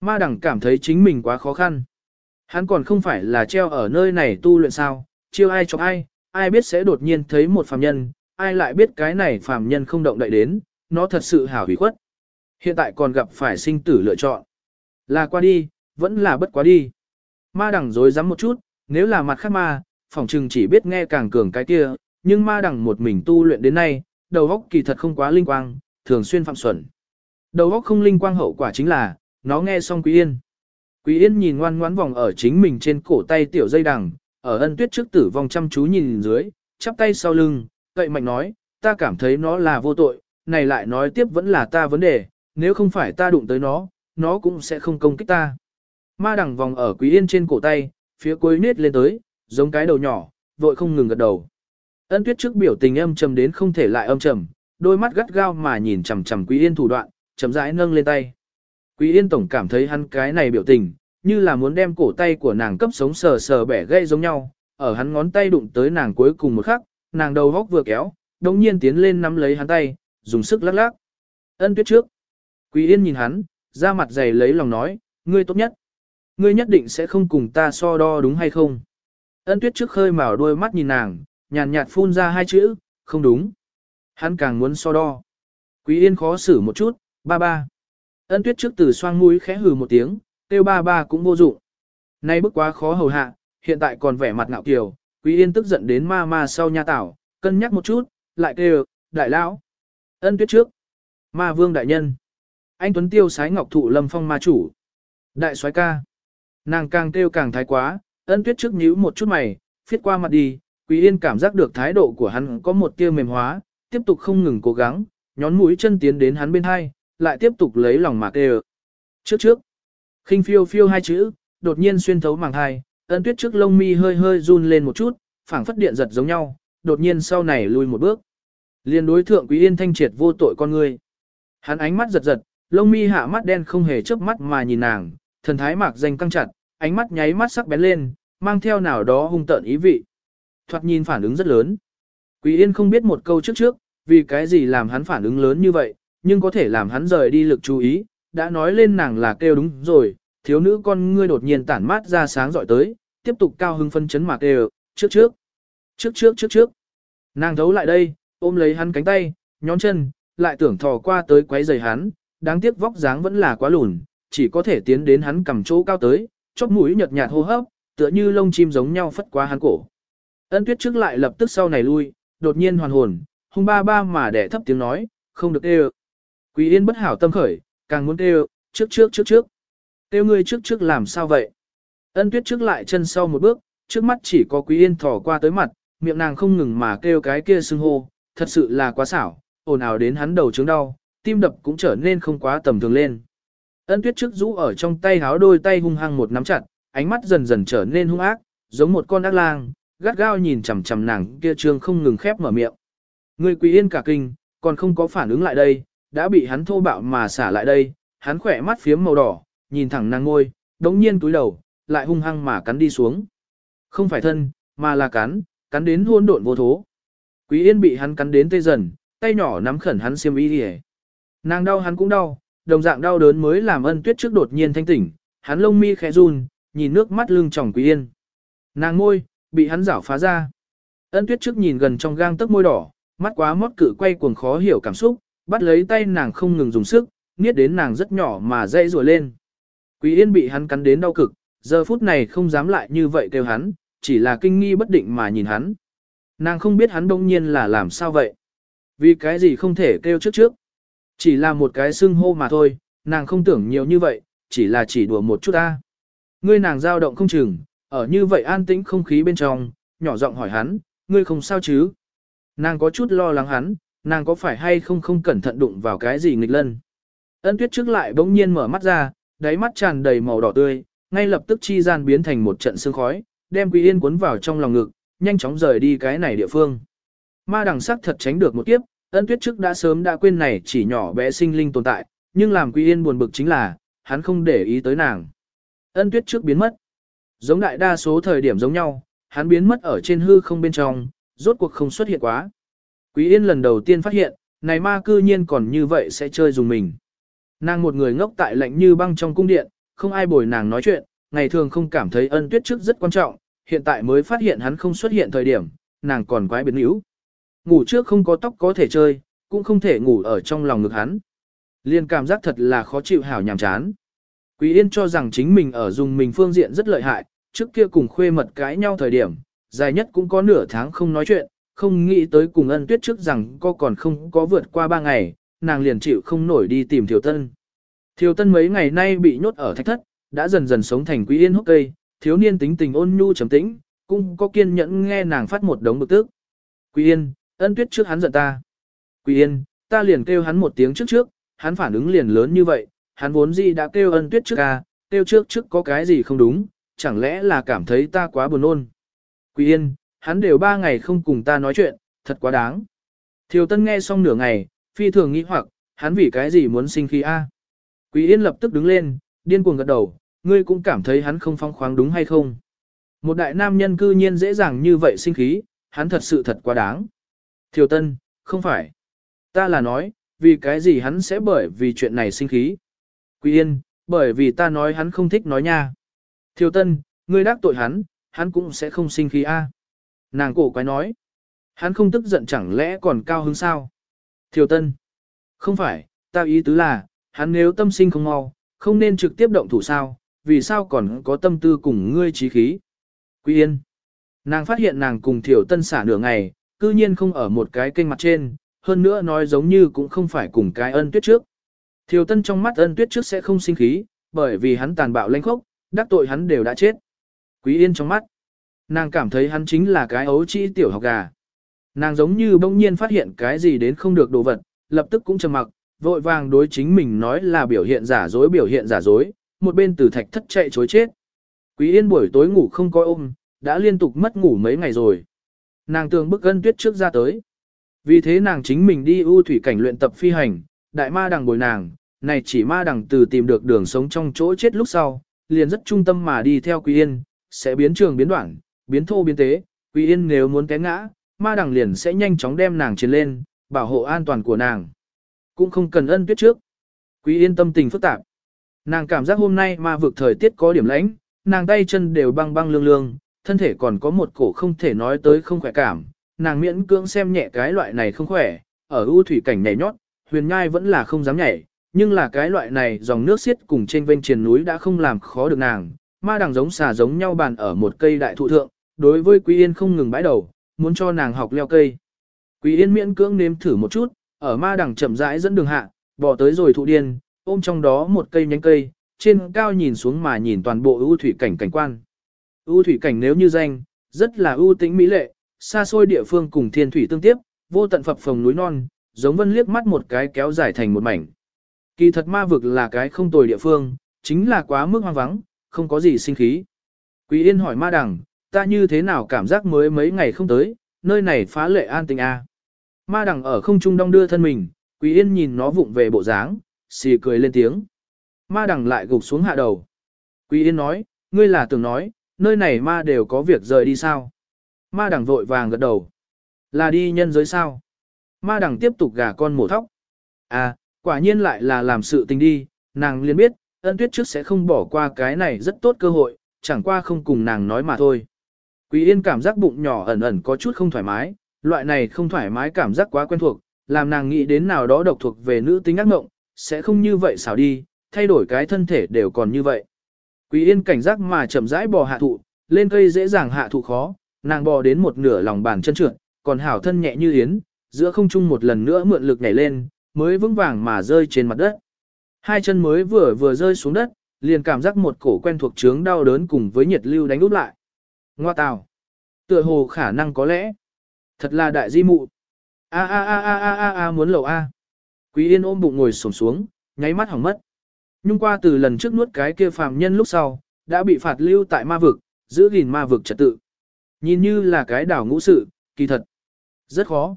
Ma đẳng cảm thấy chính mình quá khó khăn. Hắn còn không phải là treo ở nơi này tu luyện sao, chiêu ai cho ai, ai biết sẽ đột nhiên thấy một phàm nhân, ai lại biết cái này phàm nhân không động đậy đến, nó thật sự hảo hủy khuất. Hiện tại còn gặp phải sinh tử lựa chọn. Là qua đi, vẫn là bất quá đi. Ma đẳng dối rắm một chút, nếu là mặt khác ma, phỏng chừng chỉ biết nghe càng cường cái kia, nhưng ma đẳng một mình tu luyện đến nay, đầu óc kỳ thật không quá linh quang, thường xuyên phạm xuẩn. Đầu óc không linh quang hậu quả chính là, nó nghe xong Quý Yên. Quý Yên nhìn ngoan ngoãn vòng ở chính mình trên cổ tay tiểu dây đằng, ở ân tuyết trước tử vong chăm chú nhìn dưới, chắp tay sau lưng, cậy mạnh nói, ta cảm thấy nó là vô tội, này lại nói tiếp vẫn là ta vấn đề, nếu không phải ta đụng tới nó, nó cũng sẽ không công kích ta. Ma đằng vòng ở Quý Yên trên cổ tay, phía cuối nết lên tới, giống cái đầu nhỏ, vội không ngừng gật đầu. Ân tuyết trước biểu tình âm trầm đến không thể lại âm trầm, đôi mắt gắt gao mà nhìn chằm chằm Quý Yên thủ đoạn, chậm rãi nâng lên tay. Quý Yên tổng cảm thấy hắn cái này biểu tình, như là muốn đem cổ tay của nàng cấp sống sờ sờ bẻ gãy giống nhau, ở hắn ngón tay đụng tới nàng cuối cùng một khắc, nàng đầu góc vừa kéo, đồng nhiên tiến lên nắm lấy hắn tay, dùng sức lắc lắc. Ân tuyết trước. Quý Yên nhìn hắn, ra mặt dày lấy lòng nói, ngươi tốt nhất. Ngươi nhất định sẽ không cùng ta so đo đúng hay không? Ân tuyết trước khơi mào đôi mắt nhìn nàng, nhàn nhạt phun ra hai chữ, không đúng. Hắn càng muốn so đo. Quý Yên khó xử một chút, ba ba. Ân tuyết trước từ xoang mũi khẽ hừ một tiếng, tiêu ba ba cũng vô dụng. Nay bức quá khó hầu hạ, hiện tại còn vẻ mặt ngạo kiều, Quý Yên tức giận đến ma ma sau nha tảo, cân nhắc một chút, lại kêu, đại lão. Ân tuyết trước. Ma vương đại nhân. Anh Tuấn Tiêu sái ngọc thụ lâm phong ma chủ. Đại soái ca. Nàng càng kêu càng thái quá, ân tuyết trước nhíu một chút mày, phiết qua mặt đi, Quý Yên cảm giác được thái độ của hắn có một tia mềm hóa, tiếp tục không ngừng cố gắng, nhón mũi chân tiến đến hắn bên hai, lại tiếp tục lấy lòng mà kêu. Trước trước. khinh phiêu phiêu hai chữ, đột nhiên xuyên thấu màng hai, ân tuyết trước lông mi hơi hơi run lên một chút, phảng phất điện giật giống nhau, đột nhiên sau này lùi một bước. Liên đối thượng Quý Yên thanh triệt vô tội con người. Hắn ánh mắt giật giật, lông mi hạ mắt đen không hề chớp mắt mà nhìn nàng, thần thái mạc danh căng chặt, ánh mắt nháy mắt sắc bén lên, mang theo nào đó hung tợn ý vị. Thoạt nhìn phản ứng rất lớn. Quý Yên không biết một câu trước trước, vì cái gì làm hắn phản ứng lớn như vậy, nhưng có thể làm hắn rời đi lực chú ý, đã nói lên nàng là kêu đúng rồi, thiếu nữ con ngươi đột nhiên tản mát ra sáng dọi tới, tiếp tục cao hưng phân chấn mà kêu, trước trước, trước trước trước trước. Nàng thấu lại đây, ôm lấy hắn cánh tay, nhón chân, lại tưởng thò qua tới quấy giày hắn, đáng tiếc vóc dáng vẫn là quá lùn, chỉ có thể tiến đến hắn cầm chỗ cao tới, chóp mũi nhợt nhạt hô hấp, tựa như lông chim giống nhau phất qua hắn cổ. Ân tuyết trước lại lập tức sau này lui, đột nhiên hoàn hồn, hung ba ba mà đẻ thấp tiếng nói, không được kêu. Quý yên bất hảo tâm khởi, càng muốn kêu, trước trước trước trước. Kêu ngươi trước trước làm sao vậy? Ân tuyết trước lại chân sau một bước, trước mắt chỉ có quý yên thò qua tới mặt, miệng nàng không ngừng mà kêu cái kia xưng hô, thật sự là quá xảo, ồn ào đến hắn đầu trướng đau, tim đập cũng trở nên không quá tầm thường lên. Ân tuyết trước rũ ở trong tay háo đôi tay hung hăng một nắm chặt, ánh mắt dần dần trở nên hung ác, giống một con ác lang, gắt gao nhìn chằm chằm nàng kia trương không ngừng khép mở miệng. Người quý yên cả kinh, còn không có phản ứng lại đây, đã bị hắn thô bạo mà xả lại đây, hắn khỏe mắt phiếm màu đỏ, nhìn thẳng nàng ngôi, đống nhiên túi đầu, lại hung hăng mà cắn đi xuống. Không phải thân, mà là cắn, cắn đến hôn độn vô thố. Quý yên bị hắn cắn đến tê dần, tay nhỏ nắm khẩn hắn xiêm y đi Nàng đau hắn cũng đau, đồng dạng đau đớn mới làm ân tuyết trước đột nhiên thanh tỉnh, hắn lông mi khẽ run, nhìn nước mắt lưng tròng quý yên. Nàng môi, bị hắn rảo phá ra. Ân tuyết trước nhìn gần trong gang tấc môi đỏ, mắt quá mót cự quay cuồng khó hiểu cảm xúc, bắt lấy tay nàng không ngừng dùng sức, niết đến nàng rất nhỏ mà dây rùa lên. Quý yên bị hắn cắn đến đau cực, giờ phút này không dám lại như vậy kêu hắn, chỉ là kinh nghi bất định mà nhìn hắn. Nàng không biết hắn đông nhiên là làm sao vậy. Vì cái gì không thể kêu trước trước. Chỉ là một cái xưng hô mà thôi, nàng không tưởng nhiều như vậy, chỉ là chỉ đùa một chút ta. Ngươi nàng dao động không chừng, ở như vậy an tĩnh không khí bên trong, nhỏ giọng hỏi hắn, ngươi không sao chứ? Nàng có chút lo lắng hắn, nàng có phải hay không không cẩn thận đụng vào cái gì nghịch lân. Ân tuyết trước lại bỗng nhiên mở mắt ra, đáy mắt tràn đầy màu đỏ tươi, ngay lập tức chi gian biến thành một trận sương khói, đem Quý Yên cuốn vào trong lòng ngực, nhanh chóng rời đi cái này địa phương. Ma đằng sắc thật tránh được một kiếp, ân tuyết trước đã sớm đã quên này chỉ nhỏ bé sinh linh tồn tại, nhưng làm Quý Yên buồn bực chính là, hắn không để ý tới nàng. Ân tuyết trước biến mất. Giống đại đa số thời điểm giống nhau, hắn biến mất ở trên hư không bên trong, rốt cuộc không xuất hiện quá. Quý Yên lần đầu tiên phát hiện, này ma cư nhiên còn như vậy sẽ chơi dùng mình. Nàng một người ngốc tại lạnh như băng trong cung điện, không ai bồi nàng nói chuyện, ngày thường không cảm thấy ân tuyết trước rất quan trọng, hiện tại mới phát hiện hắn không xuất hiện thời điểm, nàng còn quái biến yếu. Ngủ trước không có tóc có thể chơi, cũng không thể ngủ ở trong lòng ngực hắn. Liên cảm giác thật là khó chịu hảo nhàm chán. Quý Yên cho rằng chính mình ở dùng mình phương diện rất lợi hại, trước kia cùng khuê mật cãi nhau thời điểm, dài nhất cũng có nửa tháng không nói chuyện, không nghĩ tới cùng ân tuyết trước rằng cô còn không có vượt qua ba ngày, nàng liền chịu không nổi đi tìm Thiều Tân. Thiều Tân mấy ngày nay bị nhốt ở thạch thất, đã dần dần sống thành Quý Yên hốc cây, thiếu niên tính tình ôn nhu trầm tĩnh, cũng có kiên nhẫn nghe nàng phát một đống bực tức. Quý Yên, ân tuyết trước hắn giận ta. Quý Yên, ta liền kêu hắn một tiếng trước trước, hắn phản ứng liền lớn như vậy, hắn vốn gì đã kêu ân tuyết trước à, kêu trước trước có cái gì không đúng, chẳng lẽ là cảm thấy ta quá buồn ôn. Quý Yên, hắn đều ba ngày không cùng ta nói chuyện, thật quá đáng. Thiều Tân nghe xong nửa ngày, phi thường nghĩ hoặc, hắn vì cái gì muốn sinh khí a? Quý Yên lập tức đứng lên, điên cuồng gật đầu, ngươi cũng cảm thấy hắn không phong khoáng đúng hay không? Một đại nam nhân cư nhiên dễ dàng như vậy sinh khí, hắn thật sự thật quá đáng. Thiều Tân, không phải. Ta là nói, vì cái gì hắn sẽ bởi vì chuyện này sinh khí. Quý Yên, bởi vì ta nói hắn không thích nói nha. Thiều Tân, ngươi đắc tội hắn, hắn cũng sẽ không sinh khí a. Nàng cổ quái nói. Hắn không tức giận chẳng lẽ còn cao hứng sao? Thiều Tân. Không phải, tao ý tứ là, hắn nếu tâm sinh không mau, không nên trực tiếp động thủ sao, vì sao còn có tâm tư cùng ngươi trí khí. Quý Yên. Nàng phát hiện nàng cùng Thiều Tân xả nửa ngày, cư nhiên không ở một cái kênh mặt trên, hơn nữa nói giống như cũng không phải cùng cái ân tuyết trước. Thiều Tân trong mắt ân tuyết trước sẽ không sinh khí, bởi vì hắn tàn bạo lanh khốc, đắc tội hắn đều đã chết. Quý Yên trong mắt, nàng cảm thấy hắn chính là cái ấu trĩ tiểu học gà. Nàng giống như bỗng nhiên phát hiện cái gì đến không được đồ vật, lập tức cũng trầm mặc, vội vàng đối chính mình nói là biểu hiện giả dối biểu hiện giả dối, một bên từ thạch thất chạy chối chết. Quý Yên buổi tối ngủ không coi ôm, đã liên tục mất ngủ mấy ngày rồi. Nàng tường bức gân tuyết trước ra tới. Vì thế nàng chính mình đi ưu thủy cảnh luyện tập phi hành, đại ma đằng bồi nàng, này chỉ ma đằng từ tìm được đường sống trong chỗ chết lúc sau, liền rất trung tâm mà đi theo Quý Yên, sẽ biến trường biến đoạn, biến thô biến tế, Quý Yên nếu muốn té ngã, ma đằng liền sẽ nhanh chóng đem nàng trên lên, bảo hộ an toàn của nàng. Cũng không cần ân tuyết trước. Quý Yên tâm tình phức tạp. Nàng cảm giác hôm nay ma vực thời tiết có điểm lãnh, nàng tay chân đều băng băng lương lương, thân thể còn có một cổ không thể nói tới không khỏe cảm, nàng miễn cưỡng xem nhẹ cái loại này không khỏe, ở ưu thủy cảnh nhảy nhót, huyền nhai vẫn là không dám nhảy, nhưng là cái loại này dòng nước xiết cùng trên vênh triền núi đã không làm khó được nàng, ma đằng giống xà giống nhau bàn ở một cây đại thụ thượng, đối với Quý Yên không ngừng bãi đầu, muốn cho nàng học leo cây. Quý Yên miễn cưỡng nếm thử một chút, ở ma đằng chậm rãi dẫn đường hạ, bỏ tới rồi thụ điên, ôm trong đó một cây nhánh cây, trên cao nhìn xuống mà nhìn toàn bộ ưu thủy cảnh cảnh quan. ưu thủy cảnh nếu như danh, rất là ưu tĩnh mỹ lệ, xa xôi địa phương cùng thiên thủy tương tiếp, vô tận phập phồng núi non, giống vân liếc mắt một cái kéo dài thành một mảnh. Kỳ thật ma vực là cái không tồi địa phương, chính là quá mức hoang vắng, không có gì sinh khí. Quý Yên hỏi ma đằng, ta như thế nào cảm giác mới mấy ngày không tới, nơi này phá lệ an tình a. À? Ma đằng ở không trung đong đưa thân mình, Quý Yên nhìn nó vụng về bộ dáng, xì cười lên tiếng. Ma đằng lại gục xuống hạ đầu. Quý Yên nói, ngươi là tưởng nói, nơi này ma đều có việc rời đi sao? Ma đằng vội vàng gật đầu. Là đi nhân giới sao? Ma đằng tiếp tục gà con mổ thóc. À, quả nhiên lại là làm sự tình đi, nàng liền biết, ân tuyết trước sẽ không bỏ qua cái này rất tốt cơ hội, chẳng qua không cùng nàng nói mà thôi. Quý yên cảm giác bụng nhỏ ẩn ẩn có chút không thoải mái, loại này không thoải mái cảm giác quá quen thuộc, làm nàng nghĩ đến nào đó độc thuộc về nữ tính ác ngộng, sẽ không như vậy xảo đi, thay đổi cái thân thể đều còn như vậy. Quý yên cảnh giác mà chậm rãi bò hạ thụ, lên cây dễ dàng hạ thụ khó, nàng bò đến một nửa lòng bàn chân trượt, còn hảo thân nhẹ như yến, giữa không trung một lần nữa mượn lực nhảy lên, mới vững vàng mà rơi trên mặt đất. Hai chân mới vừa vừa rơi xuống đất, liền cảm giác một cổ quen thuộc chướng đau đớn cùng với nhiệt lưu đánh úp lại. Ngoa tào. Tựa hồ khả năng có lẽ. Thật là đại di mụ. A a a a a a a muốn lầu a. Quý Yên ôm bụng ngồi xổm xuống, nháy mắt hỏng mất. Nhung qua từ lần trước nuốt cái kia phàm nhân lúc sau, đã bị phạt lưu tại ma vực, giữ gìn ma vực trật tự. Nhìn như là cái đảo ngũ sự, kỳ thật. Rất khó.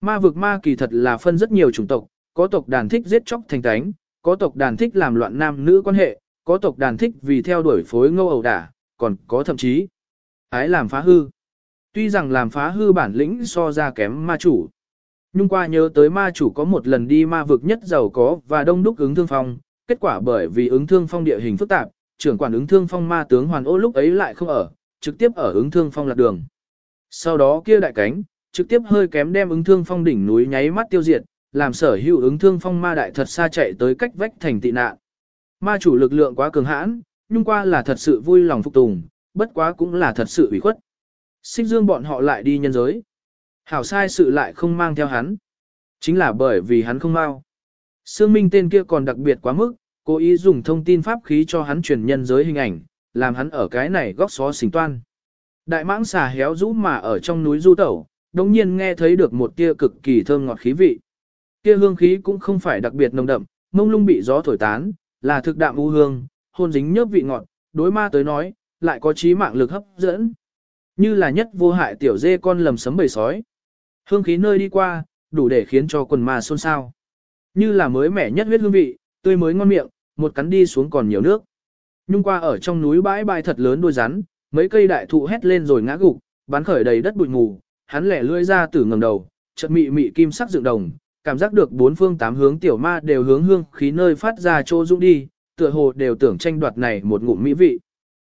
Ma vực ma kỳ thật là phân rất nhiều chủng tộc, có tộc đàn thích giết chóc thành tánh, có tộc đàn thích làm loạn nam nữ quan hệ, có tộc đàn thích vì theo đuổi phối ngô ẩu đả, còn có thậm chí ái làm phá hư. Tuy rằng làm phá hư bản lĩnh so ra kém ma chủ. Nhưng qua nhớ tới ma chủ có một lần đi ma vực nhất giàu có và đông đúc ứng thương phong, kết quả bởi vì ứng thương phong địa hình phức tạp, trưởng quản ứng thương phong ma tướng hoàn ô lúc ấy lại không ở, trực tiếp ở ứng thương phong lạc đường. Sau đó kia đại cánh, trực tiếp hơi kém đem ứng thương phong đỉnh núi nháy mắt tiêu diệt, làm sở hữu ứng thương phong ma đại thật xa chạy tới cách vách thành tị nạn. Ma chủ lực lượng quá cường hãn, nhưng qua là thật sự vui lòng phục tùng, bất quá cũng là thật sự ủy khuất. Xích dương bọn họ lại đi nhân giới. Hảo sai sự lại không mang theo hắn. Chính là bởi vì hắn không mau. Sương Minh tên kia còn đặc biệt quá mức, cố ý dùng thông tin pháp khí cho hắn truyền nhân giới hình ảnh, làm hắn ở cái này góc xó xình toan. Đại mãng xà héo rũ mà ở trong núi du tẩu, đồng nhiên nghe thấy được một tia cực kỳ thơm ngọt khí vị. Kia hương khí cũng không phải đặc biệt nồng đậm, mông lung bị gió thổi tán, là thực đạm u hương, hôn dính nhớp vị ngọt, đối ma tới nói, lại có trí mạng lực hấp dẫn. Như là nhất vô hại tiểu dê con lầm sấm bầy sói. Hương khí nơi đi qua, đủ để khiến cho quần ma xôn xao. Như là mới mẻ nhất huyết hương vị, tươi mới ngon miệng, một cắn đi xuống còn nhiều nước. Nhung qua ở trong núi bãi bãi thật lớn đuôi rắn, mấy cây đại thụ hét lên rồi ngã gục, bắn khởi đầy đất bụi mù, hắn lẻ lưỡi ra từ ngầm đầu, chợt mị mị kim sắc dựng đồng, cảm giác được bốn phương tám hướng tiểu ma đều hướng hương khí nơi phát ra chỗ dũng đi, tựa hồ đều tưởng tranh đoạt này một ngụm mỹ vị.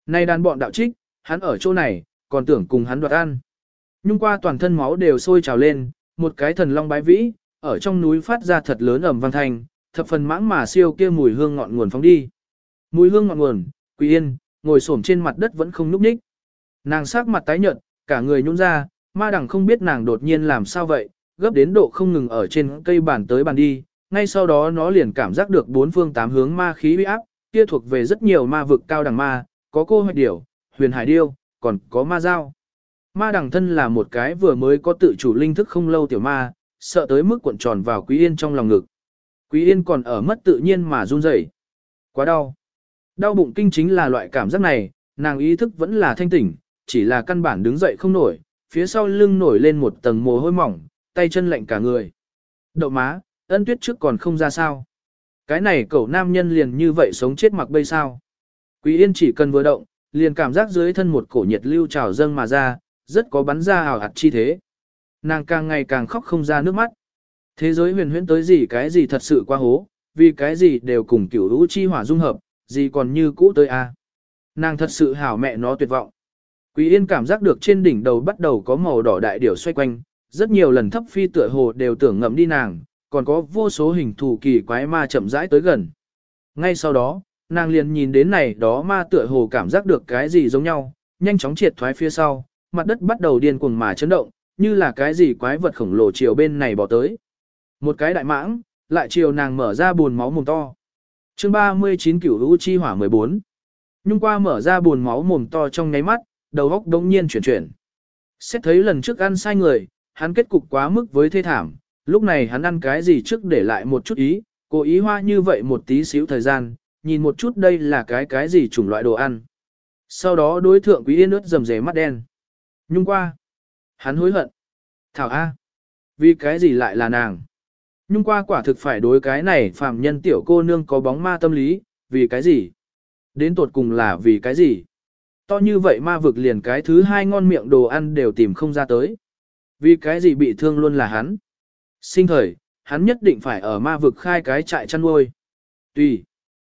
Nay đàn bọn đạo trích, hắn ở chỗ này, còn tưởng cùng hắn đoạt ăn. Nhung qua toàn thân máu đều sôi trào lên, một cái thần long bái vĩ, ở trong núi phát ra thật lớn ẩm văn thanh, thập phần mãng mà siêu kia mùi hương ngọn nguồn phóng đi. Mùi hương ngọn nguồn, Quỳ Yên, ngồi xổm trên mặt đất vẫn không núp ních. Nàng sắc mặt tái nhợt, cả người nhũn ra, ma đằng không biết nàng đột nhiên làm sao vậy, gấp đến độ không ngừng ở trên cây bàn tới bàn đi, ngay sau đó nó liền cảm giác được bốn phương tám hướng ma khí uy áp, kia thuộc về rất nhiều ma vực cao đẳng ma, có cô hoạch điểu, huyền hải điêu, còn có ma dao. Ma đẳng thân là một cái vừa mới có tự chủ linh thức không lâu tiểu ma, sợ tới mức cuộn tròn vào Quý Yên trong lòng ngực. Quý Yên còn ở mất tự nhiên mà run rẩy. Quá đau. Đau bụng kinh chính là loại cảm giác này, nàng ý thức vẫn là thanh tỉnh, chỉ là căn bản đứng dậy không nổi, phía sau lưng nổi lên một tầng mồ hôi mỏng, tay chân lạnh cả người. Đậu má, ân tuyết trước còn không ra sao. Cái này cậu nam nhân liền như vậy sống chết mặc bây sao. Quý Yên chỉ cần vừa động, liền cảm giác dưới thân một cổ nhiệt lưu trào dâng mà ra, rất có bắn ra hào hạt chi thế. Nàng càng ngày càng khóc không ra nước mắt. Thế giới huyền huyễn tới gì cái gì thật sự quá hố, vì cái gì đều cùng kiểu lũ chi hỏa dung hợp, gì còn như cũ tới a. Nàng thật sự hảo mẹ nó tuyệt vọng. Quý Yên cảm giác được trên đỉnh đầu bắt đầu có màu đỏ đại điểu xoay quanh, rất nhiều lần thấp phi tựa hồ đều tưởng ngậm đi nàng, còn có vô số hình thù kỳ quái ma chậm rãi tới gần. Ngay sau đó, nàng liền nhìn đến này đó ma tựa hồ cảm giác được cái gì giống nhau, nhanh chóng triệt thoái phía sau, mặt đất bắt đầu điên cuồng mà chấn động, như là cái gì quái vật khổng lồ chiều bên này bỏ tới. Một cái đại mãng, lại chiều nàng mở ra buồn máu mồm to. chương 39 cửu lũ chi hỏa 14. Nhung qua mở ra buồn máu mồm to trong nháy mắt, đầu óc đống nhiên chuyển chuyển. Xét thấy lần trước ăn sai người, hắn kết cục quá mức với thê thảm, lúc này hắn ăn cái gì trước để lại một chút ý, cố ý hoa như vậy một tí xíu thời gian, nhìn một chút đây là cái cái gì chủng loại đồ ăn. Sau đó đối thượng quý yên ướt rầm rề mắt đen. Nhung qua. Hắn hối hận. Thảo A. Vì cái gì lại là nàng? Nhung qua quả thực phải đối cái này phạm nhân tiểu cô nương có bóng ma tâm lý, vì cái gì? Đến tột cùng là vì cái gì? To như vậy ma vực liền cái thứ hai ngon miệng đồ ăn đều tìm không ra tới. Vì cái gì bị thương luôn là hắn? Sinh thời, hắn nhất định phải ở ma vực khai cái trại chăn nuôi. Tùy.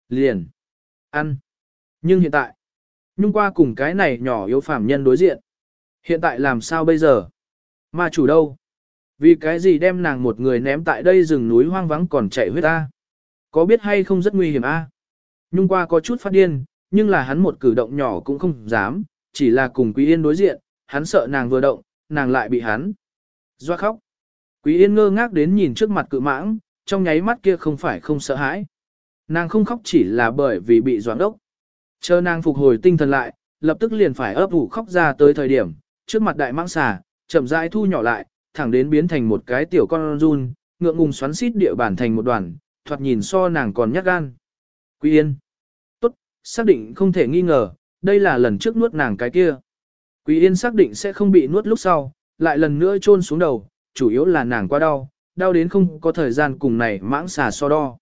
Liền. Ăn. Nhưng hiện tại, Nhung qua cùng cái này nhỏ yếu phạm nhân đối diện. Hiện tại làm sao bây giờ? Ma chủ đâu? Vì cái gì đem nàng một người ném tại đây rừng núi hoang vắng còn chạy huyết ta? Có biết hay không rất nguy hiểm a? Nhung qua có chút phát điên, nhưng là hắn một cử động nhỏ cũng không dám, chỉ là cùng Quý Yên đối diện, hắn sợ nàng vừa động, nàng lại bị hắn. Doa khóc. Quý Yên ngơ ngác đến nhìn trước mặt cự mãng, trong nháy mắt kia không phải không sợ hãi. Nàng không khóc chỉ là bởi vì bị doãn đốc. Chờ nàng phục hồi tinh thần lại, lập tức liền phải ấp ủ khóc ra tới thời điểm, trước mặt đại mãng xà, chậm rãi thu nhỏ lại, thẳng đến biến thành một cái tiểu con run, ngượng ngùng xoắn xít địa bản thành một đoàn, thoạt nhìn so nàng còn nhát gan. Quý Yên. Tốt, xác định không thể nghi ngờ, đây là lần trước nuốt nàng cái kia. Quý Yên xác định sẽ không bị nuốt lúc sau, lại lần nữa chôn xuống đầu, chủ yếu là nàng quá đau, đau đến không có thời gian cùng này mãng xà so đo.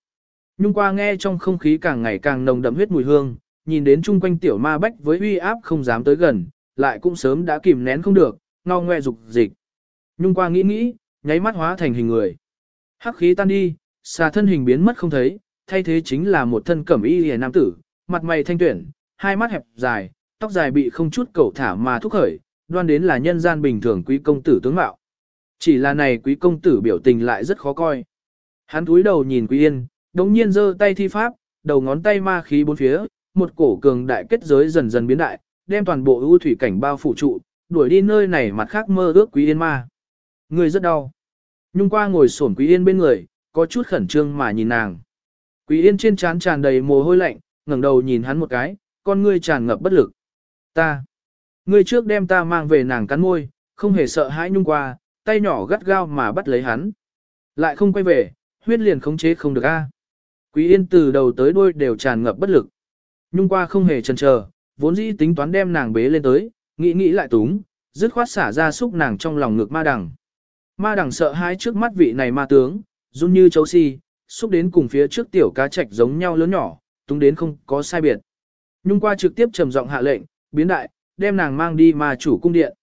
Nhung qua nghe trong không khí càng ngày càng nồng đậm huyết mùi hương, nhìn đến chung quanh tiểu ma bách với uy áp không dám tới gần, lại cũng sớm đã kìm nén không được, ngao ngoe dục dịch. Nhung qua nghĩ nghĩ, nháy mắt hóa thành hình người. Hắc khí tan đi, xà thân hình biến mất không thấy, thay thế chính là một thân cẩm y hề nam tử, mặt mày thanh tuyển, hai mắt hẹp dài, tóc dài bị không chút cầu thả mà thúc khởi, đoan đến là nhân gian bình thường quý công tử tướng mạo. Chỉ là này quý công tử biểu tình lại rất khó coi. Hắn cúi đầu nhìn Quý Yên, đống nhiên giơ tay thi pháp, đầu ngón tay ma khí bốn phía, một cổ cường đại kết giới dần dần biến đại, đem toàn bộ ưu thủy cảnh bao phủ trụ, đuổi đi nơi này mặt khác mơ ước Quý Yên ma. Người rất đau. Nhung qua ngồi sổn Quý Yên bên người, có chút khẩn trương mà nhìn nàng. Quý Yên trên trán tràn đầy mồ hôi lạnh, ngẩng đầu nhìn hắn một cái, con ngươi tràn ngập bất lực. Ta. Ngươi trước đem ta mang về nàng cắn môi, không hề sợ hãi nhung qua, tay nhỏ gắt gao mà bắt lấy hắn. Lại không quay về, huyết liền khống chế không được a. Quý Yên từ đầu tới đuôi đều tràn ngập bất lực. Nhung qua không hề chần chờ, vốn dĩ tính toán đem nàng bế lên tới, nghĩ nghĩ lại túng, dứt khoát xả ra xúc nàng trong lòng ngực ma đằng. Ma đằng sợ hãi trước mắt vị này ma tướng, run như châu si, xúc đến cùng phía trước tiểu cá trạch giống nhau lớn nhỏ, túng đến không có sai biệt. Nhung qua trực tiếp trầm giọng hạ lệnh, biến đại, đem nàng mang đi ma chủ cung điện.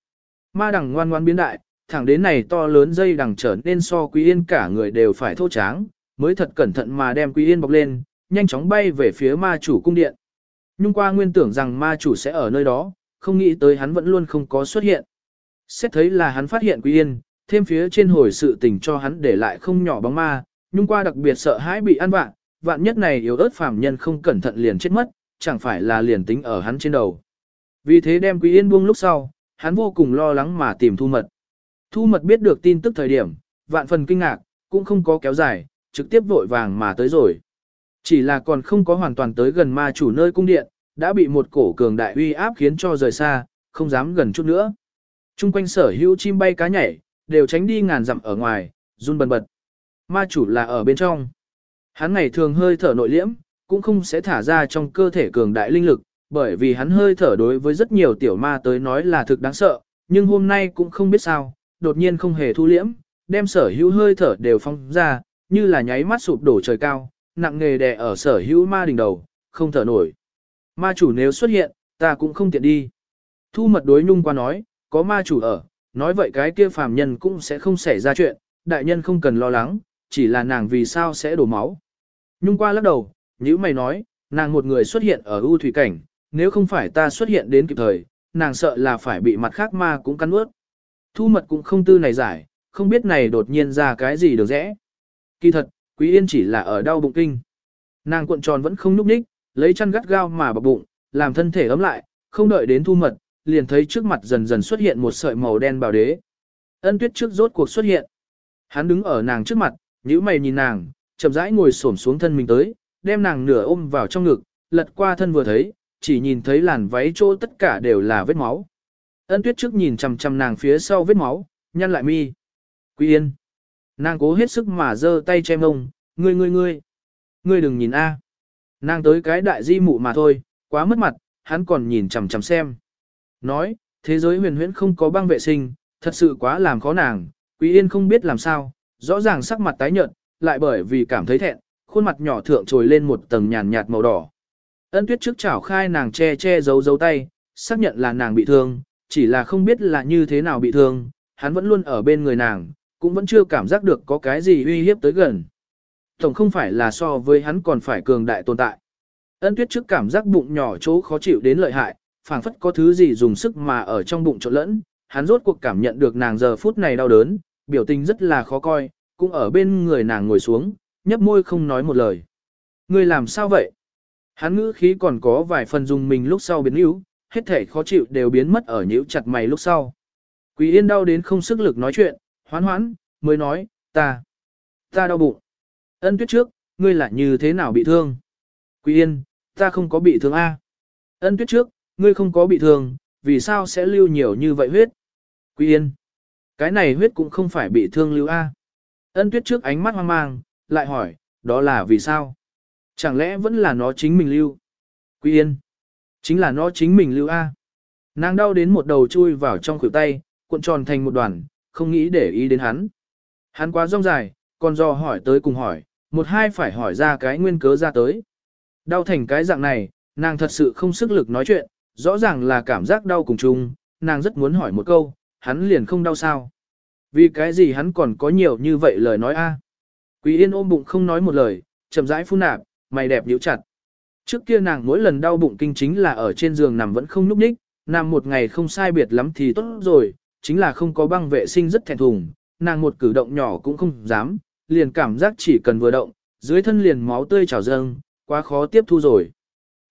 Ma đằng ngoan ngoan biến đại, thẳng đến này to lớn dây đằng trở nên so Quý Yên cả người đều phải thô tráng, mới thật cẩn thận mà đem Quý Yên bọc lên, nhanh chóng bay về phía ma chủ cung điện. Nhung qua nguyên tưởng rằng ma chủ sẽ ở nơi đó, không nghĩ tới hắn vẫn luôn không có xuất hiện. Xét thấy là hắn phát hiện Quý Yên, thêm phía trên hồi sự tình cho hắn để lại không nhỏ bóng ma, nhung qua đặc biệt sợ hãi bị ăn vạn, vạn nhất này yếu ớt phàm nhân không cẩn thận liền chết mất, chẳng phải là liền tính ở hắn trên đầu. Vì thế đem Quý Yên buông lúc sau, hắn vô cùng lo lắng mà tìm thu mật. Thu mật biết được tin tức thời điểm, vạn phần kinh ngạc, cũng không có kéo dài, trực tiếp vội vàng mà tới rồi. Chỉ là còn không có hoàn toàn tới gần ma chủ nơi cung điện, đã bị một cổ cường đại uy áp khiến cho rời xa, không dám gần chút nữa. Trung quanh sở hữu chim bay cá nhảy, đều tránh đi ngàn dặm ở ngoài, run bần bật. Ma chủ là ở bên trong. Hắn ngày thường hơi thở nội liễm, cũng không sẽ thả ra trong cơ thể cường đại linh lực, bởi vì hắn hơi thở đối với rất nhiều tiểu ma tới nói là thực đáng sợ, nhưng hôm nay cũng không biết sao, đột nhiên không hề thu liễm, đem sở hữu hơi thở đều phong ra, như là nháy mắt sụp đổ trời cao, nặng nghề đè ở sở hữu ma đỉnh đầu, không thở nổi. Ma chủ nếu xuất hiện, ta cũng không tiện đi. Thu mật đối nhung qua nói, có ma chủ ở, nói vậy cái kia phàm nhân cũng sẽ không xảy ra chuyện, đại nhân không cần lo lắng, chỉ là nàng vì sao sẽ đổ máu. Nhung qua lắc đầu, như mày nói, nàng một người xuất hiện ở ưu thủy cảnh, nếu không phải ta xuất hiện đến kịp thời, nàng sợ là phải bị mặt khác ma cũng cắn ướt. Thu mật cũng không tư này giải, không biết này đột nhiên ra cái gì được rẽ. Kỳ thật, Quý Yên chỉ là ở đau bụng kinh. Nàng cuộn tròn vẫn không nhúc nhích, lấy chăn gắt gao mà bọc bụng, làm thân thể ấm lại, không đợi đến thu mật, liền thấy trước mặt dần dần xuất hiện một sợi màu đen bảo đế. Ân tuyết trước rốt cuộc xuất hiện. Hắn đứng ở nàng trước mặt, nhíu mày nhìn nàng, chậm rãi ngồi xổm xuống thân mình tới, đem nàng nửa ôm vào trong ngực, lật qua thân vừa thấy, chỉ nhìn thấy làn váy chỗ tất cả đều là vết máu. Ân tuyết trước nhìn chằm chằm nàng phía sau vết máu, nhăn lại mi. Quý yên. Nàng cố hết sức mà giơ tay che mông, ngươi ngươi ngươi. Ngươi đừng nhìn a. Nàng tới cái đại di mụ mà thôi, quá mất mặt, hắn còn nhìn chằm chằm xem. Nói, thế giới huyền huyễn không có băng vệ sinh, thật sự quá làm khó nàng, Quý Yên không biết làm sao, rõ ràng sắc mặt tái nhợt, lại bởi vì cảm thấy thẹn, khuôn mặt nhỏ thượng trồi lên một tầng nhàn nhạt màu đỏ. Ân tuyết trước chảo khai nàng che che giấu giấu tay, xác nhận là nàng bị thương, chỉ là không biết là như thế nào bị thương, hắn vẫn luôn ở bên người nàng, cũng vẫn chưa cảm giác được có cái gì uy hiếp tới gần. Tổng không phải là so với hắn còn phải cường đại tồn tại. Ân tuyết trước cảm giác bụng nhỏ chỗ khó chịu đến lợi hại, phảng phất có thứ gì dùng sức mà ở trong bụng trộn lẫn, hắn rốt cuộc cảm nhận được nàng giờ phút này đau đớn, biểu tình rất là khó coi, cũng ở bên người nàng ngồi xuống, nhấp môi không nói một lời. Ngươi làm sao vậy? Hắn ngữ khí còn có vài phần dùng mình lúc sau biến yếu, hết thể khó chịu đều biến mất ở nhíu chặt mày lúc sau. Quý yên đau đến không sức lực nói chuyện, hoán hoán, mới nói, ta, ta đau bụng. Ân tuyết trước, ngươi là như thế nào bị thương? Quý yên, ta không có bị thương A. Ân tuyết trước, ngươi không có bị thương, vì sao sẽ lưu nhiều như vậy huyết? Quý yên, cái này huyết cũng không phải bị thương lưu A. Ân tuyết trước ánh mắt hoang mang, lại hỏi, đó là vì sao? Chẳng lẽ vẫn là nó chính mình lưu? Quý yên, chính là nó chính mình lưu A. Nàng đau đến một đầu chui vào trong khuỷu tay, cuộn tròn thành một đoàn, không nghĩ để ý đến hắn. Hắn quá rong dài, còn do hỏi tới cùng hỏi, một hai phải hỏi ra cái nguyên cớ ra tới. Đau thành cái dạng này, nàng thật sự không sức lực nói chuyện, rõ ràng là cảm giác đau cùng chung, nàng rất muốn hỏi một câu, hắn liền không đau sao. Vì cái gì hắn còn có nhiều như vậy lời nói a? Quý yên ôm bụng không nói một lời, chậm rãi phun nạp, mày đẹp nhíu chặt. Trước kia nàng mỗi lần đau bụng kinh chính là ở trên giường nằm vẫn không núp ních, nằm một ngày không sai biệt lắm thì tốt rồi, chính là không có băng vệ sinh rất thẹn thùng, nàng một cử động nhỏ cũng không dám, liền cảm giác chỉ cần vừa động, dưới thân liền máu tươi trào dâng, quá khó tiếp thu rồi.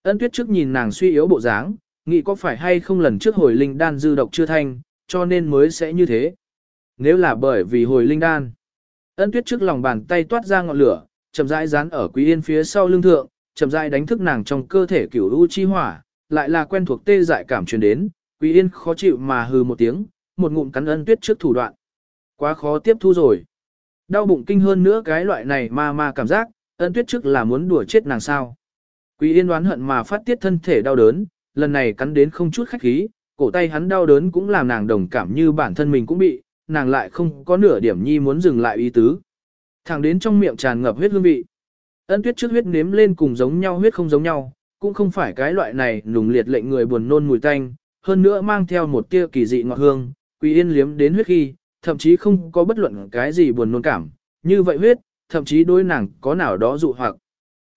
Ân tuyết trước nhìn nàng suy yếu bộ dáng, nghĩ có phải hay không lần trước hồi linh đan dư độc chưa thanh, cho nên mới sẽ như thế. Nếu là bởi vì hồi linh đan, ân tuyết trước lòng bàn tay toát ra ngọn lửa, chậm rãi dán ở quý yên phía sau lưng thượng, chậm rãi đánh thức nàng trong cơ thể cửu u chi hỏa, lại là quen thuộc tê dại cảm truyền đến, quý yên khó chịu mà hừ một tiếng, một ngụm cắn ân tuyết trước thủ đoạn. Quá khó tiếp thu rồi. Đau bụng kinh hơn nữa cái loại này ma ma cảm giác, ân tuyết trước là muốn đùa chết nàng sao. Quý yên đoán hận mà phát tiết thân thể đau đớn, lần này cắn đến không chút khách khí, cổ tay hắn đau đớn cũng làm nàng đồng cảm như bản thân mình cũng bị, nàng lại không có nửa điểm nhi muốn dừng lại ý tứ. Thẳng đến trong miệng tràn ngập huyết hương vị. Ân tuyết trước huyết nếm lên cùng giống nhau huyết không giống nhau, cũng không phải cái loại này nùng liệt lệnh người buồn nôn mùi tanh, hơn nữa mang theo một tia kỳ dị ngọt hương, Quý Yên liếm đến huyết khi, thậm chí không có bất luận cái gì buồn nôn cảm, như vậy huyết, thậm chí đối nàng có nào đó dụ hoặc.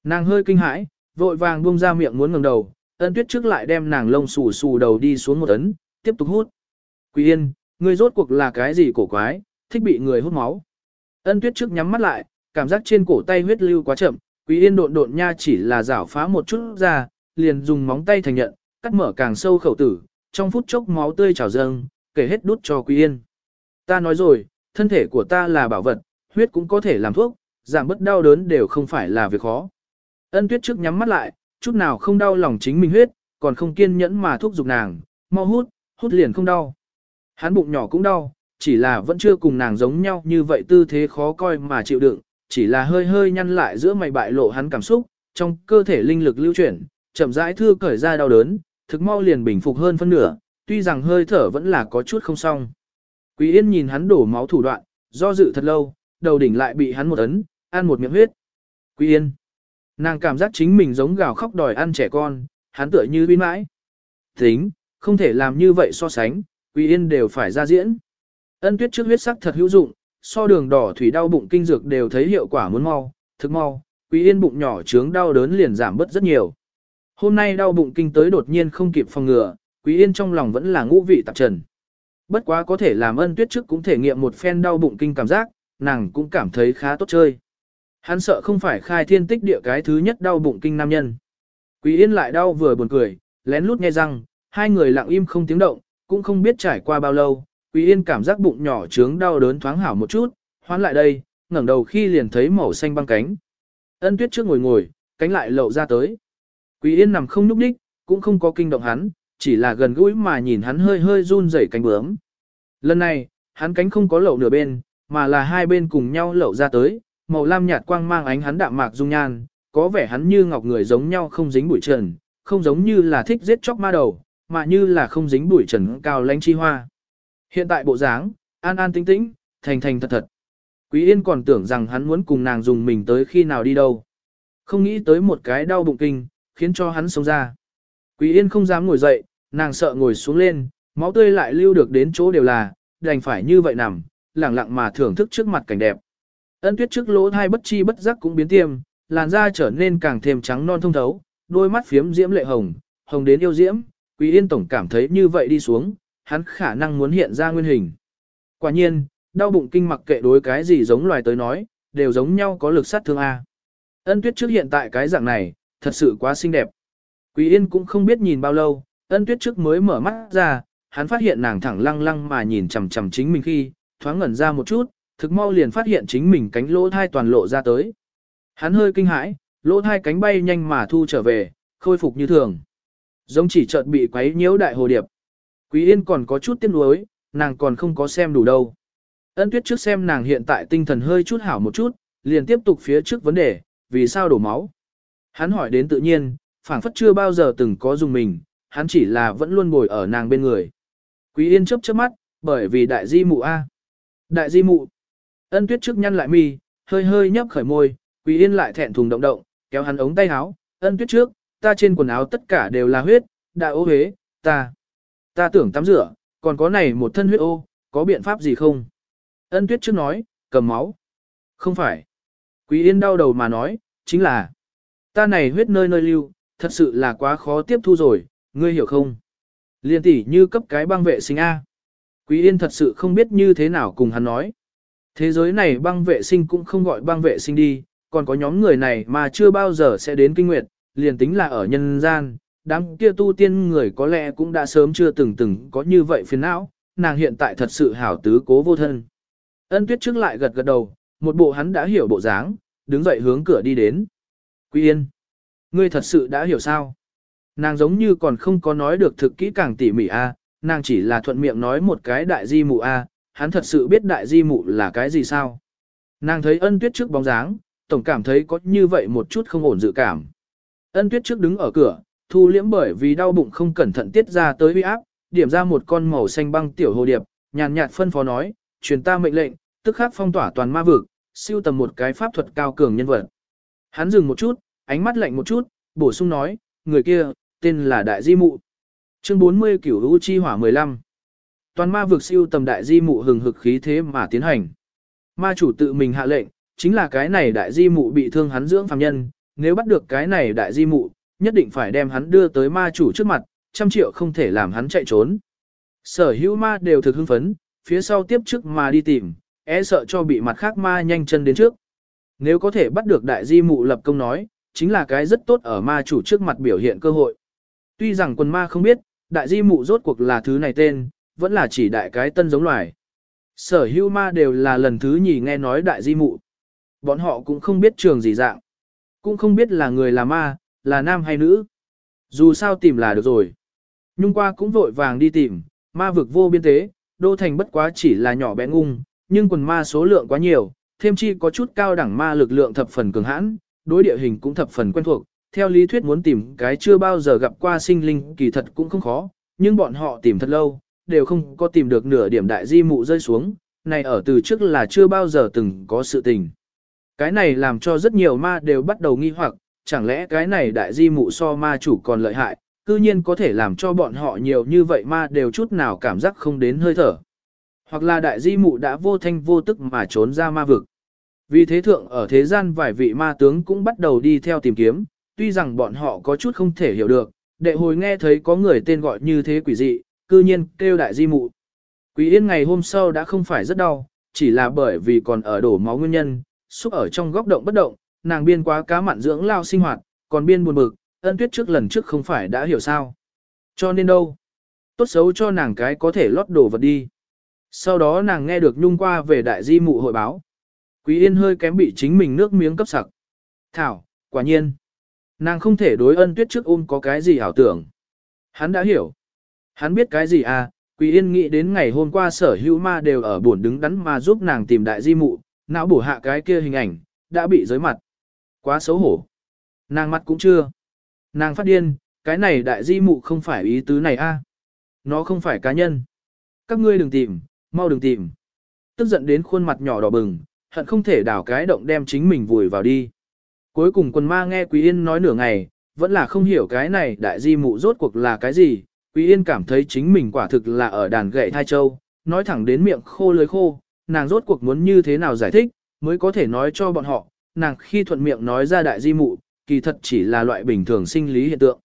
Nàng hơi kinh hãi, vội vàng buông ra miệng muốn ngẩng đầu, ân tuyết trước lại đem nàng lông xù xù đầu đi xuống một ấn, tiếp tục hút. Quý Yên, ngươi rốt cuộc là cái gì cổ quái, thích bị người hút máu. Ân tuyết trước nhắm mắt lại, cảm giác trên cổ tay huyết lưu quá chậm, Quý Yên độn độn nha chỉ là rảo phá một chút ra, liền dùng móng tay thành nhận, cắt mở càng sâu khẩu tử, trong phút chốc máu tươi trào dâng, kể hết đút cho Quý Yên. Ta nói rồi, thân thể của ta là bảo vật, huyết cũng có thể làm thuốc, giảm bớt đau đớn đều không phải là việc khó. Ân tuyết trước nhắm mắt lại, chút nào không đau lòng chính mình huyết, còn không kiên nhẫn mà thúc giục nàng, mau hút, hút liền không đau. Hắn bụng nhỏ cũng đau, chỉ là vẫn chưa cùng nàng giống nhau như vậy tư thế khó coi mà chịu đựng, chỉ là hơi hơi nhăn lại giữa mày bại lộ hắn cảm xúc, trong cơ thể linh lực lưu chuyển, chậm rãi thư cởi ra đau đớn, thực mau liền bình phục hơn phân nửa, tuy rằng hơi thở vẫn là có chút không xong. Quý Yên nhìn hắn đổ máu thủ đoạn, do dự thật lâu, đầu đỉnh lại bị hắn một ấn, ăn một miệng huyết. Quý Yên. Nàng cảm giác chính mình giống gào khóc đòi ăn trẻ con, hắn tựa như bin mãi. Tính, không thể làm như vậy so sánh, Quý Yên đều phải ra diễn. Ân tuyết trước huyết sắc thật hữu dụng, so đường đỏ thủy đau bụng kinh dược đều thấy hiệu quả muốn mau, thực mau, Quý Yên bụng nhỏ trướng đau đớn liền giảm bớt rất nhiều. Hôm nay đau bụng kinh tới đột nhiên không kịp phòng ngừa, Quý Yên trong lòng vẫn là ngũ vị tạp trần. Bất quá có thể làm ân tuyết trước cũng thể nghiệm một phen đau bụng kinh cảm giác, nàng cũng cảm thấy khá tốt chơi. Hắn sợ không phải khai thiên tích địa cái thứ nhất đau bụng kinh nam nhân. Quý Yên lại đau vừa buồn cười, lén lút nghe rằng, hai người lặng im không tiếng động, cũng không biết trải qua bao lâu. Quý Yên cảm giác bụng nhỏ trướng đau đớn thoáng hảo một chút, hoán lại đây, ngẩng đầu khi liền thấy màu xanh băng cánh. Ân tuyết trước ngồi ngồi, cánh lại lộ ra tới. Quý Yên nằm không nhúc nhích, cũng không có kinh động hắn, chỉ là gần gũi mà nhìn hắn hơi hơi run rẩy cánh bướm. Lần này, hắn cánh không có lậu nửa bên, mà là hai bên cùng nhau lậu ra tới, màu lam nhạt quang mang ánh hắn đạm mạc dung nhan, có vẻ hắn như ngọc người giống nhau không dính bụi trần, không giống như là thích giết chóc ma đầu, mà như là không dính bụi trần cao lãnh chi hoa. Hiện tại bộ dáng, an an tĩnh tĩnh, thành thành thật thật. Quý Yên còn tưởng rằng hắn muốn cùng nàng dùng mình tới khi nào đi đâu. Không nghĩ tới một cái đau bụng kinh, khiến cho hắn sống ra. Quý Yên không dám ngồi dậy, nàng sợ ngồi xuống lên, máu tươi lại lưu được đến chỗ đều là, đành phải như vậy nằm, lặng lặng mà thưởng thức trước mặt cảnh đẹp. Ân tuyết trước lỗ thai bất chi bất giác cũng biến tiêm, làn da trở nên càng thêm trắng non thông thấu, đôi mắt phiếm diễm lệ hồng, hồng đến yêu diễm, Quý Yên tổng cảm thấy như vậy đi xuống, hắn khả năng muốn hiện ra nguyên hình. Quả nhiên, đau bụng kinh mặc kệ đối cái gì giống loài tới nói, đều giống nhau có lực sát thương A. Ân tuyết trước hiện tại cái dạng này, thật sự quá xinh đẹp. Quý Yên cũng không biết nhìn bao lâu, ân tuyết trước mới mở mắt ra, hắn phát hiện nàng thẳng lăng lăng mà nhìn chằm chằm chính mình khi, thoáng ngẩn ra một chút, thực mau liền phát hiện chính mình cánh lỗ thai toàn lộ ra tới. Hắn hơi kinh hãi, lỗ thai cánh bay nhanh mà thu trở về, khôi phục như thường. Giống chỉ chợt bị quấy nhiễu đại hồ điệp. Quý Yên còn có chút tiếc nuối, nàng còn không có xem đủ đâu. Ân tuyết trước xem nàng hiện tại tinh thần hơi chút hảo một chút, liền tiếp tục phía trước vấn đề, vì sao đổ máu. Hắn hỏi đến tự nhiên, phảng phất chưa bao giờ từng có dùng mình, hắn chỉ là vẫn luôn bồi ở nàng bên người. Quý Yên chớp chớp mắt, bởi vì đại di mụ A. Đại di mụ. Ân tuyết trước nhăn lại mi, hơi hơi nhấp khởi môi, Quý Yên lại thẹn thùng động động, kéo hắn ống tay áo, ân tuyết trước, ta trên quần áo tất cả đều là huyết, đã ô hế, ta. Ta tưởng tắm rửa, còn có này một thân huyết ô, có biện pháp gì không? Ân tuyết trước nói, cầm máu. Không phải. Quý Yên đau đầu mà nói, chính là. Ta này huyết nơi nơi lưu, thật sự là quá khó tiếp thu rồi, ngươi hiểu không? Liên tỷ như cấp cái băng vệ sinh A. Quý Yên thật sự không biết như thế nào cùng hắn nói. Thế giới này băng vệ sinh cũng không gọi băng vệ sinh đi, còn có nhóm người này mà chưa bao giờ sẽ đến kinh nguyệt, liền tính là ở nhân gian, đám kia tu tiên người có lẽ cũng đã sớm chưa từng từng có như vậy phiền não, nàng hiện tại thật sự hảo tứ cố vô thân. Ân tuyết trước lại gật gật đầu, một bộ hắn đã hiểu bộ dáng, đứng dậy hướng cửa đi đến. Quý yên, ngươi thật sự đã hiểu sao? Nàng giống như còn không có nói được thực kỹ càng tỉ mỉ a, nàng chỉ là thuận miệng nói một cái đại di mụ a, hắn thật sự biết đại di mụ là cái gì sao? Nàng thấy ân tuyết trước bóng dáng, tổng cảm thấy có như vậy một chút không ổn dự cảm. Ân tuyết trước đứng ở cửa, thu liễm bởi vì đau bụng không cẩn thận tiết ra tới huy áp, điểm ra một con màu xanh băng tiểu hồ điệp, nhàn nhạt phân phó nói, truyền ta mệnh lệnh, tức khắc phong tỏa toàn ma vực, siêu tầm một cái pháp thuật cao cường nhân vật. Hắn dừng một chút, ánh mắt lạnh một chút, bổ sung nói, người kia, tên là Đại Di Mụ. Chương 40 Cửu U Chi Hỏa 15 Toàn ma vực siêu tầm Đại Di Mụ hừng hực khí thế mà tiến hành. Ma chủ tự mình hạ lệnh, chính là cái này Đại Di Mụ bị thương hắn dưỡng phàm nhân, nếu bắt được cái này Đại Di Mụ, nhất định phải đem hắn đưa tới ma chủ trước mặt, trăm triệu không thể làm hắn chạy trốn. Sở hữu ma đều thực hưng phấn, phía sau tiếp trước mà đi tìm, e sợ cho bị mặt khác ma nhanh chân đến trước. Nếu có thể bắt được đại di mụ lập công nói, chính là cái rất tốt ở ma chủ trước mặt biểu hiện cơ hội. Tuy rằng quần ma không biết, đại di mụ rốt cuộc là thứ này tên, vẫn là chỉ đại cái tân giống loài. Sở hữu ma đều là lần thứ nhì nghe nói đại di mụ. Bọn họ cũng không biết trường gì dạng. Cũng không biết là người là ma, là nam hay nữ. Dù sao tìm là được rồi. Nhung qua cũng vội vàng đi tìm, ma vực vô biên tế, đô thành bất quá chỉ là nhỏ bé ngung, nhưng quần ma số lượng quá nhiều, thêm chi có chút cao đẳng ma lực lượng thập phần cường hãn, đối địa hình cũng thập phần quen thuộc. Theo lý thuyết muốn tìm cái chưa bao giờ gặp qua sinh linh kỳ thật cũng không khó, nhưng bọn họ tìm thật lâu, đều không có tìm được nửa điểm đại di mụ rơi xuống, này ở từ trước là chưa bao giờ từng có sự tình. Cái này làm cho rất nhiều ma đều bắt đầu nghi hoặc, chẳng lẽ cái này đại di mụ so ma chủ còn lợi hại, cư nhiên có thể làm cho bọn họ nhiều như vậy ma đều chút nào cảm giác không đến hơi thở. Hoặc là đại di mụ đã vô thanh vô tức mà trốn ra ma vực. Vì thế thượng ở thế gian vài vị ma tướng cũng bắt đầu đi theo tìm kiếm, tuy rằng bọn họ có chút không thể hiểu được, đệ hồi nghe thấy có người tên gọi như thế quỷ dị, cư nhiên kêu đại di mụ. Quỷ yên ngày hôm sau đã không phải rất đau, chỉ là bởi vì còn ở đổ máu nguyên nhân, xúc ở trong góc động bất động, nàng biên quá cá mặn dưỡng lao sinh hoạt, còn biên buồn bực, ân tuyết trước lần trước không phải đã hiểu sao. Cho nên đâu? Tốt xấu cho nàng cái có thể lót đồ vật đi. Sau đó nàng nghe được nhung qua về đại di mụ hội báo. Quý yên hơi kém bị chính mình nước miếng cấp sặc. Thảo, quả nhiên. Nàng không thể đối ân tuyết trước ôm có cái gì ảo tưởng. Hắn đã hiểu. Hắn biết cái gì à, Quý yên nghĩ đến ngày hôm qua sở hữu ma đều ở buồn đứng đắn mà giúp nàng tìm đại di mụ, não bổ hạ cái kia hình ảnh, đã bị giới mặt. Quá xấu hổ. Nàng mặt cũng chưa. Nàng phát điên, cái này đại di mụ không phải ý tứ này a. Nó không phải cá nhân. Các ngươi đừng tìm, mau đừng tìm. Tức giận đến khuôn mặt nhỏ đỏ bừng, hận không thể đảo cái động đem chính mình vùi vào đi. Cuối cùng quần ma nghe Quý Yên nói nửa ngày, vẫn là không hiểu cái này đại di mụ rốt cuộc là cái gì. Quý Yên cảm thấy chính mình quả thực là ở đàn gậy thai châu, nói thẳng đến miệng khô lưới khô, nàng rốt cuộc muốn như thế nào giải thích, mới có thể nói cho bọn họ, nàng khi thuận miệng nói ra đại di mụ, kỳ thật chỉ là loại bình thường sinh lý hiện tượng.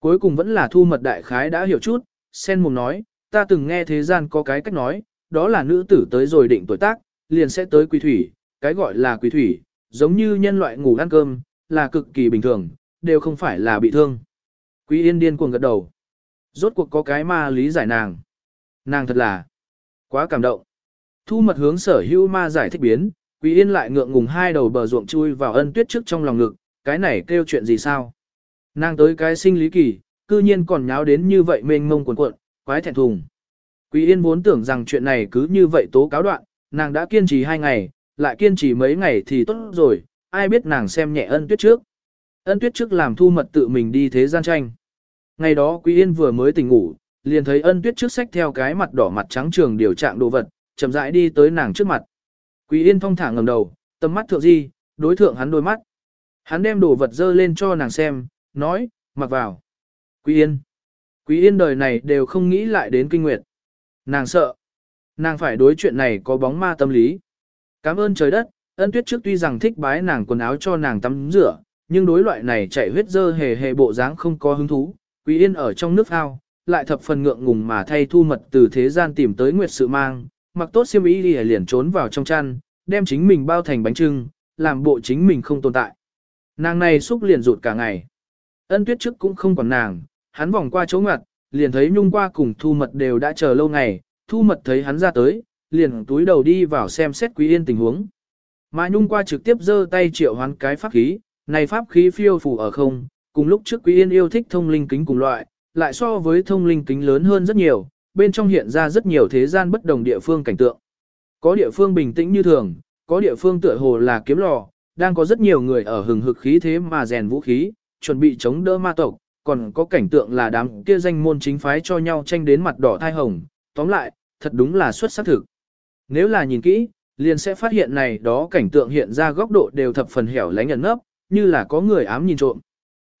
Cuối cùng vẫn là thu mật đại khái đã hiểu chút, sen mùng nói, ta từng nghe thế gian có cái cách nói, đó là nữ tử tới rồi định tuổi tác, liền sẽ tới quỷ thủy, cái gọi là quỷ thủy, giống như nhân loại ngủ ăn cơm, là cực kỳ bình thường, đều không phải là bị thương. Quý yên điên cuồng gật đầu. Rốt cuộc có cái ma lý giải nàng. Nàng thật là quá cảm động. Thu mật hướng sở hữu ma giải thích biến, Quý yên lại ngượng ngùng hai đầu bờ ruộng chui vào ân tuyết trước trong lòng ngực, cái này kêu chuyện gì sao? Nàng tới cái sinh lý kỳ, cư nhiên còn nháo đến như vậy mênh mông cuộn cuộn, quái thẹn thùng. Quý Yên vốn tưởng rằng chuyện này cứ như vậy tố cáo đoạn, nàng đã kiên trì hai ngày, lại kiên trì mấy ngày thì tốt rồi, ai biết nàng xem nhẹ ân tuyết trước. Ân tuyết trước làm thu mật tự mình đi thế gian tranh. Ngày đó Quý Yên vừa mới tỉnh ngủ, liền thấy ân tuyết trước sách theo cái mặt đỏ mặt trắng trường điều trạng đồ vật, chậm rãi đi tới nàng trước mặt. Quý Yên thong thả ngẩng đầu, tầm mắt thượng di, đối thượng hắn đôi mắt. Hắn đem đồ vật dơ lên cho nàng xem, nói, mặc vào. Quý Yên. Quý Yên đời này đều không nghĩ lại đến kinh nguyệt. Nàng sợ. Nàng phải đối chuyện này có bóng ma tâm lý. Cảm ơn trời đất, ân tuyết trước tuy rằng thích bái nàng quần áo cho nàng tắm rửa, nhưng đối loại này chạy huyết dơ hề hề bộ dáng không có hứng thú, Quý Yên ở trong nước ao, lại thập phần ngượng ngùng mà thay thu mật từ thế gian tìm tới nguyệt sự mang, mặc tốt xiêm y đi liền trốn vào trong chăn, đem chính mình bao thành bánh trưng, làm bộ chính mình không tồn tại. Nàng này xúc liền rụt cả ngày. Ân tuyết trước cũng không còn nàng, hắn vòng qua chỗ ngặt, liền thấy nhung qua cùng thu mật đều đã chờ lâu ngày, thu mật thấy hắn ra tới, liền túi đầu đi vào xem xét quý yên tình huống. Mà nhung qua trực tiếp giơ tay triệu hoán cái pháp khí, này pháp khí phiêu phù ở không, cùng lúc trước quý yên yêu thích thông linh kính cùng loại, lại so với thông linh kính lớn hơn rất nhiều, bên trong hiện ra rất nhiều thế gian bất đồng địa phương cảnh tượng. Có địa phương bình tĩnh như thường, có địa phương tựa hồ là kiếm lò, đang có rất nhiều người ở hừng hực khí thế mà rèn vũ khí, chuẩn bị chống đỡ ma tộc, còn có cảnh tượng là đám kia danh môn chính phái cho nhau tranh đến mặt đỏ thai hồng, tóm lại, thật đúng là xuất sắc thực. Nếu là nhìn kỹ, liền sẽ phát hiện này đó cảnh tượng hiện ra góc độ đều thập phần hẻo lánh ẩn nấp, như là có người ám nhìn trộm.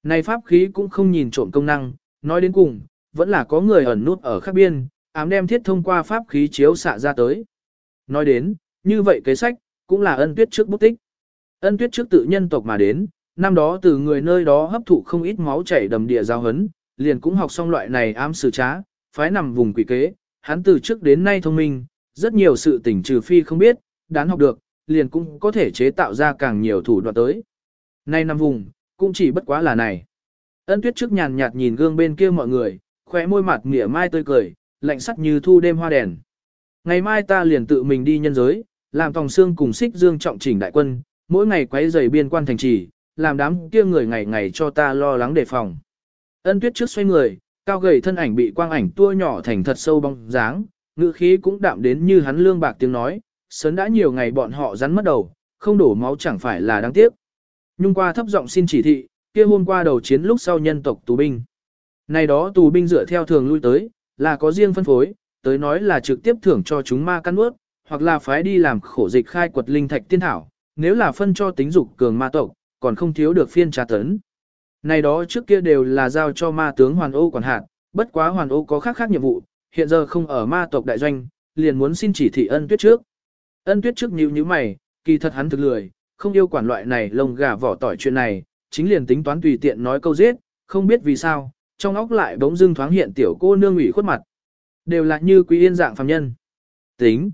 Này pháp khí cũng không nhìn trộm công năng, nói đến cùng, vẫn là có người ẩn nút ở khác biên, ám đem thiết thông qua pháp khí chiếu xạ ra tới. Nói đến, như vậy kế sách, cũng là ân tuyết trước bút tích. Ân tuyết trước tự nhân tộc mà đến, năm đó từ người nơi đó hấp thụ không ít máu chảy đầm địa giao hấn, liền cũng học xong loại này ám sử trá, phái nằm vùng quỷ kế, hắn từ trước đến nay thông minh, rất nhiều sự tình trừ phi không biết, đáng học được, liền cũng có thể chế tạo ra càng nhiều thủ đoạn tới. Nay năm vùng, cũng chỉ bất quá là này. Ân tuyết trước nhàn nhạt nhìn gương bên kia mọi người, khóe môi mặt mỉa mai tươi cười, lạnh sắc như thu đêm hoa đèn. Ngày mai ta liền tự mình đi nhân giới, làm tòng xương cùng xích dương trọng chỉnh đại quân, mỗi ngày quấy giày biên quan thành trì, làm đám kia người ngày ngày cho ta lo lắng đề phòng. Ân tuyết trước xoay người, cao gầy thân ảnh bị quang ảnh tua nhỏ thành thật sâu bóng dáng, ngữ khí cũng đạm đến như hắn lương bạc tiếng nói, sớm đã nhiều ngày bọn họ rắn mất đầu, không đổ máu chẳng phải là đáng tiếc. Nhung qua thấp giọng xin chỉ thị, kia hôm qua đầu chiến lúc sau nhân tộc tù binh. Này đó tù binh dựa theo thường lui tới, là có riêng phân phối, tới nói là trực tiếp thưởng cho chúng ma căn ướt, hoặc là phái đi làm khổ dịch khai quật linh thạch tiên thảo, nếu là phân cho tính dục cường ma tộc, còn không thiếu được phiên trà tấn. Này đó trước kia đều là giao cho ma tướng Hoàn Ô quản hạt, bất quá Hoàn Ô có khác khác nhiệm vụ, hiện giờ không ở ma tộc đại doanh, liền muốn xin chỉ thị ân tuyết trước. Ân tuyết trước nhíu nhíu mày, kỳ thật hắn thực lười, không yêu quản loại này lông gà vỏ tỏi chuyện này, chính liền tính toán tùy tiện nói câu giết, không biết vì sao, trong óc lại bỗng dưng thoáng hiện tiểu cô nương ủy khuất mặt. Đều là như quý yên dạng phàm nhân. Tính.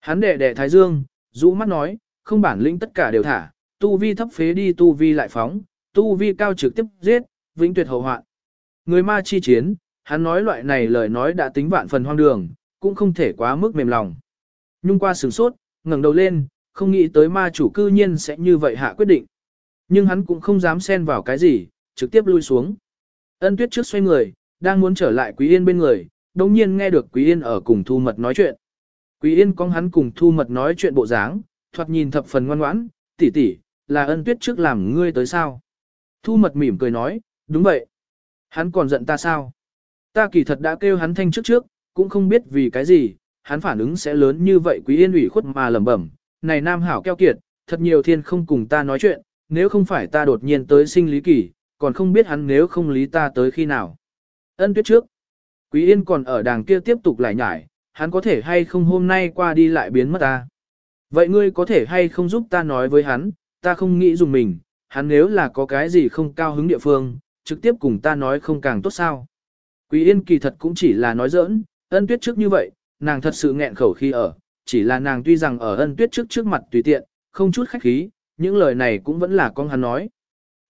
Hắn đệ đệ thái dương, rũ mắt nói, không bản lĩnh tất cả đều thả, tu vi thấp phế đi tu vi lại phóng, tu vi cao trực tiếp giết, vĩnh tuyệt hậu hoạn. Người ma chi chiến, hắn nói loại này lời nói đã tính vạn phần hoang đường, cũng không thể quá mức mềm lòng. Nhung qua sửng sốt, ngẩng đầu lên, không nghĩ tới ma chủ cư nhiên sẽ như vậy hạ quyết định. Nhưng hắn cũng không dám xen vào cái gì, trực tiếp lui xuống. Ân tuyết trước xoay người, đang muốn trở lại Quý Yên bên người, đồng nhiên nghe được Quý Yên ở cùng Thu Mật nói chuyện. Quý Yên con hắn cùng Thu Mật nói chuyện bộ dáng, thoạt nhìn thập phần ngoan ngoãn, tỷ tỷ, là ân tuyết trước làm ngươi tới sao? Thu Mật mỉm cười nói, đúng vậy. Hắn còn giận ta sao? Ta kỳ thật đã kêu hắn thanh trước trước, cũng không biết vì cái gì, hắn phản ứng sẽ lớn như vậy Quý Yên ủy khuất mà lẩm bẩm, này nam hảo keo kiệt, thật nhiều thiên không cùng ta nói chuyện, nếu không phải ta đột nhiên tới sinh lý kỳ, còn không biết hắn nếu không lý ta tới khi nào. Ân tuyết trước, Quý Yên còn ở đàng kia tiếp tục lại nhải, hắn có thể hay không hôm nay qua đi lại biến mất ta. Vậy ngươi có thể hay không giúp ta nói với hắn, ta không nghĩ dùng mình, hắn nếu là có cái gì không cao hứng địa phương, trực tiếp cùng ta nói không càng tốt sao. Quý Yên kỳ thật cũng chỉ là nói giỡn, ân tuyết trước như vậy, nàng thật sự nghẹn khẩu khi ở, chỉ là nàng tuy rằng ở ân tuyết trước trước mặt tùy tiện, không chút khách khí, những lời này cũng vẫn là con hắn nói.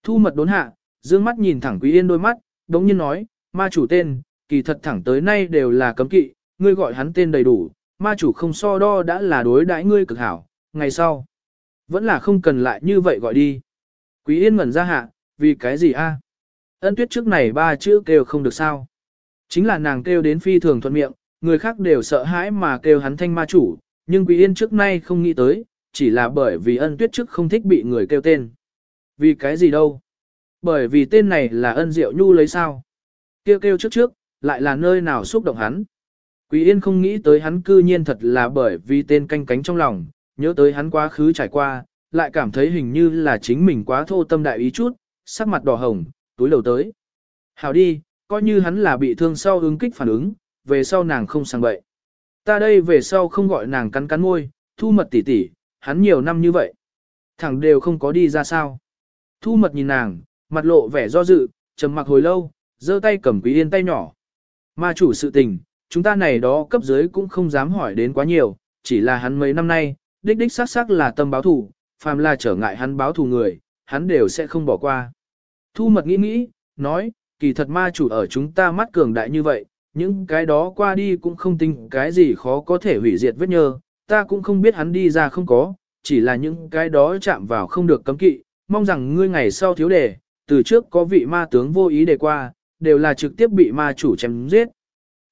Thu mật đốn hạ, dương mắt nhìn thẳng Quý Yên đôi mắt, đống nhiên nói, ma chủ tên, kỳ thật thẳng tới nay đều là cấm kỵ, ngươi gọi hắn tên đầy đủ, ma chủ không so đo đã là đối đãi ngươi cực hảo, ngày sau. Vẫn là không cần lại như vậy gọi đi. Quý Yên ngẩn ra hạ, vì cái gì a? Ân tuyết trước này ba chữ kêu không được sao. Chính là nàng kêu đến phi thường thuận miệng, người khác đều sợ hãi mà kêu hắn thanh ma chủ, nhưng Quý Yên trước nay không nghĩ tới, chỉ là bởi vì ân tuyết trước không thích bị người kêu tên. Vì cái gì đâu? Bởi vì tên này là ân diệu nhu lấy sao? Kêu kêu trước trước, lại là nơi nào xúc động hắn. Quý Yên không nghĩ tới hắn cư nhiên thật là bởi vì tên canh cánh trong lòng, nhớ tới hắn quá khứ trải qua, lại cảm thấy hình như là chính mình quá thô tâm đại ý chút, sắc mặt đỏ hồng, túi đầu tới. Hảo đi, coi như hắn là bị thương sau ứng kích phản ứng, về sau nàng không sang bậy. Ta đây về sau không gọi nàng cắn cắn môi, thu mật tỉ tỉ, hắn nhiều năm như vậy. Thẳng đều không có đi ra sao. Thu mật nhìn nàng, mặt lộ vẻ do dự, trầm mặc hồi lâu, giơ tay cầm Quý Yên tay nhỏ. Ma chủ sự tình, chúng ta này đó cấp dưới cũng không dám hỏi đến quá nhiều, chỉ là hắn mấy năm nay, đích đích xác xác là tâm báo thù, phàm là trở ngại hắn báo thù người, hắn đều sẽ không bỏ qua. Thu mật nghĩ nghĩ, nói, kỳ thật ma chủ ở chúng ta mắt cường đại như vậy, những cái đó qua đi cũng không tính cái gì khó có thể hủy diệt vết nhơ, ta cũng không biết hắn đi ra không có, chỉ là những cái đó chạm vào không được cấm kỵ, mong rằng ngươi ngày sau thiếu đề, từ trước có vị ma tướng vô ý đề qua, đều là trực tiếp bị ma chủ chém giết.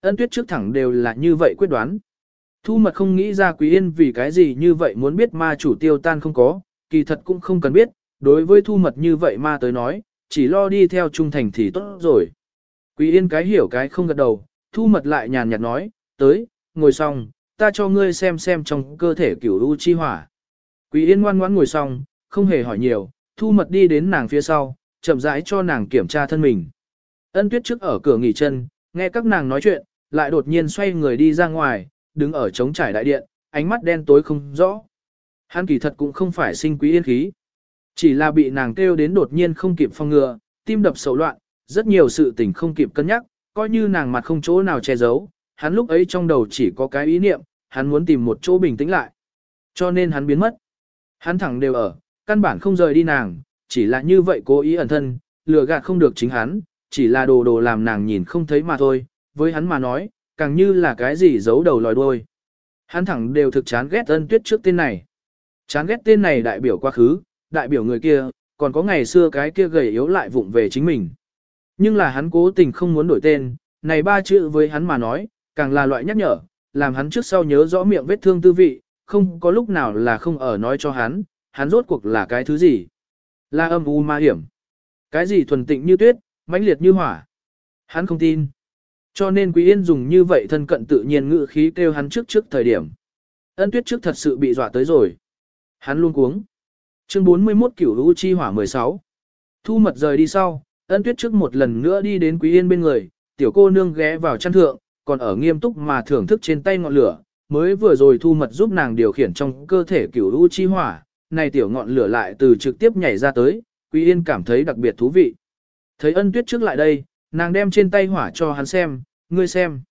Ân tuyết trước thẳng đều là như vậy quyết đoán. Thu mật không nghĩ ra Quý Yên vì cái gì như vậy muốn biết ma chủ tiêu tan không có, kỳ thật cũng không cần biết, đối với thu mật như vậy ma tới nói, chỉ lo đi theo trung thành thì tốt rồi. Quý Yên cái hiểu cái không gật đầu, thu mật lại nhàn nhạt nói, tới, ngồi xong, ta cho ngươi xem xem trong cơ thể cửu u chi hỏa. Quý Yên ngoan ngoãn ngồi xong, không hề hỏi nhiều, thu mật đi đến nàng phía sau, chậm rãi cho nàng kiểm tra thân mình. Ân tuyết trước ở cửa nghỉ chân, nghe các nàng nói chuyện, lại đột nhiên xoay người đi ra ngoài, đứng ở trống trải đại điện, ánh mắt đen tối không rõ. Hắn kỳ thật cũng không phải sinh quý yên khí. Chỉ là bị nàng kêu đến đột nhiên không kịp phong ngừa, tim đập sầu loạn, rất nhiều sự tình không kịp cân nhắc, coi như nàng mặt không chỗ nào che giấu, hắn lúc ấy trong đầu chỉ có cái ý niệm, hắn muốn tìm một chỗ bình tĩnh lại. Cho nên hắn biến mất. Hắn thẳng đều ở, căn bản không rời đi nàng, chỉ là như vậy cố ý ẩn thân, lừa gạt không được chính hắn, chỉ là đồ đồ làm nàng nhìn không thấy mà thôi, với hắn mà nói, càng như là cái gì giấu đầu lòi đuôi. Hắn thẳng đều thực chán ghét ân tuyết trước tên này. Chán ghét tên này đại biểu quá khứ, đại biểu người kia, còn có ngày xưa cái kia gầy yếu lại vụng về chính mình. Nhưng là hắn cố tình không muốn đổi tên, này ba chữ với hắn mà nói, càng là loại nhắc nhở, làm hắn trước sau nhớ rõ miệng vết thương tư vị, không có lúc nào là không ở nói cho hắn, hắn rốt cuộc là cái thứ gì. Là âm u ma hiểm. Cái gì thuần tịnh như tuyết, mãnh liệt như hỏa. Hắn không tin. Cho nên Quý Yên dùng như vậy thân cận tự nhiên ngữ khí kêu hắn trước trước thời điểm. Ân tuyết trước thật sự bị dọa tới rồi. Hắn luôn cuống. Chương 41 Cửu Lũ Chi Hỏa 16 Thu mật rời đi sau, ân tuyết trước một lần nữa đi đến Quý Yên bên người, tiểu cô nương ghé vào chăn thượng, còn ở nghiêm túc mà thưởng thức trên tay ngọn lửa, mới vừa rồi thu mật giúp nàng điều khiển trong cơ thể Cửu Lũ Chi Hỏa, này tiểu ngọn lửa lại từ trực tiếp nhảy ra tới, Quý Yên cảm thấy đặc biệt thú vị. Thấy ân tuyết trước lại đây, nàng đem trên tay hỏa cho hắn xem, ngươi xem.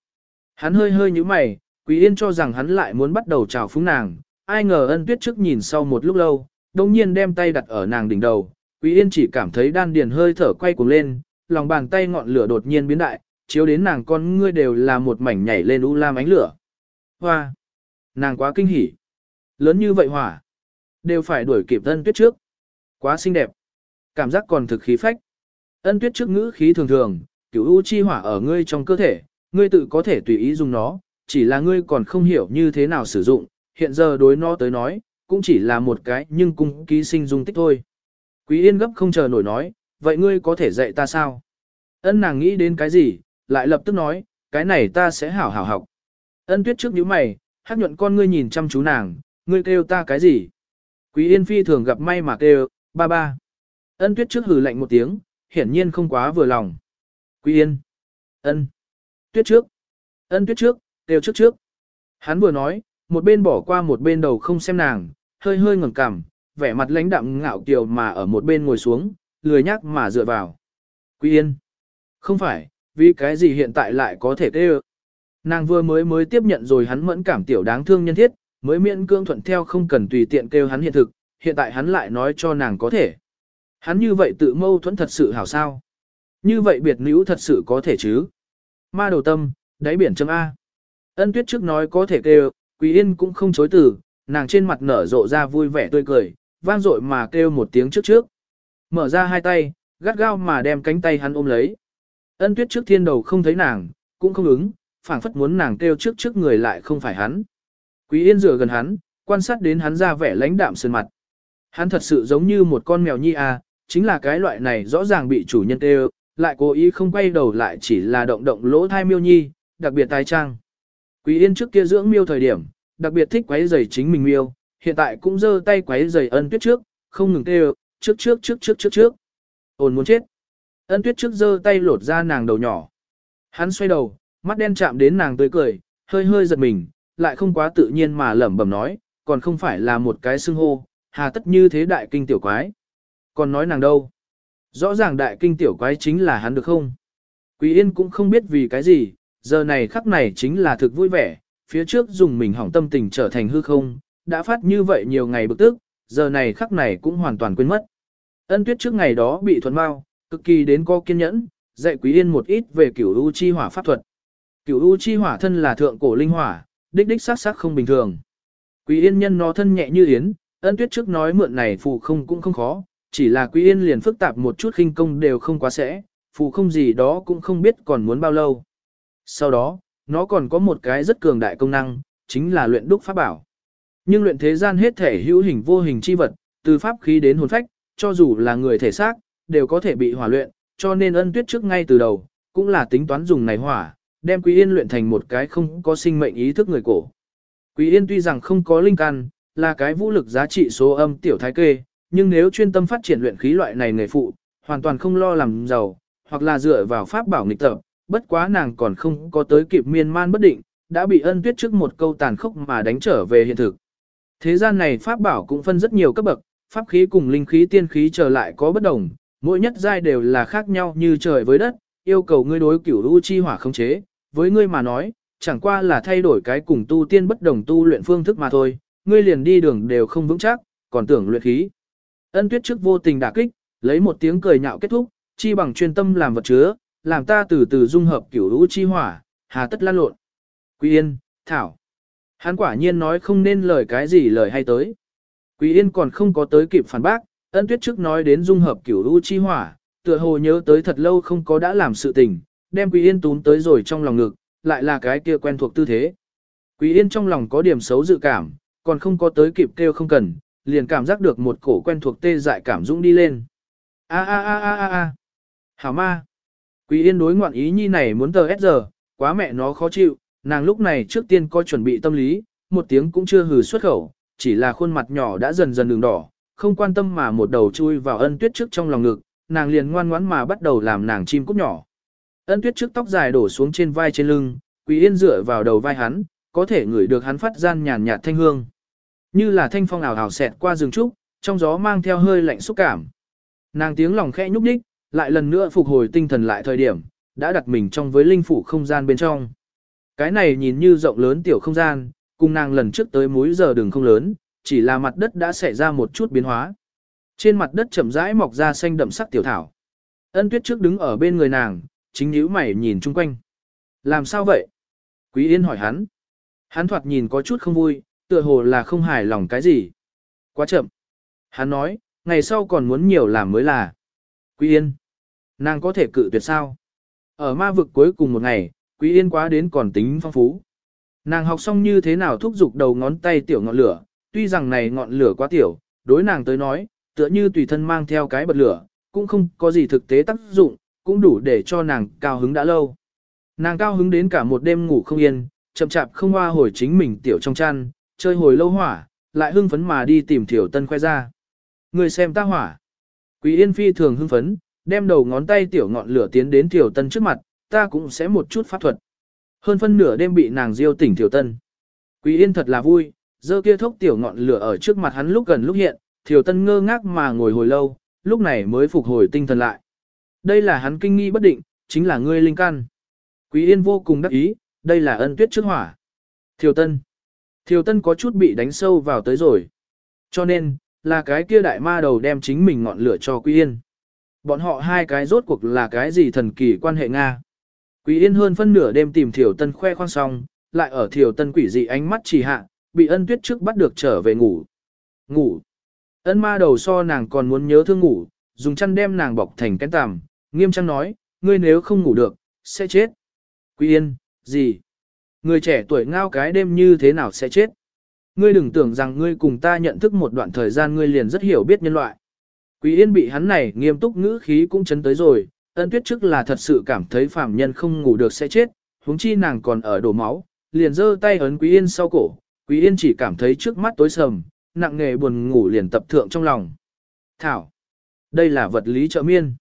Hắn hơi hơi như mày, Quý Yên cho rằng hắn lại muốn bắt đầu chào phúng nàng, ai ngờ ân tuyết trước nhìn sau một lúc lâu, đồng nhiên đem tay đặt ở nàng đỉnh đầu, Quý Yên chỉ cảm thấy đan điền hơi thở quay cuồng lên, lòng bàn tay ngọn lửa đột nhiên biến đại, chiếu đến nàng con ngươi đều là một mảnh nhảy lên u lam ánh lửa. Hoa! Nàng quá kinh hỉ. Lớn như vậy hỏa. Đều phải đuổi kịp ân tuyết trước. Quá xinh đẹp. Cảm giác còn thực khí phách. Ân tuyết trước ngữ khí thường thường, cửu u chi hỏa ở ngươi trong cơ thể, ngươi tự có thể tùy ý dùng nó, chỉ là ngươi còn không hiểu như thế nào sử dụng, hiện giờ đối nó tới nói, cũng chỉ là một cái nhưng cung ký sinh dung tích thôi. Quý yên gấp không chờ nổi nói, vậy ngươi có thể dạy ta sao? Ân nàng nghĩ đến cái gì, lại lập tức nói, cái này ta sẽ hảo hảo học. Ân tuyết trước nhíu mày, hát nhuận con ngươi nhìn chăm chú nàng, ngươi kêu ta cái gì? Quý yên phi thường gặp may mà kêu, ba ba. Ân tuyết trước hừ lạnh một tiếng, hiển nhiên không quá vừa lòng. Quý yên. Ân. Tuyết trước. Ân tuyết trước, đều trước trước. Hắn vừa nói, một bên bỏ qua một bên đầu không xem nàng, hơi hơi ngẩng cằm, vẻ mặt lãnh đạm ngạo kiều mà ở một bên ngồi xuống, lười nhác mà dựa vào. Quý yên. Không phải, vì cái gì hiện tại lại có thể kêu. Nàng vừa mới mới tiếp nhận rồi hắn mẫn cảm tiểu đáng thương nhân thiết, mới miễn cương thuận theo không cần tùy tiện kêu hắn hiện thực, hiện tại hắn lại nói cho nàng có thể. Hắn như vậy tự mâu thuẫn thật sự hảo sao. Như vậy biệt nữ thật sự có thể chứ. Ma đầu tâm, đáy biển chấm A. Ân tuyết trước nói có thể kêu, Quý Yên cũng không chối từ, nàng trên mặt nở rộ ra vui vẻ tươi cười, vang dội mà kêu một tiếng trước trước. Mở ra hai tay, gắt gao mà đem cánh tay hắn ôm lấy. Ân tuyết trước thiên đầu không thấy nàng, cũng không ứng, phảng phất muốn nàng kêu trước trước người lại không phải hắn. Quý Yên rửa gần hắn, quan sát đến hắn ra vẻ lãnh đạm sơn mặt. Hắn thật sự giống như một con mèo nhi à, chính là cái loại này rõ ràng bị chủ nhân kêu, lại cố ý không quay đầu lại chỉ là động động lỗ thai miêu nhi, đặc biệt tài trang. Quý Yên trước kia dưỡng miêu thời điểm, đặc biệt thích quấy giày chính mình miêu, hiện tại cũng giơ tay quấy giày ân tuyết trước, không ngừng kêu, trước trước trước trước trước trước. Ôn muốn chết. Ân tuyết trước giơ tay lột ra nàng đầu nhỏ. Hắn xoay đầu, mắt đen chạm đến nàng tươi cười, hơi hơi giật mình, lại không quá tự nhiên mà lẩm bẩm nói, còn không phải là một cái xưng hô, hà tất như thế đại kinh tiểu quái còn nói nàng đâu. Rõ ràng đại kinh tiểu quái chính là hắn được không? Quý Yên cũng không biết vì cái gì, giờ này khắc này chính là thực vui vẻ, phía trước dùng mình hỏng tâm tình trở thành hư không, đã phát như vậy nhiều ngày bực tức, giờ này khắc này cũng hoàn toàn quên mất. Ân tuyết trước ngày đó bị thuần bao, cực kỳ đến có kiên nhẫn, dạy Quý Yên một ít về cửu u chi hỏa pháp thuật. Cửu u chi hỏa thân là thượng cổ linh hỏa, đích đích sắc sắc không bình thường. Quý Yên nhân nó thân nhẹ như yến, ân tuyết trước nói mượn này phù không cũng không khó, chỉ là Quý Yên liền phức tạp một chút khinh công đều không quá sẽ, phù không gì đó cũng không biết còn muốn bao lâu. Sau đó, nó còn có một cái rất cường đại công năng, chính là luyện đúc pháp bảo. Nhưng luyện thế gian hết thể hữu hình vô hình chi vật, từ pháp khí đến hồn phách, cho dù là người thể xác, đều có thể bị hỏa luyện, cho nên ân tuyết trước ngay từ đầu, cũng là tính toán dùng này hỏa, đem Quý Yên luyện thành một cái không có sinh mệnh ý thức người cổ. Quý Yên tuy rằng không có linh căn, là cái vũ lực giá trị số âm tiểu thái kê, nhưng nếu chuyên tâm phát triển luyện khí loại này nghề phụ, hoàn toàn không lo làm giàu, hoặc là dựa vào pháp bảo nghịch tập, bất quá nàng còn không có tới kịp miên man bất định, đã bị ân tuyết trước một câu tàn khốc mà đánh trở về hiện thực. Thế gian này pháp bảo cũng phân rất nhiều cấp bậc, pháp khí cùng linh khí tiên khí trở lại có bất đồng, mỗi nhất giai đều là khác nhau như trời với đất, yêu cầu ngươi đối cửu u chi hỏa khống chế, với ngươi mà nói, chẳng qua là thay đổi cái cùng tu tiên bất đồng tu luyện phương thức mà thôi, ngươi liền đi đường đều không vững chắc, còn tưởng luyện khí. Ân tuyết trước vô tình đả kích, lấy một tiếng cười nhạo kết thúc, chi bằng chuyên tâm làm vật chứa, làm ta từ từ dung hợp kiểu lũ chi hỏa, hà tất lan lộn. Quý Yên, Thảo. Hắn quả nhiên nói không nên lời cái gì lời hay tới. Quý Yên còn không có tới kịp phản bác, ân tuyết trước nói đến dung hợp kiểu lũ chi hỏa, tựa hồ nhớ tới thật lâu không có đã làm sự tình, đem Quý Yên tún tới rồi trong lòng ngực, lại là cái kia quen thuộc tư thế. Quý Yên trong lòng có điểm xấu dự cảm, còn không có tới kịp kêu không cần, liền cảm giác được một cổ quen thuộc tê dại cảm dũng đi lên. A a a a a a. Hảo ma. Quý Yên đối ngoạn ý nhi này muốn tờ S giờ, quá mẹ nó khó chịu, nàng lúc này trước tiên có chuẩn bị tâm lý, một tiếng cũng chưa hừ xuất khẩu, chỉ là khuôn mặt nhỏ đã dần dần đường đỏ, không quan tâm mà một đầu chui vào ân tuyết trước trong lòng ngực, nàng liền ngoan ngoãn mà bắt đầu làm nàng chim cút nhỏ. Ân tuyết trước tóc dài đổ xuống trên vai trên lưng, Quý Yên dựa vào đầu vai hắn, có thể ngửi được hắn phát gian nhàn nhạt thanh hương. Như là thanh phong ảo ảo xẹt qua rừng trúc, trong gió mang theo hơi lạnh xúc cảm. Nàng tiếng lòng khẽ nhúc nhích, lại lần nữa phục hồi tinh thần lại thời điểm, đã đặt mình trong với linh phủ không gian bên trong. Cái này nhìn như rộng lớn tiểu không gian, cùng nàng lần trước tới múi giờ đường không lớn, chỉ là mặt đất đã xảy ra một chút biến hóa. Trên mặt đất chậm rãi mọc ra xanh đậm sắc tiểu thảo. Ân tuyết trước đứng ở bên người nàng, chính nhíu mày nhìn chung quanh. Làm sao vậy? Quý Yên hỏi hắn. Hắn thoạt nhìn có chút không vui, tựa hồ là không hài lòng cái gì. Quá chậm. Hắn nói, ngày sau còn muốn nhiều làm mới là. Quý Yên. Nàng có thể cự tuyệt sao? Ở ma vực cuối cùng một ngày, Quý Yên quá đến còn tính phong phú. Nàng học xong như thế nào thúc giục đầu ngón tay tiểu ngọn lửa, tuy rằng này ngọn lửa quá tiểu, đối nàng tới nói, tựa như tùy thân mang theo cái bật lửa, cũng không có gì thực tế tác dụng, cũng đủ để cho nàng cao hứng đã lâu. Nàng cao hứng đến cả một đêm ngủ không yên, chậm chạp không hoa hồi chính mình tiểu trong chăn, chơi hồi lâu hỏa, lại hưng phấn mà đi tìm Thiểu Tân khoe ra. Người xem ta hỏa. Quý Yên Phi thường hưng phấn, đem đầu ngón tay tiểu ngọn lửa tiến đến Thiểu Tân trước mặt, ta cũng sẽ một chút pháp thuật. Hơn phân nửa đêm bị nàng diêu tỉnh Thiểu Tân. Quý Yên thật là vui, dơ kia thốc tiểu ngọn lửa ở trước mặt hắn lúc gần lúc hiện, Thiểu Tân ngơ ngác mà ngồi hồi lâu, lúc này mới phục hồi tinh thần lại. Đây là hắn kinh nghi bất định, chính là ngươi linh căn. Quý Yên vô cùng đắc ý, đây là ân tuyết trước hỏa. Thiểu Tân. Thiều Tân có chút bị đánh sâu vào tới rồi. Cho nên, là cái kia đại ma đầu đem chính mình ngọn lửa cho Quý Yên. Bọn họ hai cái rốt cuộc là cái gì thần kỳ quan hệ Nga. Quý Yên hơn phân nửa đêm tìm Thiều Tân khoe khoang xong, lại ở Thiều Tân quỷ dị ánh mắt chỉ hạ, bị ân tuyết trước bắt được trở về ngủ. Ngủ. Ân ma đầu so nàng còn muốn nhớ thương ngủ, dùng chăn đem nàng bọc thành cái tằm, nghiêm trang nói, ngươi nếu không ngủ được, sẽ chết. Quý Yên, gì? Người trẻ tuổi ngao cái đêm như thế nào sẽ chết? Ngươi đừng tưởng rằng ngươi cùng ta nhận thức một đoạn thời gian ngươi liền rất hiểu biết nhân loại. Quý Yên bị hắn này nghiêm túc ngữ khí cũng chấn tới rồi, ân tuyết trước là thật sự cảm thấy phàm nhân không ngủ được sẽ chết, huống chi nàng còn ở đổ máu, liền giơ tay ấn Quý Yên sau cổ, Quý Yên chỉ cảm thấy trước mắt tối sầm, nặng nề buồn ngủ liền tập thượng trong lòng. Thảo, đây là vật lý trợ miên.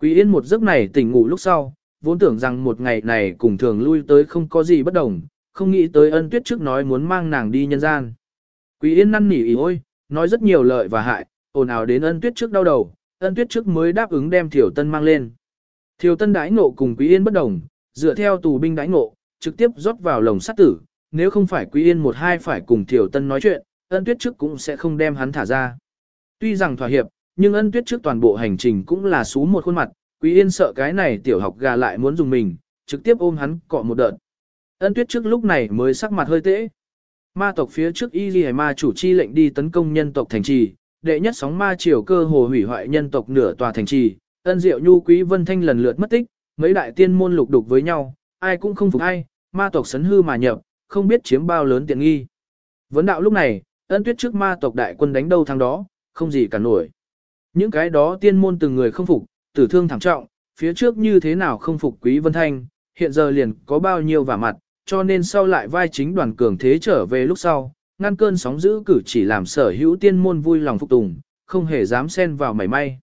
Quý Yên một giấc này tỉnh ngủ lúc sau, vốn tưởng rằng một ngày này cùng thường lui tới không có gì bất đồng, không nghĩ tới ân tuyết trước nói muốn mang nàng đi nhân gian. Quý Yên năn nỉ ý ôi, nói rất nhiều lợi và hại, ồn ào đến ân tuyết trước đau đầu, ân tuyết trước mới đáp ứng đem Thiểu Tân mang lên. Thiểu Tân đãi ngộ cùng Quý Yên bất đồng, dựa theo tù binh đãi ngộ, trực tiếp rót vào lồng sát tử, nếu không phải Quý Yên một hai phải cùng Thiểu Tân nói chuyện, ân tuyết trước cũng sẽ không đem hắn thả ra. Tuy rằng thỏa hiệp, nhưng ân tuyết trước toàn bộ hành trình cũng là xú một khuôn mặt, Quý Yên sợ cái này tiểu học gà lại muốn dùng mình, trực tiếp ôm hắn cọ một đợt. Ân tuyết trước lúc này mới sắc mặt hơi tễ. Ma tộc phía trước Y Ghi Ma chủ chi lệnh đi tấn công nhân tộc thành trì, đệ nhất sóng ma triều cơ hồ hủy hoại nhân tộc nửa tòa thành trì, ân diệu nhu quý vân thanh lần lượt mất tích, mấy đại tiên môn lục đục với nhau, ai cũng không phục ai, ma tộc sấn hư mà nhập, không biết chiếm bao lớn tiện nghi. Vấn đạo lúc này, ân tuyết trước ma tộc đại quân đánh đâu thắng đó, không gì cả nổi. Những cái đó tiên môn từng người không phục, tử thương thảm trọng, phía trước như thế nào không phục quý vân thanh, hiện giờ liền có bao nhiêu vả mặt, cho nên sau lại vai chính đoàn cường thế trở về lúc sau, ngăn cơn sóng dữ cử chỉ làm sở hữu tiên môn vui lòng phục tùng, không hề dám xen vào mảy may.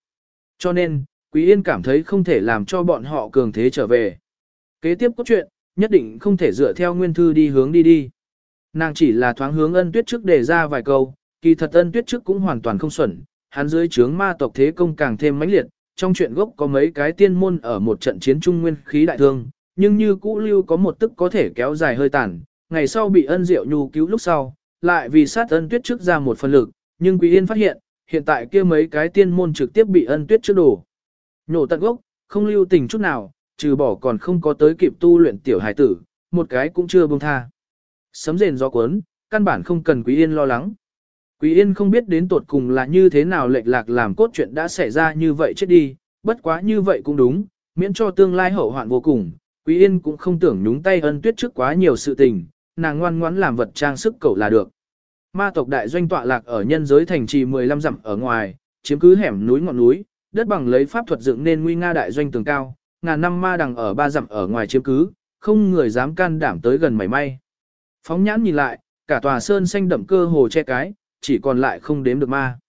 Cho nên, Quý Yên cảm thấy không thể làm cho bọn họ cường thế trở về. Kế tiếp có chuyện, nhất định không thể dựa theo nguyên thư đi hướng đi đi. Nàng chỉ là thoáng hướng ân tuyết trước đề ra vài câu, kỳ thật ân tuyết trước cũng hoàn toàn không xuẩn, hắn dưới trướng ma tộc thế công càng thêm mãnh liệt, trong chuyện gốc có mấy cái tiên môn ở một trận chiến trung nguyên khí đại thương, nhưng như cũ lưu có một tức có thể kéo dài hơi tàn, ngày sau bị ân diệu nhu cứu lúc sau, lại vì sát ân tuyết trước ra một phần lực, nhưng Quý Yên phát hiện, hiện tại kia mấy cái tiên môn trực tiếp bị ân tuyết trước đổ. Nhổ tận gốc, không lưu tình chút nào, trừ bỏ còn không có tới kịp tu luyện tiểu hải tử, một cái cũng chưa buông tha. Sấm rền gió cuốn, căn bản không cần Quý Yên lo lắng. Quý Yên không biết đến tột cùng là như thế nào lệch lạc làm cốt chuyện đã xảy ra như vậy chết đi, bất quá như vậy cũng đúng, miễn cho tương lai hậu hoạn vô cùng. Quý Yên cũng không tưởng nhúng tay ân tuyết trước quá nhiều sự tình, nàng ngoan ngoãn làm vật trang sức cậu là được. Ma tộc đại doanh tọa lạc ở nhân giới thành trì 15 dặm ở ngoài, chiếm cứ hẻm núi ngọn núi, đất bằng lấy pháp thuật dựng nên nguy nga đại doanh tường cao, ngàn năm ma đằng ở ba dặm ở ngoài chiếm cứ, không người dám can đảm tới gần mảy may. Phóng nhãn nhìn lại, cả tòa sơn xanh đậm cơ hồ che cái, chỉ còn lại không đếm được ma.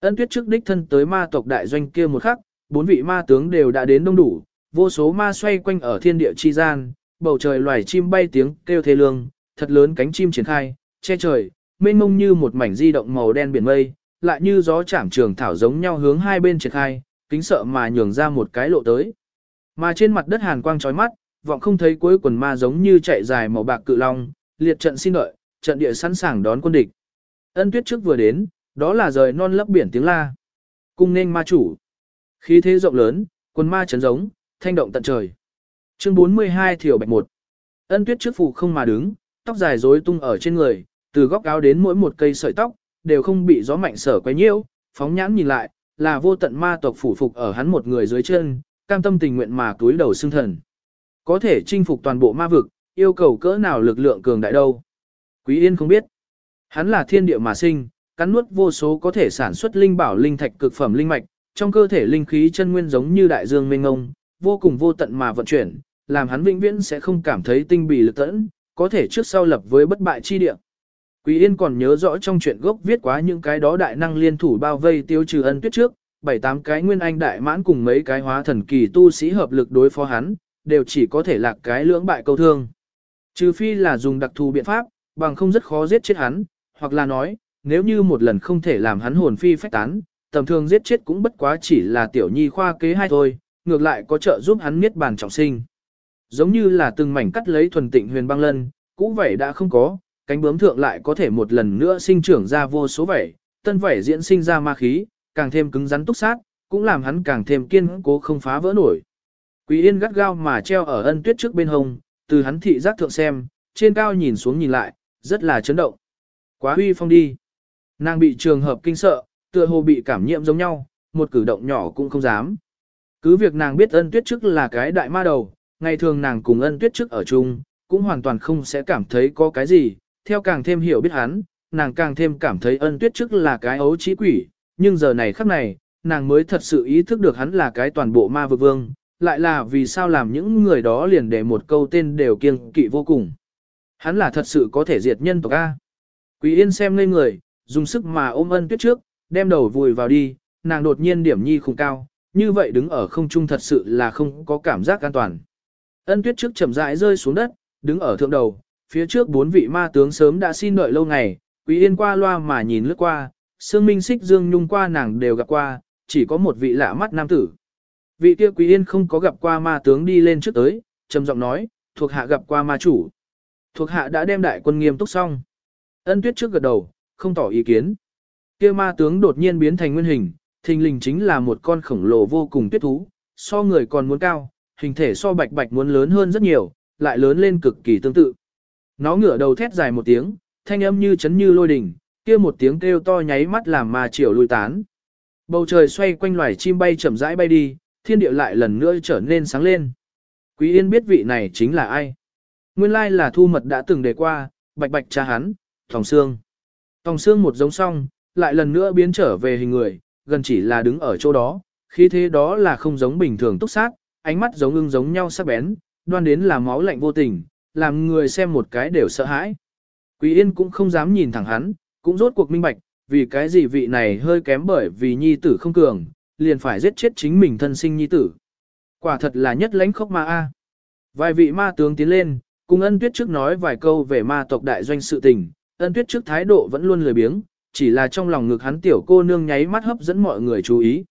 Ân tuyết trước đích thân tới ma tộc đại doanh kia một khắc, bốn vị ma tướng đều đã đến đông đủ, vô số ma xoay quanh ở thiên địa chi gian, bầu trời loài chim bay tiếng kêu thê lương, thật lớn cánh chim triển khai, che trời, mênh mông như một mảnh di động màu đen biển mây, lại như gió chảm trường thảo giống nhau hướng hai bên triển khai, kính sợ mà nhường ra một cái lộ tới. Mà trên mặt đất hàn quang chói mắt, vọng không thấy cuối quần ma giống như chạy dài màu bạc cự long, liệt trận xin đợi, trận địa sẵn sàng đón quân địch. Ân tuyết trước vừa đến, đó là rời non lấp biển tiếng la. Cung nên ma chủ. Khí thế rộng lớn, quần ma chấn giống, thanh động tận trời. Chương 42 Thiểu Bạch 1 Ân tuyết trước phủ không mà đứng, tóc dài rối tung ở trên người, từ góc áo đến mỗi một cây sợi tóc, đều không bị gió mạnh sở quấy nhiễu, phóng nhãn nhìn lại, là vô tận ma tộc phủ phục ở hắn một người dưới chân, cam tâm tình nguyện mà túi đầu xương thần. Có thể chinh phục toàn bộ ma vực, yêu cầu cỡ nào lực lượng cường đại đâu. Quý Yên không biết. Hắn là thiên địa mà sinh, cắn nuốt vô số có thể sản xuất linh bảo linh thạch cực phẩm linh mạch, trong cơ thể linh khí chân nguyên giống như đại dương mênh ngông, vô cùng vô tận mà vận chuyển, làm hắn vĩnh viễn sẽ không cảm thấy tinh bì lực tẫn, có thể trước sau lập với bất bại chi địa. Quý Yên còn nhớ rõ trong chuyện gốc viết quá những cái đó đại năng liên thủ bao vây tiêu trừ ân tuyết trước, bảy tám cái nguyên anh đại mãn cùng mấy cái hóa thần kỳ tu sĩ hợp lực đối phó hắn, đều chỉ có thể lạc cái lưỡng bại câu thương. Trừ phi là dùng đặc thù biện pháp, bằng không rất khó giết chết hắn, hoặc là nói, nếu như một lần không thể làm hắn hồn phi phách tán, tầm thường giết chết cũng bất quá chỉ là tiểu nhi khoa kế hai thôi, ngược lại có trợ giúp hắn miết bàn trọng sinh. Giống như là từng mảnh cắt lấy thuần tịnh huyền băng lân, cũ vậy đã không có, cánh bướm thượng lại có thể một lần nữa sinh trưởng ra vô số vảy, tân vảy diễn sinh ra ma khí, càng thêm cứng rắn túc sát, cũng làm hắn càng thêm kiên cố không phá vỡ nổi. Quý Yên gắt gao mà treo ở ân tuyết trước bên hông, từ hắn thị giác thượng xem, trên cao nhìn xuống nhìn lại, rất là chấn động. Quá huy phong đi. Nàng bị trường hợp kinh sợ, tựa hồ bị cảm nhiễm giống nhau, một cử động nhỏ cũng không dám. Cứ việc nàng biết ân tuyết trước là cái đại ma đầu, ngày thường nàng cùng ân tuyết trước ở chung, cũng hoàn toàn không sẽ cảm thấy có cái gì, theo càng thêm hiểu biết hắn, nàng càng thêm cảm thấy ân tuyết trước là cái ấu trí quỷ, nhưng giờ này khắc này, nàng mới thật sự ý thức được hắn là cái toàn bộ ma vực vương, lại là vì sao làm những người đó liền để một câu tên đều kiêng kỵ vô cùng. Hắn là thật sự có thể diệt nhân tộc A. Quý yên xem ngây người, dùng sức mà ôm ân tuyết trước, đem đầu vùi vào đi, nàng đột nhiên điểm nhi khủng cao, như vậy đứng ở không trung thật sự là không có cảm giác an toàn. Ân tuyết trước chậm rãi rơi xuống đất, đứng ở thượng đầu, phía trước bốn vị ma tướng sớm đã xin đợi lâu ngày, Quý Yên qua loa mà nhìn lướt qua, Sương Minh Xích Dương Nhung qua nàng đều gặp qua, chỉ có một vị lạ mắt nam tử. Vị kia Quý Yên không có gặp qua ma tướng đi lên trước tới, trầm giọng nói, thuộc hạ gặp qua ma chủ. Thuộc hạ đã đem đại quân nghiêm túc xong. Ân tuyết trước gật đầu, không tỏ ý kiến. Kia ma tướng đột nhiên biến thành nguyên hình, thình lình chính là một con khổng lồ vô cùng tuyết thú, so người còn muốn cao, hình thể so bạch bạch muốn lớn hơn rất nhiều, lại lớn lên cực kỳ tương tự. Nó ngửa đầu thét dài một tiếng, thanh âm như chấn như lôi đình, kia một tiếng kêu to nháy mắt làm ma triều lui tán. Bầu trời xoay quanh loài chim bay chậm rãi bay đi, thiên địa lại lần nữa trở nên sáng lên. Quý Yên biết vị này chính là ai. Nguyên lai là thu mật đã từng đề qua, bạch bạch cha hắn, Tòng xương, Tòng xương một giống song, lại lần nữa biến trở về hình người, gần chỉ là đứng ở chỗ đó, khí thế đó là không giống bình thường túc sát, ánh mắt giống ưng giống nhau sắc bén, đoan đến là máu lạnh vô tình, làm người xem một cái đều sợ hãi. Quý Yên cũng không dám nhìn thẳng hắn, cũng rốt cuộc minh bạch, vì cái gì vị này hơi kém bởi vì nhi tử không cường, liền phải giết chết chính mình thân sinh nhi tử. Quả thật là nhất lãnh khốc ma a. Vài vị ma tướng tiến lên, cùng ân tuyết trước nói vài câu về ma tộc đại doanh sự tình, ân tuyết trước thái độ vẫn luôn lười biếng, chỉ là trong lòng ngực hắn tiểu cô nương nháy mắt hấp dẫn mọi người chú ý.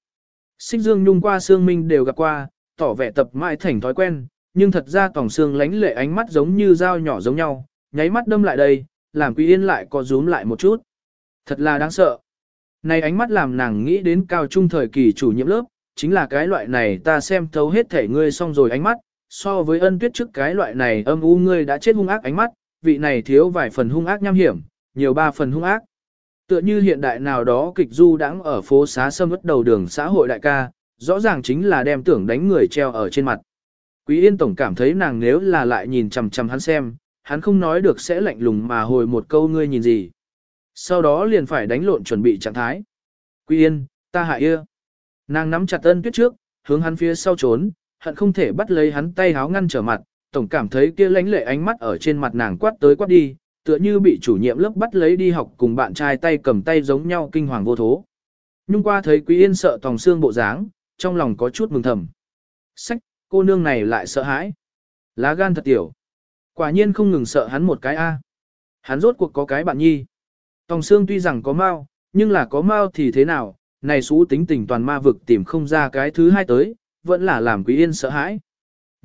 Xích dương nhung qua xương minh đều gặp qua, tỏ vẻ tập mãi thành thói quen, nhưng thật ra tòng xương lánh lệ ánh mắt giống như dao nhỏ giống nhau, nháy mắt đâm lại đây, làm quý yên lại có rúm lại một chút. Thật là đáng sợ. Này ánh mắt làm nàng nghĩ đến cao trung thời kỳ chủ nhiệm lớp, chính là cái loại này ta xem thấu hết thể ngươi xong rồi ánh mắt, so với ân tuyết trước cái loại này âm u ngươi đã chết hung ác ánh mắt, vị này thiếu vài phần hung ác nham hiểm, nhiều ba phần hung ác. Tựa như hiện đại nào đó kịch du đãng ở phố xá sâm ất đầu đường xã hội đại ca, rõ ràng chính là đem tưởng đánh người treo ở trên mặt. Quý Yên Tổng cảm thấy nàng nếu là lại nhìn chằm chằm hắn xem, hắn không nói được sẽ lạnh lùng mà hồi một câu ngươi nhìn gì. Sau đó liền phải đánh lộn chuẩn bị trạng thái. Quý Yên, ta hại yêu. Nàng nắm chặt ân tuyết trước, hướng hắn phía sau trốn, hận không thể bắt lấy hắn tay háo ngăn trở mặt, tổng cảm thấy kia lánh lệ ánh mắt ở trên mặt nàng quát tới quát đi, tựa như bị chủ nhiệm lớp bắt lấy đi học cùng bạn trai tay cầm tay giống nhau kinh hoàng vô thố. Nhung qua thấy Quý Yên sợ tòng xương bộ dáng, trong lòng có chút mừng thầm. Sách, cô nương này lại sợ hãi. Lá gan thật tiểu. Quả nhiên không ngừng sợ hắn một cái A. Hắn rốt cuộc có cái bạn nhi. Tòng xương tuy rằng có mau, nhưng là có mau thì thế nào, này xú tính tình toàn ma vực tìm không ra cái thứ hai tới, vẫn là làm Quý Yên sợ hãi.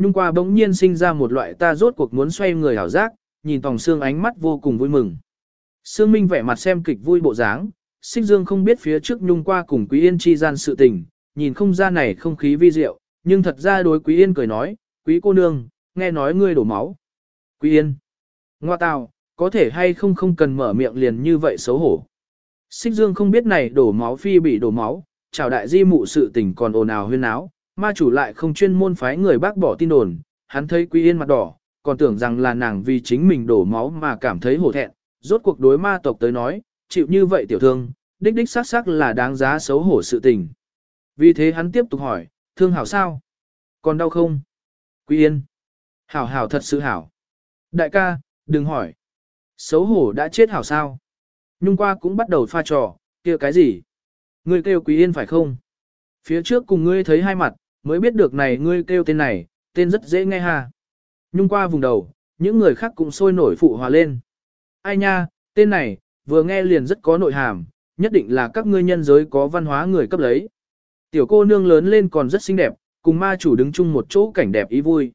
Nhung qua bỗng nhiên sinh ra một loại ta rốt cuộc muốn xoay người hảo giác, nhìn Tòng Sương ánh mắt vô cùng vui mừng. Sương Minh vẻ mặt xem kịch vui bộ dáng, Sinh Dương không biết phía trước Nhung qua cùng Quý Yên chi gian sự tình, nhìn không ra này không khí vi diệu, nhưng thật ra đối Quý Yên cười nói, Quý cô nương, nghe nói ngươi đổ máu. Quý Yên, ngoa tào, có thể hay không không cần mở miệng liền như vậy xấu hổ. Sinh Dương không biết này đổ máu phi bị đổ máu, chào đại di mụ sự tình còn ồn ào huyên áo, ma chủ lại không chuyên môn phái người bác bỏ tin đồn, hắn thấy Quý Yên mặt đỏ, còn tưởng rằng là nàng vì chính mình đổ máu mà cảm thấy hổ thẹn, rốt cuộc đối ma tộc tới nói, chịu như vậy tiểu thương, đích đích xác xác là đáng giá xấu hổ sự tình. Vì thế hắn tiếp tục hỏi, thương hảo sao? Còn đau không? Quý Yên. Hảo hảo thật sự hảo. Đại ca, đừng hỏi. Xấu hổ đã chết hảo sao? Nhung qua cũng bắt đầu pha trò, kia cái gì? Ngươi kêu Quý Yên phải không? Phía trước cùng ngươi thấy hai mặt, mới biết được này ngươi kêu tên này, tên rất dễ nghe ha. Nhung qua vùng đầu, những người khác cũng sôi nổi phụ hòa lên. Ai nha, tên này, vừa nghe liền rất có nội hàm, nhất định là các ngươi nhân giới có văn hóa người cấp lấy. Tiểu cô nương lớn lên còn rất xinh đẹp, cùng ma chủ đứng chung một chỗ cảnh đẹp ý vui.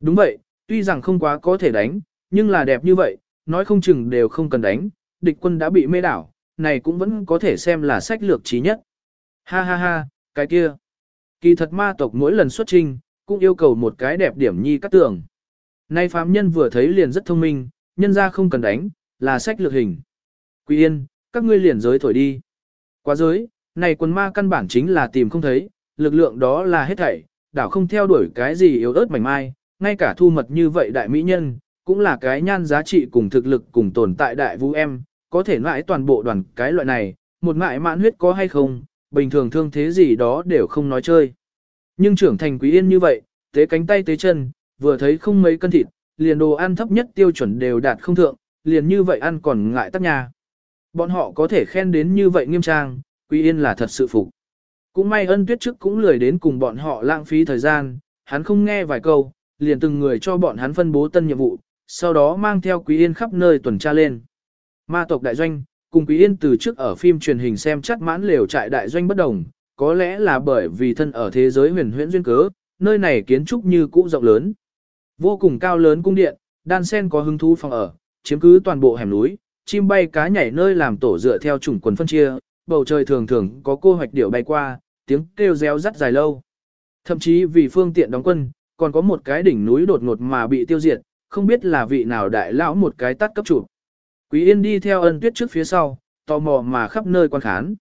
Đúng vậy, tuy rằng không quá có thể đánh, nhưng là đẹp như vậy, nói không chừng đều không cần đánh, địch quân đã bị mê đảo, này cũng vẫn có thể xem là sách lược trí nhất. Ha ha ha, cái kia. Kỳ thật ma tộc mỗi lần xuất trình, cũng yêu cầu một cái đẹp điểm nhi cắt tường. Nay phàm nhân vừa thấy liền rất thông minh, nhân ra không cần đánh, là sách lược hình. Quý yên, các ngươi liền giới thổi đi. Quá giới, này quần ma căn bản chính là tìm không thấy, lực lượng đó là hết thảy, đảo không theo đuổi cái gì yếu ớt mảnh mai, ngay cả thu mật như vậy đại mỹ nhân, cũng là cái nhan giá trị cùng thực lực cùng tồn tại đại vũ em, có thể mãi toàn bộ đoàn cái loại này, một ngại mãn huyết có hay không, bình thường thương thế gì đó đều không nói chơi. Nhưng trưởng thành quý yên như vậy, tế cánh tay tế chân, vừa thấy không mấy cân thịt, liền đồ ăn thấp nhất tiêu chuẩn đều đạt không thượng, liền như vậy ăn còn ngại tắc nhà. Bọn họ có thể khen đến như vậy nghiêm trang, Quý Yên là thật sự phục. Cũng may ân tuyết trước cũng lười đến cùng bọn họ lãng phí thời gian, hắn không nghe vài câu, liền từng người cho bọn hắn phân bố tân nhiệm vụ, sau đó mang theo Quý Yên khắp nơi tuần tra lên. Ma tộc đại doanh, cùng Quý Yên từ trước ở phim truyền hình xem chắc mãn lều trại đại doanh bất đồng, có lẽ là bởi vì thân ở thế giới huyền huyễn duyên cớ, nơi này kiến trúc như cũ rộng lớn. Vô cùng cao lớn cung điện, đan sen có hứng thú phòng ở, chiếm cứ toàn bộ hẻm núi, chim bay cá nhảy nơi làm tổ dựa theo chủng quần phân chia, bầu trời thường thường có cô hoạch điểu bay qua, tiếng kêu reo rắt dài lâu. Thậm chí vì phương tiện đóng quân, còn có một cái đỉnh núi đột ngột mà bị tiêu diệt, không biết là vị nào đại lão một cái tắt cấp chủ. Quý Yên đi theo ân tuyết trước phía sau, tò mò mà khắp nơi quan khán.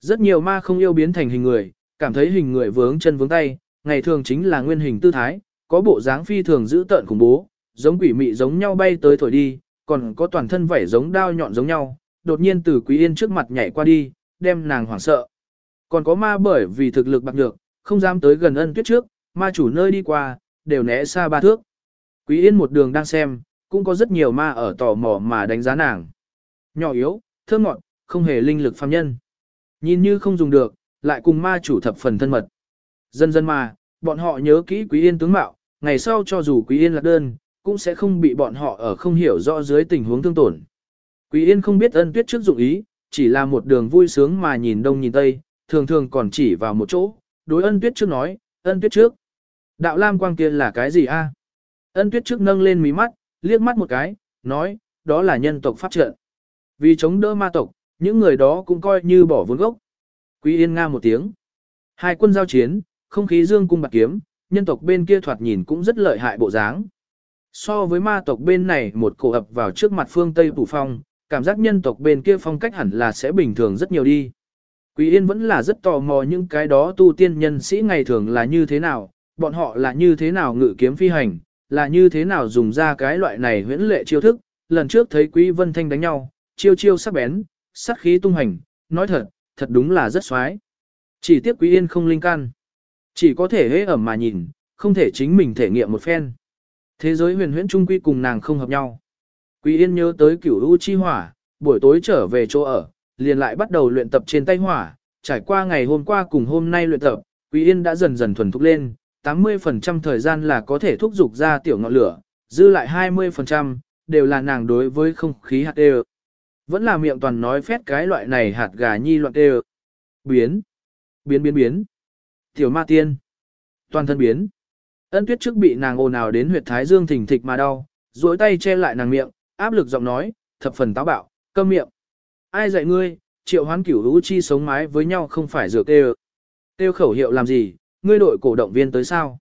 Rất nhiều ma không yêu biến thành hình người, cảm thấy hình người vướng chân vướng tay, ngày thường chính là nguyên hình tư thái, có bộ dáng phi thường giữ tợn khủng bố, giống quỷ mị giống nhau bay tới thổi đi, còn có toàn thân vảy giống đao nhọn giống nhau, đột nhiên từ Quý Yên trước mặt nhảy qua đi, đem nàng hoảng sợ. Còn có ma bởi vì thực lực bạc nhược, không dám tới gần ân tuyết trước, ma chủ nơi đi qua, đều né xa ba thước. Quý Yên một đường đang xem, cũng có rất nhiều ma ở tò mò mà đánh giá nàng. Nhỏ yếu, thơ ngọn, không hề linh lực phàm nhân. Nhìn như không dùng được, lại cùng ma chủ thập phần thân mật. Dần dần mà, bọn họ nhớ kỹ Quý Yên tướng mạo, ngày sau cho dù Quý Yên là đơn, cũng sẽ không bị bọn họ ở không hiểu rõ dưới tình huống thương tổn. Quý Yên không biết ân tuyết trước dụng ý, chỉ là một đường vui sướng mà nhìn đông nhìn tây, thường thường còn chỉ vào một chỗ, đối ân tuyết trước nói, ân tuyết trước. Đạo lam quang kia là cái gì a? Ân tuyết trước nâng lên mí mắt, liếc mắt một cái, nói, đó là nhân tộc pháp trận. Vì chống đỡ ma tộc, những người đó cũng coi như bỏ vốn gốc. Quý yên nga một tiếng. Hai quân giao chiến, không khí dương cung bạc kiếm, nhân tộc bên kia thoạt nhìn cũng rất lợi hại bộ dáng. So với ma tộc bên này một cổ ập vào trước mặt phương Tây Phủ Phong, cảm giác nhân tộc bên kia phong cách hẳn là sẽ bình thường rất nhiều đi. Quý Yên vẫn là rất tò mò những cái đó tu tiên nhân sĩ ngày thường là như thế nào, bọn họ là như thế nào ngự kiếm phi hành, là như thế nào dùng ra cái loại này huyễn lệ chiêu thức, lần trước thấy Quý Vân Thanh đánh nhau, chiêu chiêu sắc bén, sát khí tung hành, nói thật, thật đúng là rất xoái. Chỉ tiếc Quý Yên không linh can, chỉ có thể hễ ẩm mà nhìn, không thể chính mình thể nghiệm một phen. Thế giới huyền huyễn trung quy cùng nàng không hợp nhau. Quý Yên nhớ tới cửu u chi hỏa, buổi tối trở về chỗ ở, liền lại bắt đầu luyện tập trên tay hỏa, trải qua ngày hôm qua cùng hôm nay luyện tập, Quý Yên đã dần dần thuần thục lên, 80% thời gian là có thể thúc dục ra tiểu ngọn lửa, dư lại 20% đều là nàng đối với không khí hạt đều. Vẫn là miệng toàn nói phét cái loại này hạt gà nhi loạn đều. Biến, biến biến biến. Tiểu ma tiên, toàn thân biến. Ân tuyết trước bị nàng ồn ào đến huyệt thái dương thỉnh thịch mà đau, duỗi tay che lại nàng miệng, áp lực giọng nói, thập phần táo bạo, câm miệng. Ai dạy ngươi, triệu hoán cửu hữu chi sống mái với nhau không phải dược tê, tiêu khẩu hiệu làm gì, ngươi đội cổ động viên tới sao?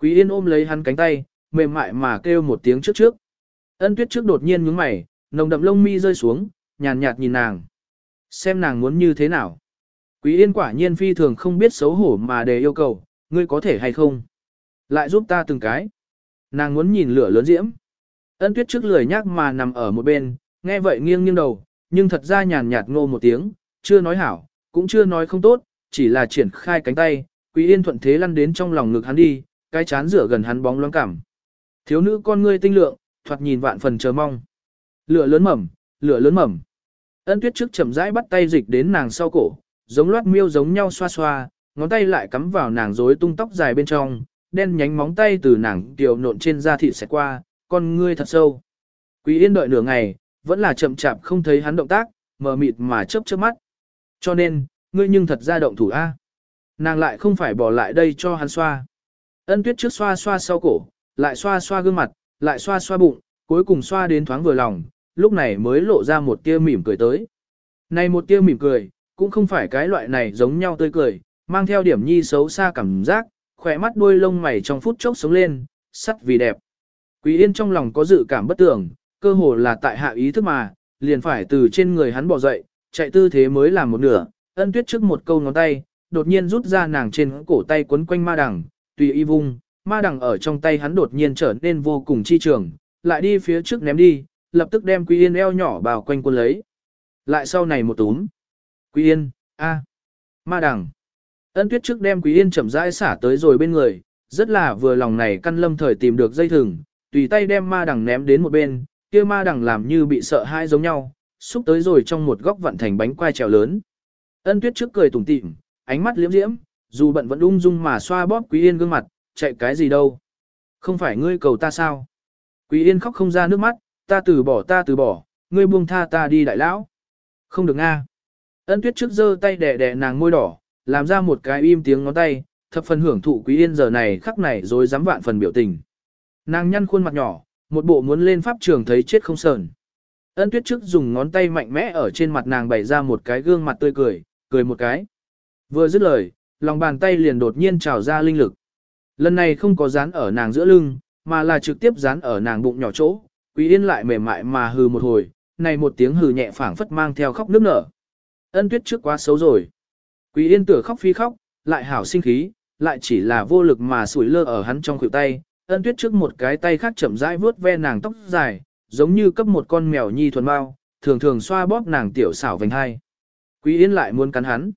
Quý yên ôm lấy hắn cánh tay, mềm mại mà kêu một tiếng trước trước. Ân tuyết trước đột nhiên nhướng mày, nồng đậm lông mi rơi xuống, nhàn nhạt nhìn nàng. Xem nàng muốn như thế nào. Quý yên quả nhiên phi thường không biết xấu hổ mà đề yêu cầu, ngươi có thể hay không? Lại giúp ta từng cái. Nàng muốn nhìn lửa lớn diễm. Ân tuyết trước lười nhác mà nằm ở một bên, nghe vậy nghiêng nghiêng đầu, nhưng thật ra nhàn nhạt ngô một tiếng, chưa nói hảo, cũng chưa nói không tốt, chỉ là triển khai cánh tay, Quý Yên thuận thế lăn đến trong lòng ngực hắn đi, cái chán rửa gần hắn bóng loáng cảm. Thiếu nữ con ngươi tinh lượng, thoạt nhìn vạn phần chờ mong. Lửa lớn mầm, lửa lớn mầm. Ân Tuyết trước chậm rãi bắt tay dịch đến nàng sau cổ, giống loát miêu giống nhau xoa xoa, ngón tay lại cắm vào nàng rối tung tóc dài bên trong, đen nhánh móng tay từ nàng tiểu nộn trên da thịt sẽ qua, con ngươi thật sâu. Quý Yên đợi nửa ngày, vẫn là chậm chạp không thấy hắn động tác, mờ mịt mà chớp chớp mắt. Cho nên, ngươi nhưng thật ra động thủ A. Nàng lại không phải bỏ lại đây cho hắn xoa. Ân tuyết trước xoa xoa sau cổ, lại xoa xoa gương mặt, lại xoa xoa bụng, cuối cùng xoa đến thoáng vừa lòng, lúc này mới lộ ra một tia mỉm cười tới. Này một tia mỉm cười, cũng không phải cái loại này giống nhau tươi cười, mang theo điểm nhi xấu xa cảm giác, khỏe mắt đuôi lông mày trong phút chốc sống lên, sắt vì đẹp. Quý yên trong lòng có dự cảm bất tưởng, cơ hồ là tại hạ ý thức mà, liền phải từ trên người hắn bỏ dậy, chạy tư thế mới làm một nửa, ân tuyết trước một câu ngón tay, đột nhiên rút ra nàng trên cổ tay quấn quanh ma đằng, tùy y vung, ma đằng ở trong tay hắn đột nhiên trở nên vô cùng chi trường, lại đi phía trước ném đi, lập tức đem Quý Yên eo nhỏ bao quanh quân lấy. Lại sau này một túm. Quý Yên, a, ma đằng. Ân tuyết trước đem Quý Yên chậm rãi xả tới rồi bên người, rất là vừa lòng này căn lâm thời tìm được dây thừng, tùy tay đem ma đằng ném đến một bên, kia ma đằng làm như bị sợ hai giống nhau, xúc tới rồi trong một góc vặn thành bánh quai trèo lớn. Ân tuyết trước cười tủm tỉm, ánh mắt liễm diễm, dù bận vẫn ung dung mà xoa bóp Quý Yên gương mặt, chạy cái gì đâu. Không phải ngươi cầu ta sao? Quý Yên khóc không ra nước mắt, ta từ bỏ ta từ bỏ, ngươi buông tha ta đi đại lão. Không được nga. Ân tuyết trước giơ tay đè đè nàng môi đỏ, làm ra một cái im tiếng ngón tay, thập phần hưởng thụ Quý Yên giờ này khắc này rồi dám vạn phần biểu tình. Nàng nhăn khuôn mặt nhỏ, một bộ muốn lên pháp trường thấy chết không sờn. Ân tuyết trước dùng ngón tay mạnh mẽ ở trên mặt nàng bày ra một cái gương mặt tươi cười, cười một cái. Vừa dứt lời, lòng bàn tay liền đột nhiên trào ra linh lực. Lần này không có dán ở nàng giữa lưng, mà là trực tiếp dán ở nàng bụng nhỏ chỗ. Quý Yên lại mềm mại mà hừ một hồi, này một tiếng hừ nhẹ phảng phất mang theo khóc nước nở. Ân tuyết trước quá xấu rồi. Quý Yên tựa khóc phi khóc, lại hảo sinh khí, lại chỉ là vô lực mà sủi lơ ở hắn trong khuỷu tay. Ân tuyết trước một cái tay khác chậm rãi vuốt ve nàng tóc dài, giống như cấp một con mèo nhi thuần bao, thường thường xoa bóp nàng tiểu xảo vành hai. Quý Yên lại muốn cắn hắn.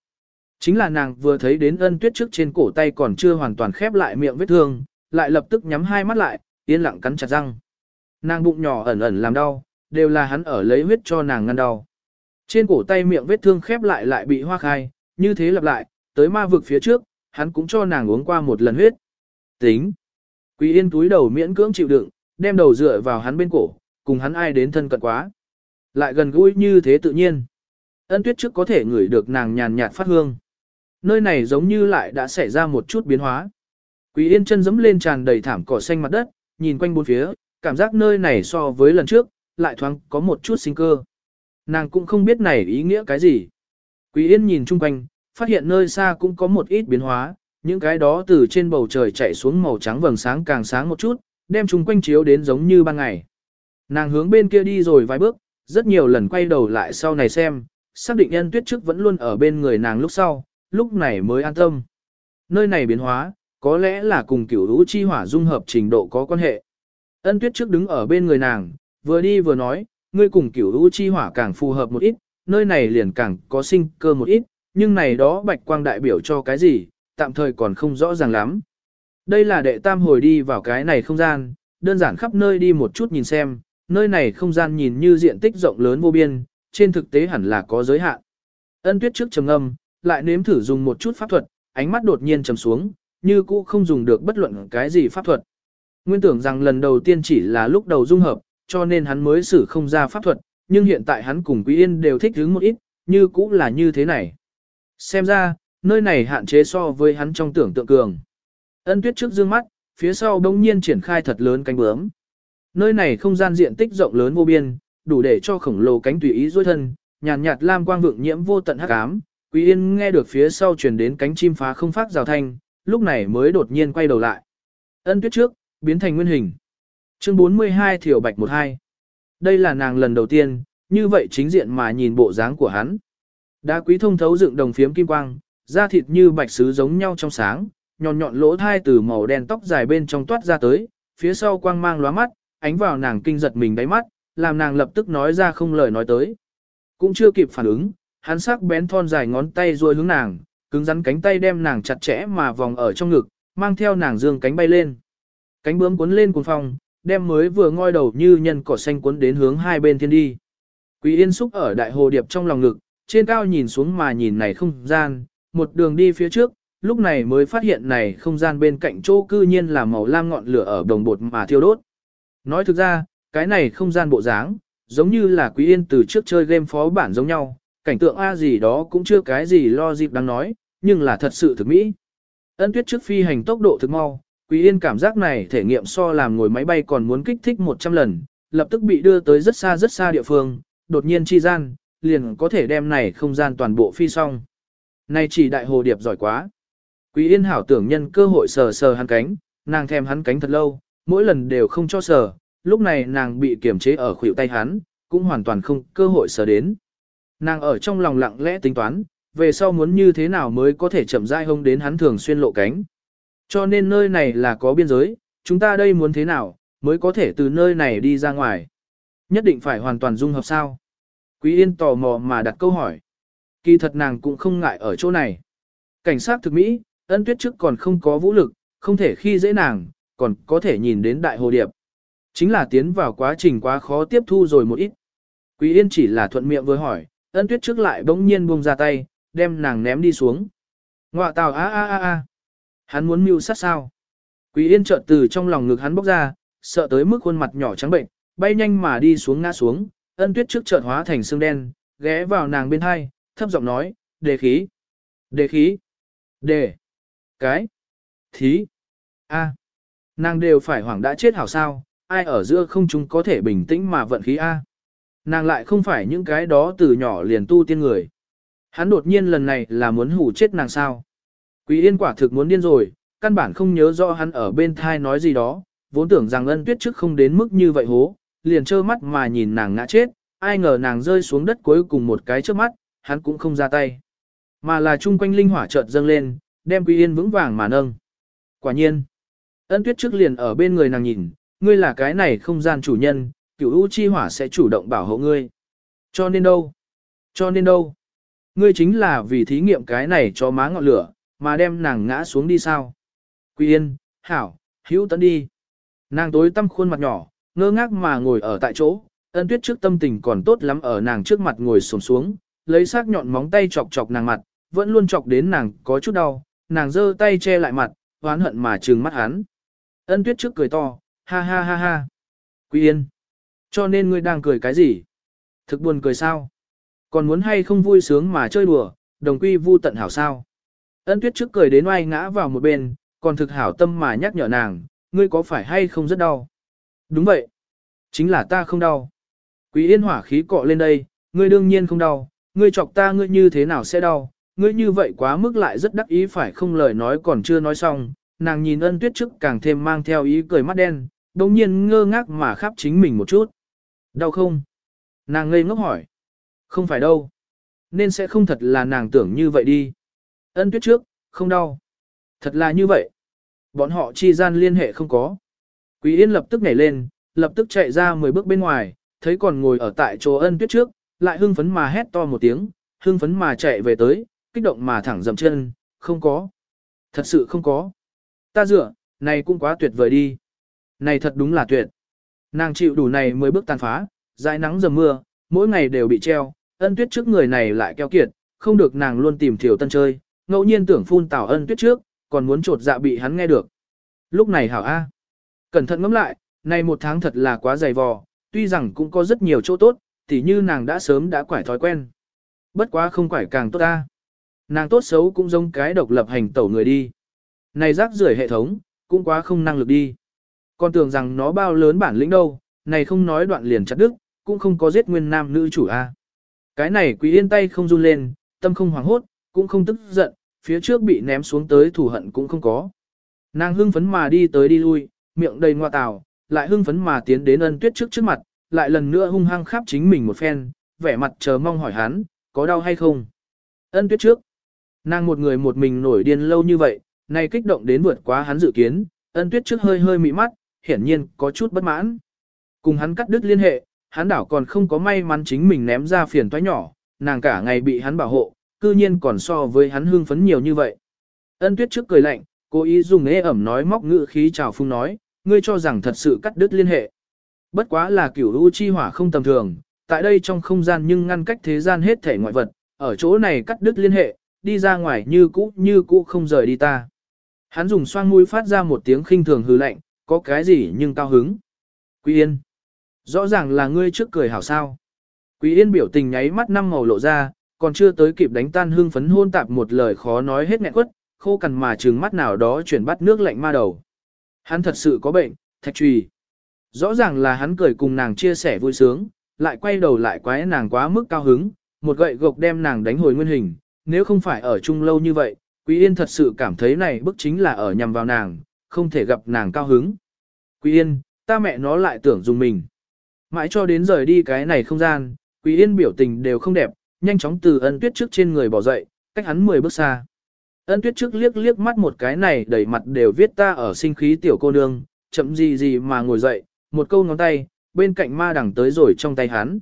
Chính là nàng vừa thấy đến ân tuyết trước trên cổ tay còn chưa hoàn toàn khép lại miệng vết thương, lại lập tức nhắm hai mắt lại, yên lặng cắn chặt răng. Nàng bụng nhỏ ẩn ẩn làm đau, đều là hắn ở lấy huyết cho nàng ngăn đau. Trên cổ tay miệng vết thương khép lại lại bị hoa khai, như thế lặp lại, tới ma vực phía trước, hắn cũng cho nàng uống qua một lần huyết. Tính. Quý yên túi đầu miễn cưỡng chịu đựng, đem đầu dựa vào hắn bên cổ, cùng hắn ai đến thân cận quá. Lại gần gũi như thế tự nhiên. Ân tuyết trước có thể ngửi được nàng nhàn nhạt phát hương. Nơi này giống như lại đã xảy ra một chút biến hóa. Quý yên chân dẫm lên tràn đầy thảm cỏ xanh mặt đất, nhìn quanh bốn phía, cảm giác nơi này so với lần trước, lại thoáng có một chút sinh cơ. Nàng cũng không biết này ý nghĩa cái gì. Quý yên nhìn chung quanh, phát hiện nơi xa cũng có một ít biến hóa, những cái đó từ trên bầu trời chạy xuống màu trắng vầng sáng càng sáng một chút, đem chung quanh chiếu đến giống như ban ngày. Nàng hướng bên kia đi rồi vài bước, rất nhiều lần quay đầu lại sau này xem, xác định nhân tuyết trước vẫn luôn ở bên người nàng lúc sau, lúc này mới an tâm. Nơi này biến hóa, có lẽ là cùng kiểu lũ chi hỏa dung hợp trình độ có quan hệ. Ân tuyết trước đứng ở bên người nàng, vừa đi vừa nói, ngươi cùng kiểu lũ chi hỏa càng phù hợp một ít, nơi này liền càng có sinh cơ một ít, nhưng này đó bạch quang đại biểu cho cái gì, tạm thời còn không rõ ràng lắm. Đây là đệ tam hồi đi vào cái này không gian, đơn giản khắp nơi đi một chút nhìn xem, nơi này không gian nhìn như diện tích rộng lớn vô biên, trên thực tế hẳn là có giới hạn. Ân tuyết trước trầm âm, lại nếm thử dùng một chút pháp thuật, ánh mắt đột nhiên trầm xuống, như cũ không dùng được bất luận cái gì pháp thuật. Nguyên tưởng rằng lần đầu tiên chỉ là lúc đầu dung hợp, cho nên hắn mới xử không ra pháp thuật, nhưng hiện tại hắn cùng Quý Yên đều thích hứng một ít, như cũ là như thế này. Xem ra, nơi này hạn chế so với hắn trong tưởng tượng cường. Ân tuyết trước dương mắt, phía sau đông nhiên triển khai thật lớn cánh bướm. Nơi này không gian diện tích rộng lớn vô biên, đủ để cho khổng lồ cánh tùy ý duỗi thân, nhàn nhạt, nhạt lam quang vượng nhiễm vô tận hắc ám. Quý Yên nghe được phía sau truyền đến cánh chim phá không phát rào thanh, lúc này mới đột nhiên quay đầu lại. Ân tuyết trước, biến thành nguyên hình. Chương 42 Thiểu Bạch 12. Đây là nàng lần đầu tiên, như vậy chính diện mà nhìn bộ dáng của hắn. Đá quý thông thấu dựng đồng phiếm kim quang, da thịt như bạch sứ giống nhau trong sáng, nhọn nhọn lỗ thai từ màu đen tóc dài bên trong toát ra tới, phía sau quang mang lóa mắt, ánh vào nàng kinh giật mình đáy mắt, làm nàng lập tức nói ra không lời nói tới. Cũng chưa kịp phản ứng, hắn sắc bén thon dài ngón tay ruôi hướng nàng, cứng rắn cánh tay đem nàng chặt chẽ mà vòng ở trong ngực, mang theo nàng dương cánh bay lên. Cánh bướm cuốn lên cuồng phong, đem mới vừa ngoi đầu như nhân cỏ xanh cuốn đến hướng hai bên thiên đi. Quý Yên xúc ở đại hồ điệp trong lòng ngực, trên cao nhìn xuống mà nhìn này không gian, một đường đi phía trước, lúc này mới phát hiện này không gian bên cạnh chỗ cư nhiên là màu lam ngọn lửa ở đồng bột mà thiêu đốt. Nói thực ra, cái này không gian bộ dáng, giống như là Quý Yên từ trước chơi game phó bản giống nhau, cảnh tượng A gì đó cũng chưa cái gì lo dịp đáng nói, nhưng là thật sự thực mỹ. Ân tuyết trước phi hành tốc độ thực mau, Quý Yên cảm giác này thể nghiệm so làm ngồi máy bay còn muốn kích thích 100 lần, lập tức bị đưa tới rất xa rất xa địa phương, đột nhiên chi gian, liền có thể đem này không gian toàn bộ phi xong. Này chỉ đại hồ điệp giỏi quá. Quý Yên hảo tưởng nhân cơ hội sờ sờ hắn cánh, nàng thèm hắn cánh thật lâu, mỗi lần đều không cho sờ, lúc này nàng bị kiềm chế ở khuỷu tay hắn, cũng hoàn toàn không cơ hội sờ đến. Nàng ở trong lòng lặng lẽ tính toán, về sau muốn như thế nào mới có thể chậm rãi hông đến hắn thường xuyên lộ cánh. Cho nên nơi này là có biên giới, chúng ta đây muốn thế nào, mới có thể từ nơi này đi ra ngoài. Nhất định phải hoàn toàn dung hợp sao. Quý Yên tò mò mà đặt câu hỏi. Kỳ thật nàng cũng không ngại ở chỗ này. Cảnh sát thực Mỹ, ân tuyết trước còn không có vũ lực, không thể khi dễ nàng, còn có thể nhìn đến đại hồ điệp. Chính là tiến vào quá trình quá khó tiếp thu rồi một ít. Quý Yên chỉ là thuận miệng vừa hỏi, ân tuyết trước lại bỗng nhiên buông ra tay, đem nàng ném đi xuống. Ngoạ tào a a a a. Hắn muốn mưu sát sao? Quý Yên chợt từ trong lòng ngực hắn bốc ra, sợ tới mức khuôn mặt nhỏ trắng bệnh, bay nhanh mà đi xuống ngã xuống, ân tuyết trước chợt hóa thành xương đen, ghé vào nàng bên hai, thấp giọng nói, đề khí. Đề khí. Đề. Cái. Thí. A. Nàng đều phải hoảng đã chết hảo sao, ai ở giữa không chúng có thể bình tĩnh mà vận khí A. Nàng lại không phải những cái đó từ nhỏ liền tu tiên người. Hắn đột nhiên lần này là muốn hủ chết nàng sao. Quý yên quả thực muốn điên rồi, căn bản không nhớ rõ hắn ở bên thai nói gì đó, vốn tưởng rằng ân tuyết trước không đến mức như vậy hố, liền trơ mắt mà nhìn nàng ngã chết, ai ngờ nàng rơi xuống đất cuối cùng một cái trước mắt, hắn cũng không ra tay. Mà là chung quanh linh hỏa chợt dâng lên, đem Quý Yên vững vàng mà nâng. Quả nhiên, ân tuyết trước liền ở bên người nàng nhìn, ngươi là cái này không gian chủ nhân, cửu u chi hỏa sẽ chủ động bảo hộ ngươi. Cho nên đâu? Cho nên đâu? Ngươi chính là vì thí nghiệm cái này cho má ngọn lửa, mà đem nàng ngã xuống đi sao? Quý Yên, Hảo, hữu tấn đi. Nàng tối tăm khuôn mặt nhỏ, ngơ ngác mà ngồi ở tại chỗ, ân tuyết trước tâm tình còn tốt lắm ở nàng trước mặt ngồi xổm xuống, lấy sắc nhọn móng tay chọc chọc nàng mặt, vẫn luôn chọc đến nàng có chút đau, nàng giơ tay che lại mặt, hoán hận mà trừng mắt hắn. Ân tuyết trước cười to, ha ha ha ha. Quý yên. Cho nên ngươi đang cười cái gì? Thực buồn cười sao? Còn muốn hay không vui sướng mà chơi đùa, đồng quy vu tận hảo sao? Ân tuyết trước cười đến oai ngã vào một bên, còn thực hảo tâm mà nhắc nhở nàng, ngươi có phải hay không rất đau? Đúng vậy. Chính là ta không đau. Quý yên hỏa khí cọ lên đây, ngươi đương nhiên không đau, ngươi chọc ta ngươi như thế nào sẽ đau, ngươi như vậy quá mức lại rất đắc ý phải không lời nói còn chưa nói xong, nàng nhìn ân tuyết trước càng thêm mang theo ý cười mắt đen, đồng nhiên ngơ ngác mà khắp chính mình một chút. Đau không? Nàng ngây ngốc hỏi. Không phải đâu. Nên sẽ không thật là nàng tưởng như vậy đi. Ân tuyết trước, không đau. Thật là như vậy. Bọn họ chi gian liên hệ không có. Quý Yên lập tức nhảy lên, lập tức chạy ra 10 bước bên ngoài, thấy còn ngồi ở tại chỗ ân tuyết trước, lại hưng phấn mà hét to một tiếng, hưng phấn mà chạy về tới, kích động mà thẳng dầm chân, không có. Thật sự không có. Ta dựa, này cũng quá tuyệt vời đi. Này thật đúng là tuyệt. Nàng chịu đủ này mới bước tàn phá, dài nắng dầm mưa, mỗi ngày đều bị treo, ân tuyết trước người này lại keo kiệt, không được nàng luôn tìm thiểu tân chơi, ngẫu nhiên tưởng phun tảo ân tuyết trước, còn muốn trột dạ bị hắn nghe được. Lúc này hảo A. Cẩn thận ngẫm lại, này một tháng thật là quá dày vò, tuy rằng cũng có rất nhiều chỗ tốt, tỉ như nàng đã sớm đã quải thói quen. Bất quá không quải càng tốt ta. Nàng tốt xấu cũng giống cái độc lập hành tẩu người đi. Này rác rưởi hệ thống, cũng quá không năng lực đi. Còn tưởng rằng nó bao lớn bản lĩnh đâu, này không nói đoạn liền chặt đức, cũng không có giết nguyên nam nữ chủ a. Cái này quý yên tay không run lên, tâm không hoảng hốt, cũng không tức giận, phía trước bị ném xuống tới thủ hận cũng không có. Nàng hưng phấn mà đi tới đi lui, miệng đầy ngoa tào, lại hưng phấn mà tiến đến ân tuyết trước trước mặt, lại lần nữa hung hăng khắp chính mình một phen, vẻ mặt chờ mong hỏi hắn, có đau hay không? Ân tuyết trước. Nàng một người một mình nổi điên lâu như vậy, nay kích động đến vượt quá hắn dự kiến, ân tuyết trước hơi hơi mị mắt, hiển nhiên có chút bất mãn. Cùng hắn cắt đứt liên hệ, hắn đảo còn không có may mắn chính mình ném ra phiền toái nhỏ, nàng cả ngày bị hắn bảo hộ, cư nhiên còn so với hắn hưng phấn nhiều như vậy. Ân tuyết trước cười lạnh, cố ý dùng ế ẩm nói móc ngữ khí chào phung nói, ngươi cho rằng thật sự cắt đứt liên hệ. Bất quá là kiểu u chi hỏa không tầm thường, tại đây trong không gian nhưng ngăn cách thế gian hết thể ngoại vật, ở chỗ này cắt đứt liên hệ, đi ra ngoài như cũ như cũ không rời đi ta. Hắn dùng xoang mũi phát ra một tiếng khinh thường hư lạnh, có cái gì nhưng cao hứng. Quý Yên. Rõ ràng là ngươi trước cười hảo sao. Quý Yên biểu tình nháy mắt năm màu lộ ra, còn chưa tới kịp đánh tan hương phấn hôn tạp một lời khó nói hết nghẹn quất, khô cằn mà trừng mắt nào đó chuyển bắt nước lạnh ma đầu. Hắn thật sự có bệnh, thạch trùy. Rõ ràng là hắn cười cùng nàng chia sẻ vui sướng, lại quay đầu lại quái nàng quá mức cao hứng, một gậy gộc đem nàng đánh hồi nguyên hình, nếu không phải ở chung lâu như vậy, Quý Yên thật sự cảm thấy này bức chính là ở nhằm vào nàng, không thể gặp nàng cao hứng. Quý Yên, ta mẹ nó lại tưởng dùng mình. Mãi cho đến rời đi cái này không gian, Quý Yên biểu tình đều không đẹp, nhanh chóng từ ân tuyết trước trên người bỏ dậy, cách hắn 10 bước xa. Ân tuyết trước liếc liếc mắt một cái này đầy mặt đều viết ta ở sinh khí tiểu cô nương, chậm gì gì mà ngồi dậy, một câu ngón tay, bên cạnh ma đằng tới rồi trong tay hắn.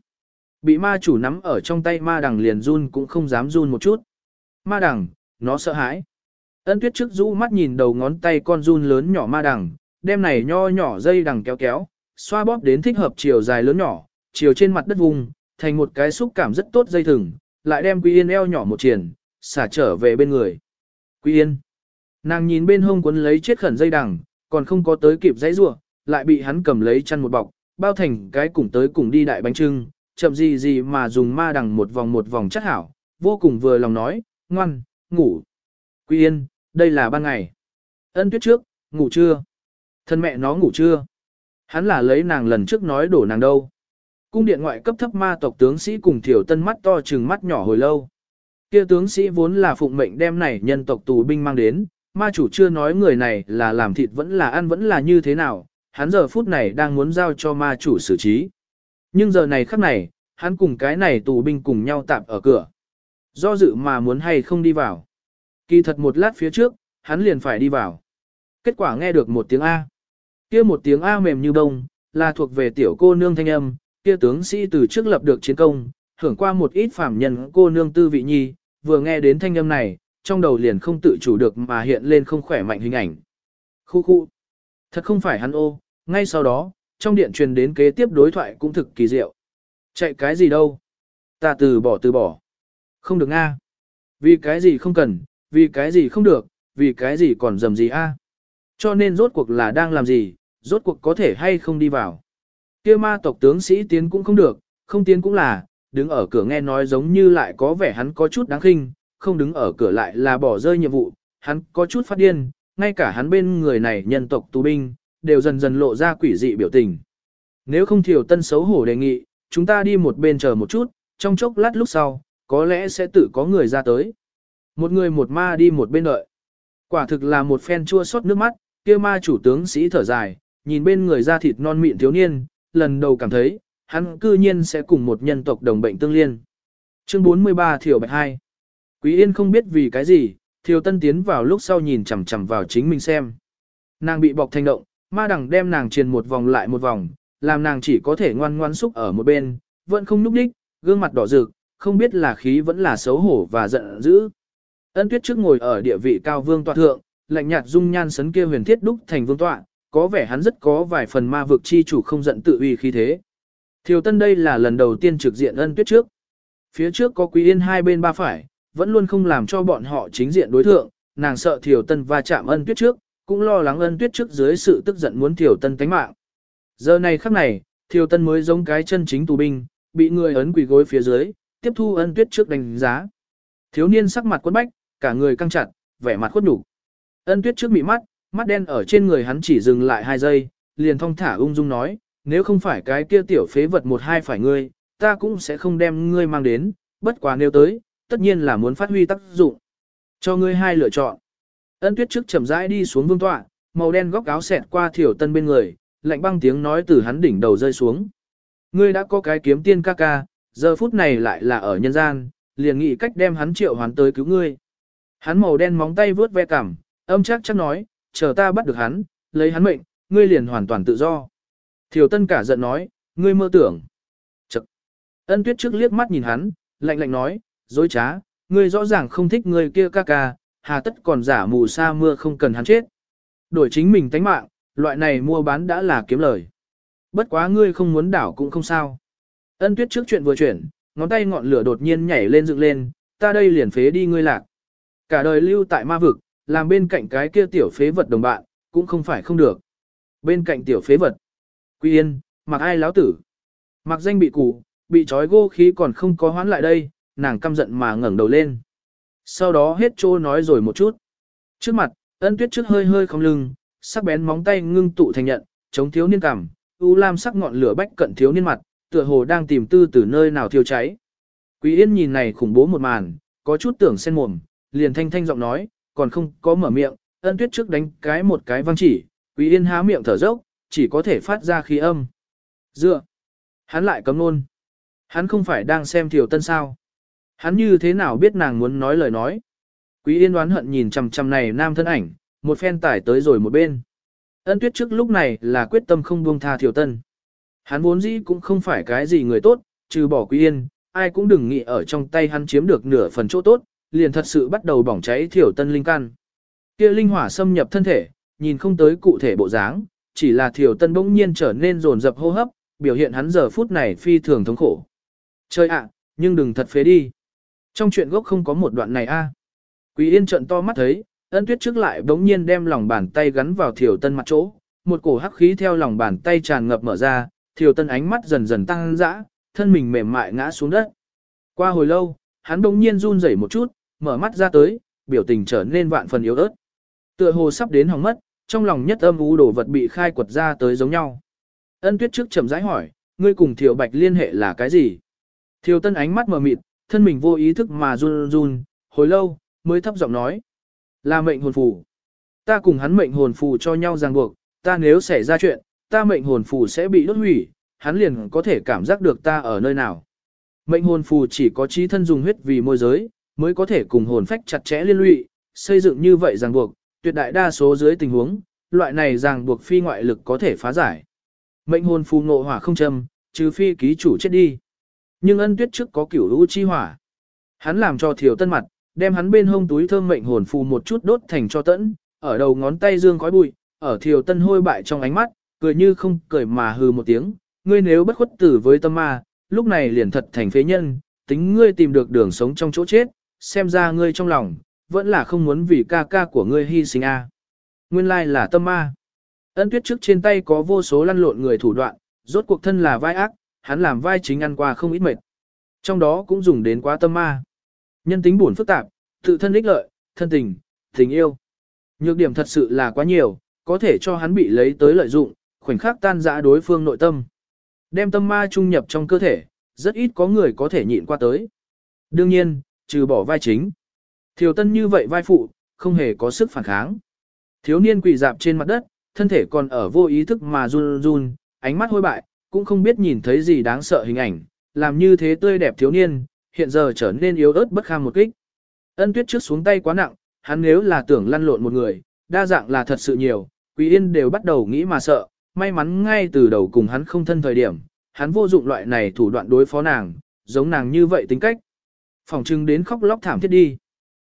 Bị ma chủ nắm ở trong tay ma đằng liền run cũng không dám run một chút. Ma đằng, nó sợ hãi. Ân tuyết trước rũ mắt nhìn đầu ngón tay con run lớn nhỏ ma đằng, đem này nho nhỏ dây đằng kéo kéo, xoa bóp đến thích hợp chiều dài lớn nhỏ, chiều trên mặt đất vùng, thành một cái xúc cảm rất tốt dây thừng, lại đem Quý Yên eo nhỏ một triển, xả trở về bên người. Quý Yên. Nàng nhìn bên hông quấn lấy chết khẩn dây đằng, còn không có tới kịp dãy rua, lại bị hắn cầm lấy chăn một bọc, bao thành cái cùng tới cùng đi đại bánh trưng, chậm gì gì mà dùng ma đằng một vòng một vòng chắc hảo, vô cùng vừa lòng nói, ngoan, ngủ. Quý Yên, đây là ban ngày. Ân tuyết trước, ngủ chưa? Thân mẹ nó ngủ chưa? Hắn là lấy nàng lần trước nói đổ nàng đâu. Cung điện ngoại cấp thấp ma tộc tướng sĩ cùng thiểu tân mắt to trừng mắt nhỏ hồi lâu. Kia tướng sĩ vốn là phụng mệnh đem này nhân tộc tù binh mang đến, ma chủ chưa nói người này là làm thịt vẫn là ăn vẫn là như thế nào, hắn giờ phút này đang muốn giao cho ma chủ xử trí. Nhưng giờ này khắc này, hắn cùng cái này tù binh cùng nhau tạm ở cửa. Do dự mà muốn hay không đi vào. Kỳ thật một lát phía trước, hắn liền phải đi vào. Kết quả nghe được một tiếng A. kia một tiếng A mềm như bông, là thuộc về tiểu cô nương thanh âm, kia tướng sĩ từ trước lập được chiến công, hưởng qua một ít phàm nhân cô nương tư vị nhi, vừa nghe đến thanh âm này, trong đầu liền không tự chủ được mà hiện lên không khỏe mạnh hình ảnh. Khu khu. Thật không phải hắn ô, ngay sau đó, trong điện truyền đến kế tiếp đối thoại cũng thực kỳ diệu. Chạy cái gì đâu? Ta từ bỏ từ bỏ. Không được a. Vì cái gì không cần, vì cái gì không được, vì cái gì còn dầm gì a? Cho nên rốt cuộc là đang làm gì, rốt cuộc có thể hay không đi vào. Kia ma tộc tướng sĩ tiến cũng không được, không tiến cũng là, đứng ở cửa nghe nói giống như lại có vẻ hắn có chút đáng khinh, không đứng ở cửa lại là bỏ rơi nhiệm vụ, hắn có chút phát điên, ngay cả hắn bên người này nhân tộc tù binh, đều dần dần lộ ra quỷ dị biểu tình. Nếu không thiểu tân xấu hổ đề nghị, chúng ta đi một bên chờ một chút, trong chốc lát lúc sau, có lẽ sẽ tự có người ra tới. Một người một ma đi một bên đợi. Quả thực là một phen chua xót nước mắt, kia ma chủ tướng sĩ thở dài, nhìn bên người da thịt non mịn thiếu niên, lần đầu cảm thấy, hắn cư nhiên sẽ cùng một nhân tộc đồng bệnh tương liên. Chương 43 Thiểu Bạch 2 Quý Yên không biết vì cái gì, Thiều Tân tiến vào lúc sau nhìn chằm chằm vào chính mình xem. Nàng bị bọc thành động, ma đằng đem nàng truyền một vòng lại một vòng, làm nàng chỉ có thể ngoan ngoan xúc ở một bên, vẫn không núp đích, gương mặt đỏ rực, không biết là khí vẫn là xấu hổ và giận dữ. Ân Tuyết trước ngồi ở địa vị cao vương tọa thượng, lạnh nhạt dung nhan sấn kia huyền thiết đúc thành vương tọa, có vẻ hắn rất có vài phần ma vực chi chủ không giận tự uy khí thế. Thiều Tân đây là lần đầu tiên trực diện Ân Tuyết trước. Phía trước có Quý Yên hai bên ba phải, vẫn luôn không làm cho bọn họ chính diện đối thượng, nàng sợ Thiều Tân va chạm Ân Tuyết trước, cũng lo lắng Ân Tuyết trước dưới sự tức giận muốn Thiều Tân tánh mạng. Giờ này khắc này, Thiều Tân mới giống cái chân chính tù binh, bị người ấn quỳ gối phía dưới, tiếp thu Ân Tuyết trước đánh giá. Thiếu niên sắc mặt quấn bách, cả người căng chặt, vẻ mặt khuất nhục. Ân Tuyết trước mị mắt, mắt đen ở trên người hắn chỉ dừng lại hai giây, liền thong thả ung dung nói, nếu không phải cái kia tiểu phế vật một hai phải ngươi, ta cũng sẽ không đem ngươi mang đến, bất quá nếu tới, tất nhiên là muốn phát huy tác dụng. Cho ngươi hai lựa chọn. Ân tuyết trước chậm rãi đi xuống vương tọa, màu đen góc áo xẹt qua thiểu tân bên người, lạnh băng tiếng nói từ hắn đỉnh đầu rơi xuống. Ngươi đã có cái kiếm tiên ca ca, giờ phút này lại là ở nhân gian, liền nghĩ cách đem hắn triệu hoán tới cứu ngươi. Hắn màu đen móng tay vướt ve cằm, âm chắc chắc nói, chờ ta bắt được hắn, lấy hắn mệnh, ngươi liền hoàn toàn tự do. Thiều tân cả giận nói, ngươi mơ tưởng. Chật. Ân tuyết trước liếc mắt nhìn hắn, lạnh lạnh nói, dối trá, ngươi rõ ràng không thích ngươi kia ca ca, hà tất còn giả mù sa mưa không cần hắn chết. Đổi chính mình tánh mạng, loại này mua bán đã là kiếm lời. Bất quá ngươi không muốn đảo cũng không sao. Ân tuyết trước chuyện vừa chuyển, ngón tay ngọn lửa đột nhiên nhảy lên dựng lên, ta đây liền phế đi ngươi lạc. Cả đời lưu tại ma vực, làm bên cạnh cái kia tiểu phế vật đồng bạn, cũng không phải không được. Bên cạnh tiểu phế vật, Quy Yên, mặc ai láo tử. Mặc danh bị củ, bị trói gô khí còn không có hoán lại đây, nàng căm giận mà ngẩng đầu lên. Sau đó hết trô nói rồi một chút. Trước mặt, ân tuyết trước hơi hơi không lưng, sắc bén móng tay ngưng tụ thành nhận, chống thiếu niên cảm, u lam sắc ngọn lửa bách cận thiếu niên mặt, tựa hồ đang tìm tư từ nơi nào thiêu cháy. Quý Yên nhìn này khủng bố một màn, có chút tưởng sen mồm, liền thanh thanh giọng nói, còn không có mở miệng, ân tuyết trước đánh cái một cái văng chỉ, Quý Yên há miệng thở dốc, chỉ có thể phát ra khí âm. Dựa. Hắn lại cấm luôn. Hắn không phải đang xem Thiều Tân sao. Hắn như thế nào biết nàng muốn nói lời nói. Quý Yên đoán hận nhìn chằm chằm này nam thân ảnh, một phen tải tới rồi một bên. Ân tuyết trước lúc này là quyết tâm không buông tha Thiều Tân. Hắn vốn dĩ cũng không phải cái gì người tốt, trừ bỏ Quý Yên, ai cũng đừng nghĩ ở trong tay hắn chiếm được nửa phần chỗ tốt, liền thật sự bắt đầu bỏng cháy Thiểu Tân linh căn. Kia linh hỏa xâm nhập thân thể, nhìn không tới cụ thể bộ dáng, chỉ là Thiểu Tân bỗng nhiên trở nên rồn rập hô hấp, biểu hiện hắn giờ phút này phi thường thống khổ. Chơi ạ, nhưng đừng thật phế đi. Trong chuyện gốc không có một đoạn này a. Quý Yên trợn to mắt thấy, ân tuyết trước lại bỗng nhiên đem lòng bàn tay gắn vào Thiều Tân mặt chỗ, một cổ hắc khí theo lòng bàn tay tràn ngập mở ra, Thiều Tân ánh mắt dần dần tăng dã, thân mình mềm mại ngã xuống đất. Qua hồi lâu, hắn bỗng nhiên run rẩy một chút, mở mắt ra tới, biểu tình trở nên vạn phần yếu ớt. Tựa hồ sắp đến hỏng mất, trong lòng nhất âm u đồ vật bị khai quật ra tới giống nhau. Ân tuyết trước chậm rãi hỏi, ngươi cùng Thiều Bạch liên hệ là cái gì? Thiều Tân ánh mắt mờ mịt, thân mình vô ý thức mà run run, hồi lâu, mới thấp giọng nói. Là mệnh hồn phù. Ta cùng hắn mệnh hồn phù cho nhau ràng buộc, ta nếu xảy ra chuyện, ta mệnh hồn phù sẽ bị đốt hủy, hắn liền có thể cảm giác được ta ở nơi nào. Mệnh hồn phù chỉ có trí thân dùng huyết vì môi giới, mới có thể cùng hồn phách chặt chẽ liên lụy, xây dựng như vậy ràng buộc, tuyệt đại đa số dưới tình huống, loại này ràng buộc phi ngoại lực có thể phá giải. Mệnh hồn phù ngộ hỏa không châm, trừ phi ký chủ chết đi. Nhưng ân tuyết trước có kiểu lũ chi hỏa. Hắn làm cho thiểu tân mặt, đem hắn bên hông túi thơm mệnh hồn phù một chút đốt thành cho tẫn, ở đầu ngón tay dương khói bụi, ở thiểu tân hôi bại trong ánh mắt, cười như không cười mà hừ một tiếng, ngươi nếu bất khuất tử với tâm ma, lúc này liền thật thành phế nhân, tính ngươi tìm được đường sống trong chỗ chết, xem ra ngươi trong lòng, vẫn là không muốn vì ca ca của ngươi hy sinh a. Nguyên lai là tâm ma. Ân tuyết trước trên tay có vô số lăn lộn người thủ đoạn, rốt cuộc thân là vai ác, hắn làm vai chính ăn qua không ít mệt. Trong đó cũng dùng đến quá tâm ma. Nhân tính buồn phức tạp, tự thân ích lợi, thân tình, tình yêu. Nhược điểm thật sự là quá nhiều, có thể cho hắn bị lấy tới lợi dụng, khoảnh khắc tan dã đối phương nội tâm. Đem tâm ma trung nhập trong cơ thể, rất ít có người có thể nhịn qua tới. Đương nhiên, trừ bỏ vai chính. Thiều tân như vậy vai phụ, không hề có sức phản kháng. Thiếu niên quỳ dạp trên mặt đất, thân thể còn ở vô ý thức mà run run, ánh mắt hôi bại, cũng không biết nhìn thấy gì đáng sợ hình ảnh, làm như thế tươi đẹp thiếu niên, hiện giờ trở nên yếu ớt bất kham một kích. Ân tuyết trước xuống tay quá nặng, hắn nếu là tưởng lăn lộn một người, đa dạng là thật sự nhiều, Quý Yên đều bắt đầu nghĩ mà sợ, may mắn ngay từ đầu cùng hắn không thân thời điểm, hắn vô dụng loại này thủ đoạn đối phó nàng, giống nàng như vậy tính cách. Phòng trưng đến khóc lóc thảm thiết đi.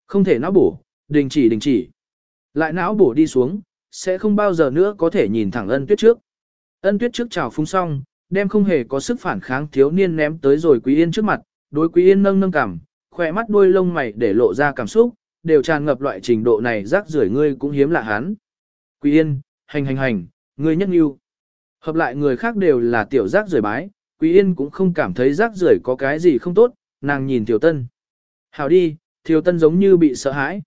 Không thể não bổ, đình chỉ đình chỉ. Lại não bổ đi xuống, sẽ không bao giờ nữa có thể nhìn thẳng ân tuyết trước. Ân tuyết trước chào phúng xong, đem không hề có sức phản kháng thiếu niên ném tới rồi Quý Yên trước mặt, đối Quý Yên nâng nâng cằm, khỏe mắt đuôi lông mày để lộ ra cảm xúc, đều tràn ngập loại trình độ này rác rưởi ngươi cũng hiếm lạ hắn. Quý Yên, hành hành hành, ngươi nhất yêu. Hợp lại người khác đều là tiểu rác rưởi bái, Quý Yên cũng không cảm thấy rác rưởi có cái gì không tốt, nàng nhìn Tiểu Tân. Hảo đi, Tiểu Tân giống như bị sợ hãi.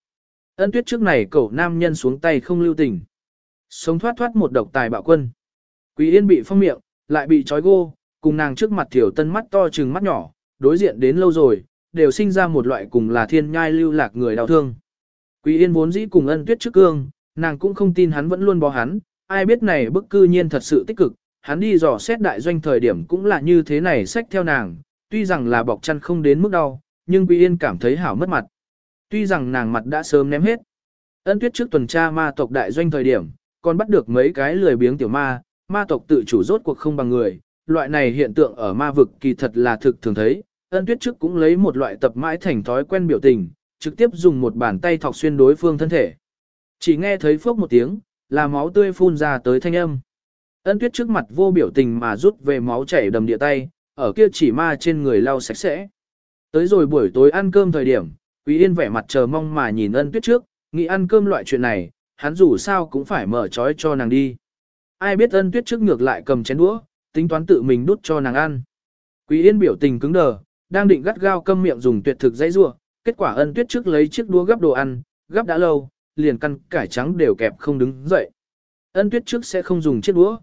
Ân tuyết trước này cậu nam nhân xuống tay không lưu tình. Sống thoát thoát một độc tài bạo quân. Quý Yên bị phong miệng, lại bị trói gô, cùng nàng trước mặt Tiểu Tân mắt to trừng mắt nhỏ, đối diện đến lâu rồi, đều sinh ra một loại cùng là thiên nhai lưu lạc người đau thương. Quý Yên vốn dĩ cùng ân tuyết trước cương, nàng cũng không tin hắn vẫn luôn bó hắn, ai biết này bức cư nhiên thật sự tích cực, hắn đi dò xét đại doanh thời điểm cũng là như thế này sách theo nàng, tuy rằng là bọc chăn không đến mức đau, nhưng Quý Yên cảm thấy hảo mất mặt. Tuy rằng nàng mặt đã sớm ném hết. Ân tuyết trước tuần tra ma tộc đại doanh thời điểm, còn bắt được mấy cái lười biếng tiểu ma, ma tộc tự chủ rốt cuộc không bằng người, loại này hiện tượng ở ma vực kỳ thật là thực thường thấy. Ân tuyết trước cũng lấy một loại tập mãi thành thói quen biểu tình, trực tiếp dùng một bàn tay thọc xuyên đối phương thân thể. Chỉ nghe thấy phốc một tiếng, là máu tươi phun ra tới thanh âm. Ân tuyết trước mặt vô biểu tình mà rút về máu chảy đầm địa tay, ở kia chỉ ma trên người lau sạch sẽ. Tới rồi buổi tối ăn cơm thời điểm, Quý Yên vẻ mặt chờ mong mà nhìn ân tuyết trước, nghĩ ăn cơm loại chuyện này, hắn dù sao cũng phải mở trói cho nàng đi. Ai biết ân tuyết trước ngược lại cầm chén đũa, tính toán tự mình đút cho nàng ăn. Quý Yên biểu tình cứng đờ, đang định gắt gao câm miệng dùng tuyệt thực dãy rua, kết quả ân tuyết trước lấy chiếc đũa gấp đồ ăn, gấp đã lâu, liền căn cải trắng đều kẹp không đứng dậy. Ân tuyết trước sẽ không dùng chiếc đũa.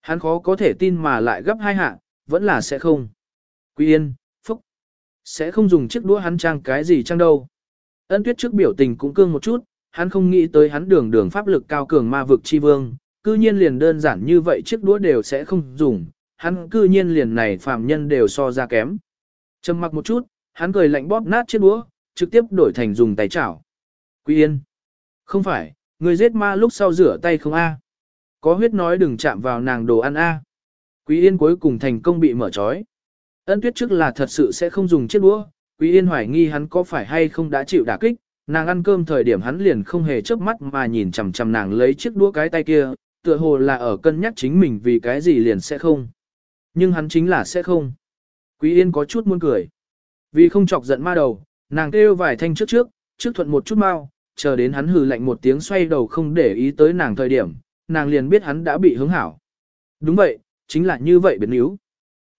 Hắn khó có thể tin mà lại gấp hai hạ, vẫn là sẽ không. Quý yên, phúc. Sẽ không dùng chiếc đũa hắn trang cái gì trang đâu. Ân tuyết trước biểu tình cũng cương một chút, hắn không nghĩ tới hắn đường đường pháp lực cao cường ma vực chi vương, cư nhiên liền đơn giản như vậy chiếc đũa đều sẽ không dùng, hắn cư nhiên liền này phàm nhân đều so ra kém. Trầm mặc một chút, hắn cười lạnh bóp nát chiếc đũa, trực tiếp đổi thành dùng tay chảo. Quý yên. Không phải, người giết ma lúc sau rửa tay không a? Có huyết nói đừng chạm vào nàng đồ ăn a. Quý Yên cuối cùng thành công bị mở trói. Ân tuyết trước là thật sự sẽ không dùng chiếc đũa, Quý Yên hoài nghi hắn có phải hay không đã chịu đả kích, nàng ăn cơm thời điểm hắn liền không hề chớp mắt mà nhìn chằm chằm nàng lấy chiếc đũa cái tay kia, tựa hồ là ở cân nhắc chính mình vì cái gì liền sẽ không. Nhưng hắn chính là sẽ không. Quý Yên có chút muốn cười. Vì không chọc giận ma đầu, nàng kêu vài thanh trước trước, trước thuận một chút mau, chờ đến hắn hừ lạnh một tiếng xoay đầu không để ý tới nàng thời điểm, nàng liền biết hắn đã bị hứng hảo. Đúng vậy, chính là như vậy biến yếu.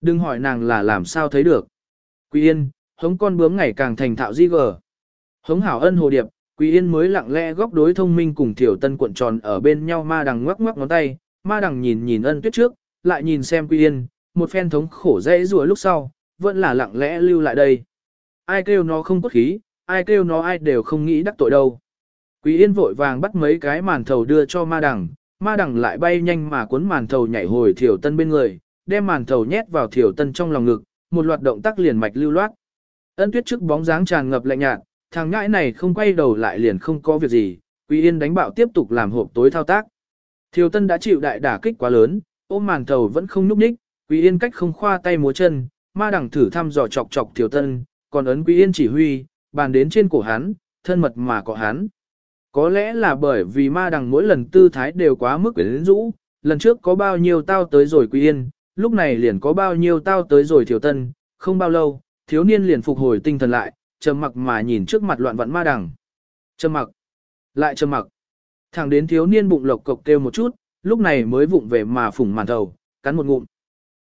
Đừng hỏi nàng là làm sao thấy được. Quý yên, hống con bướm ngày càng thành thạo di gờ. Hống hảo ân hồ điệp, Quý Yên mới lặng lẽ góc đối thông minh cùng Tiểu Tân cuộn tròn ở bên nhau ma đằng ngoắc ngoắc ngón tay, ma đằng nhìn nhìn ân tuyết trước, lại nhìn xem Quý Yên, một phen thống khổ dễ rùa lúc sau, vẫn là lặng lẽ lưu lại đây. Ai kêu nó không cốt khí, ai kêu nó ai đều không nghĩ đắc tội đâu. Quý Yên vội vàng bắt mấy cái màn thầu đưa cho ma đằng, ma đằng lại bay nhanh mà cuốn màn thầu nhảy hồi Thiểu Tân bên người, đem màn thầu nhét vào Thiểu Tân trong lòng ngực, một loạt động tác liền mạch lưu loát. Ân tuyết trước bóng dáng tràn ngập lạnh nhạt, thằng ngãi này không quay đầu lại liền không có việc gì, Quý Yên đánh bạo tiếp tục làm hộp tối thao tác. Thiều Tân đã chịu đại đả kích quá lớn, ôm màn thầu vẫn không núp ních, Quý Yên cách không khoa tay múa chân, ma đẳng thử thăm dò chọc chọc Thiều Tân, còn ấn Quý Yên chỉ huy, bàn đến trên cổ hắn, thân mật mà có hắn. Có lẽ là bởi vì ma đằng mỗi lần tư thái đều quá mức quyến rũ, lần trước có bao nhiêu tao tới rồi Quý Yên, lúc này liền có bao nhiêu tao tới rồi Thiều Tân, không bao lâu, thiếu niên liền phục hồi tinh thần lại, trầm mặc mà nhìn trước mặt loạn vận ma đằng. Trầm mặc, lại trầm mặc. Thẳng đến thiếu niên bụng lộc cộc kêu một chút, lúc này mới vụng về mà phủng màn đầu, cắn một ngụm.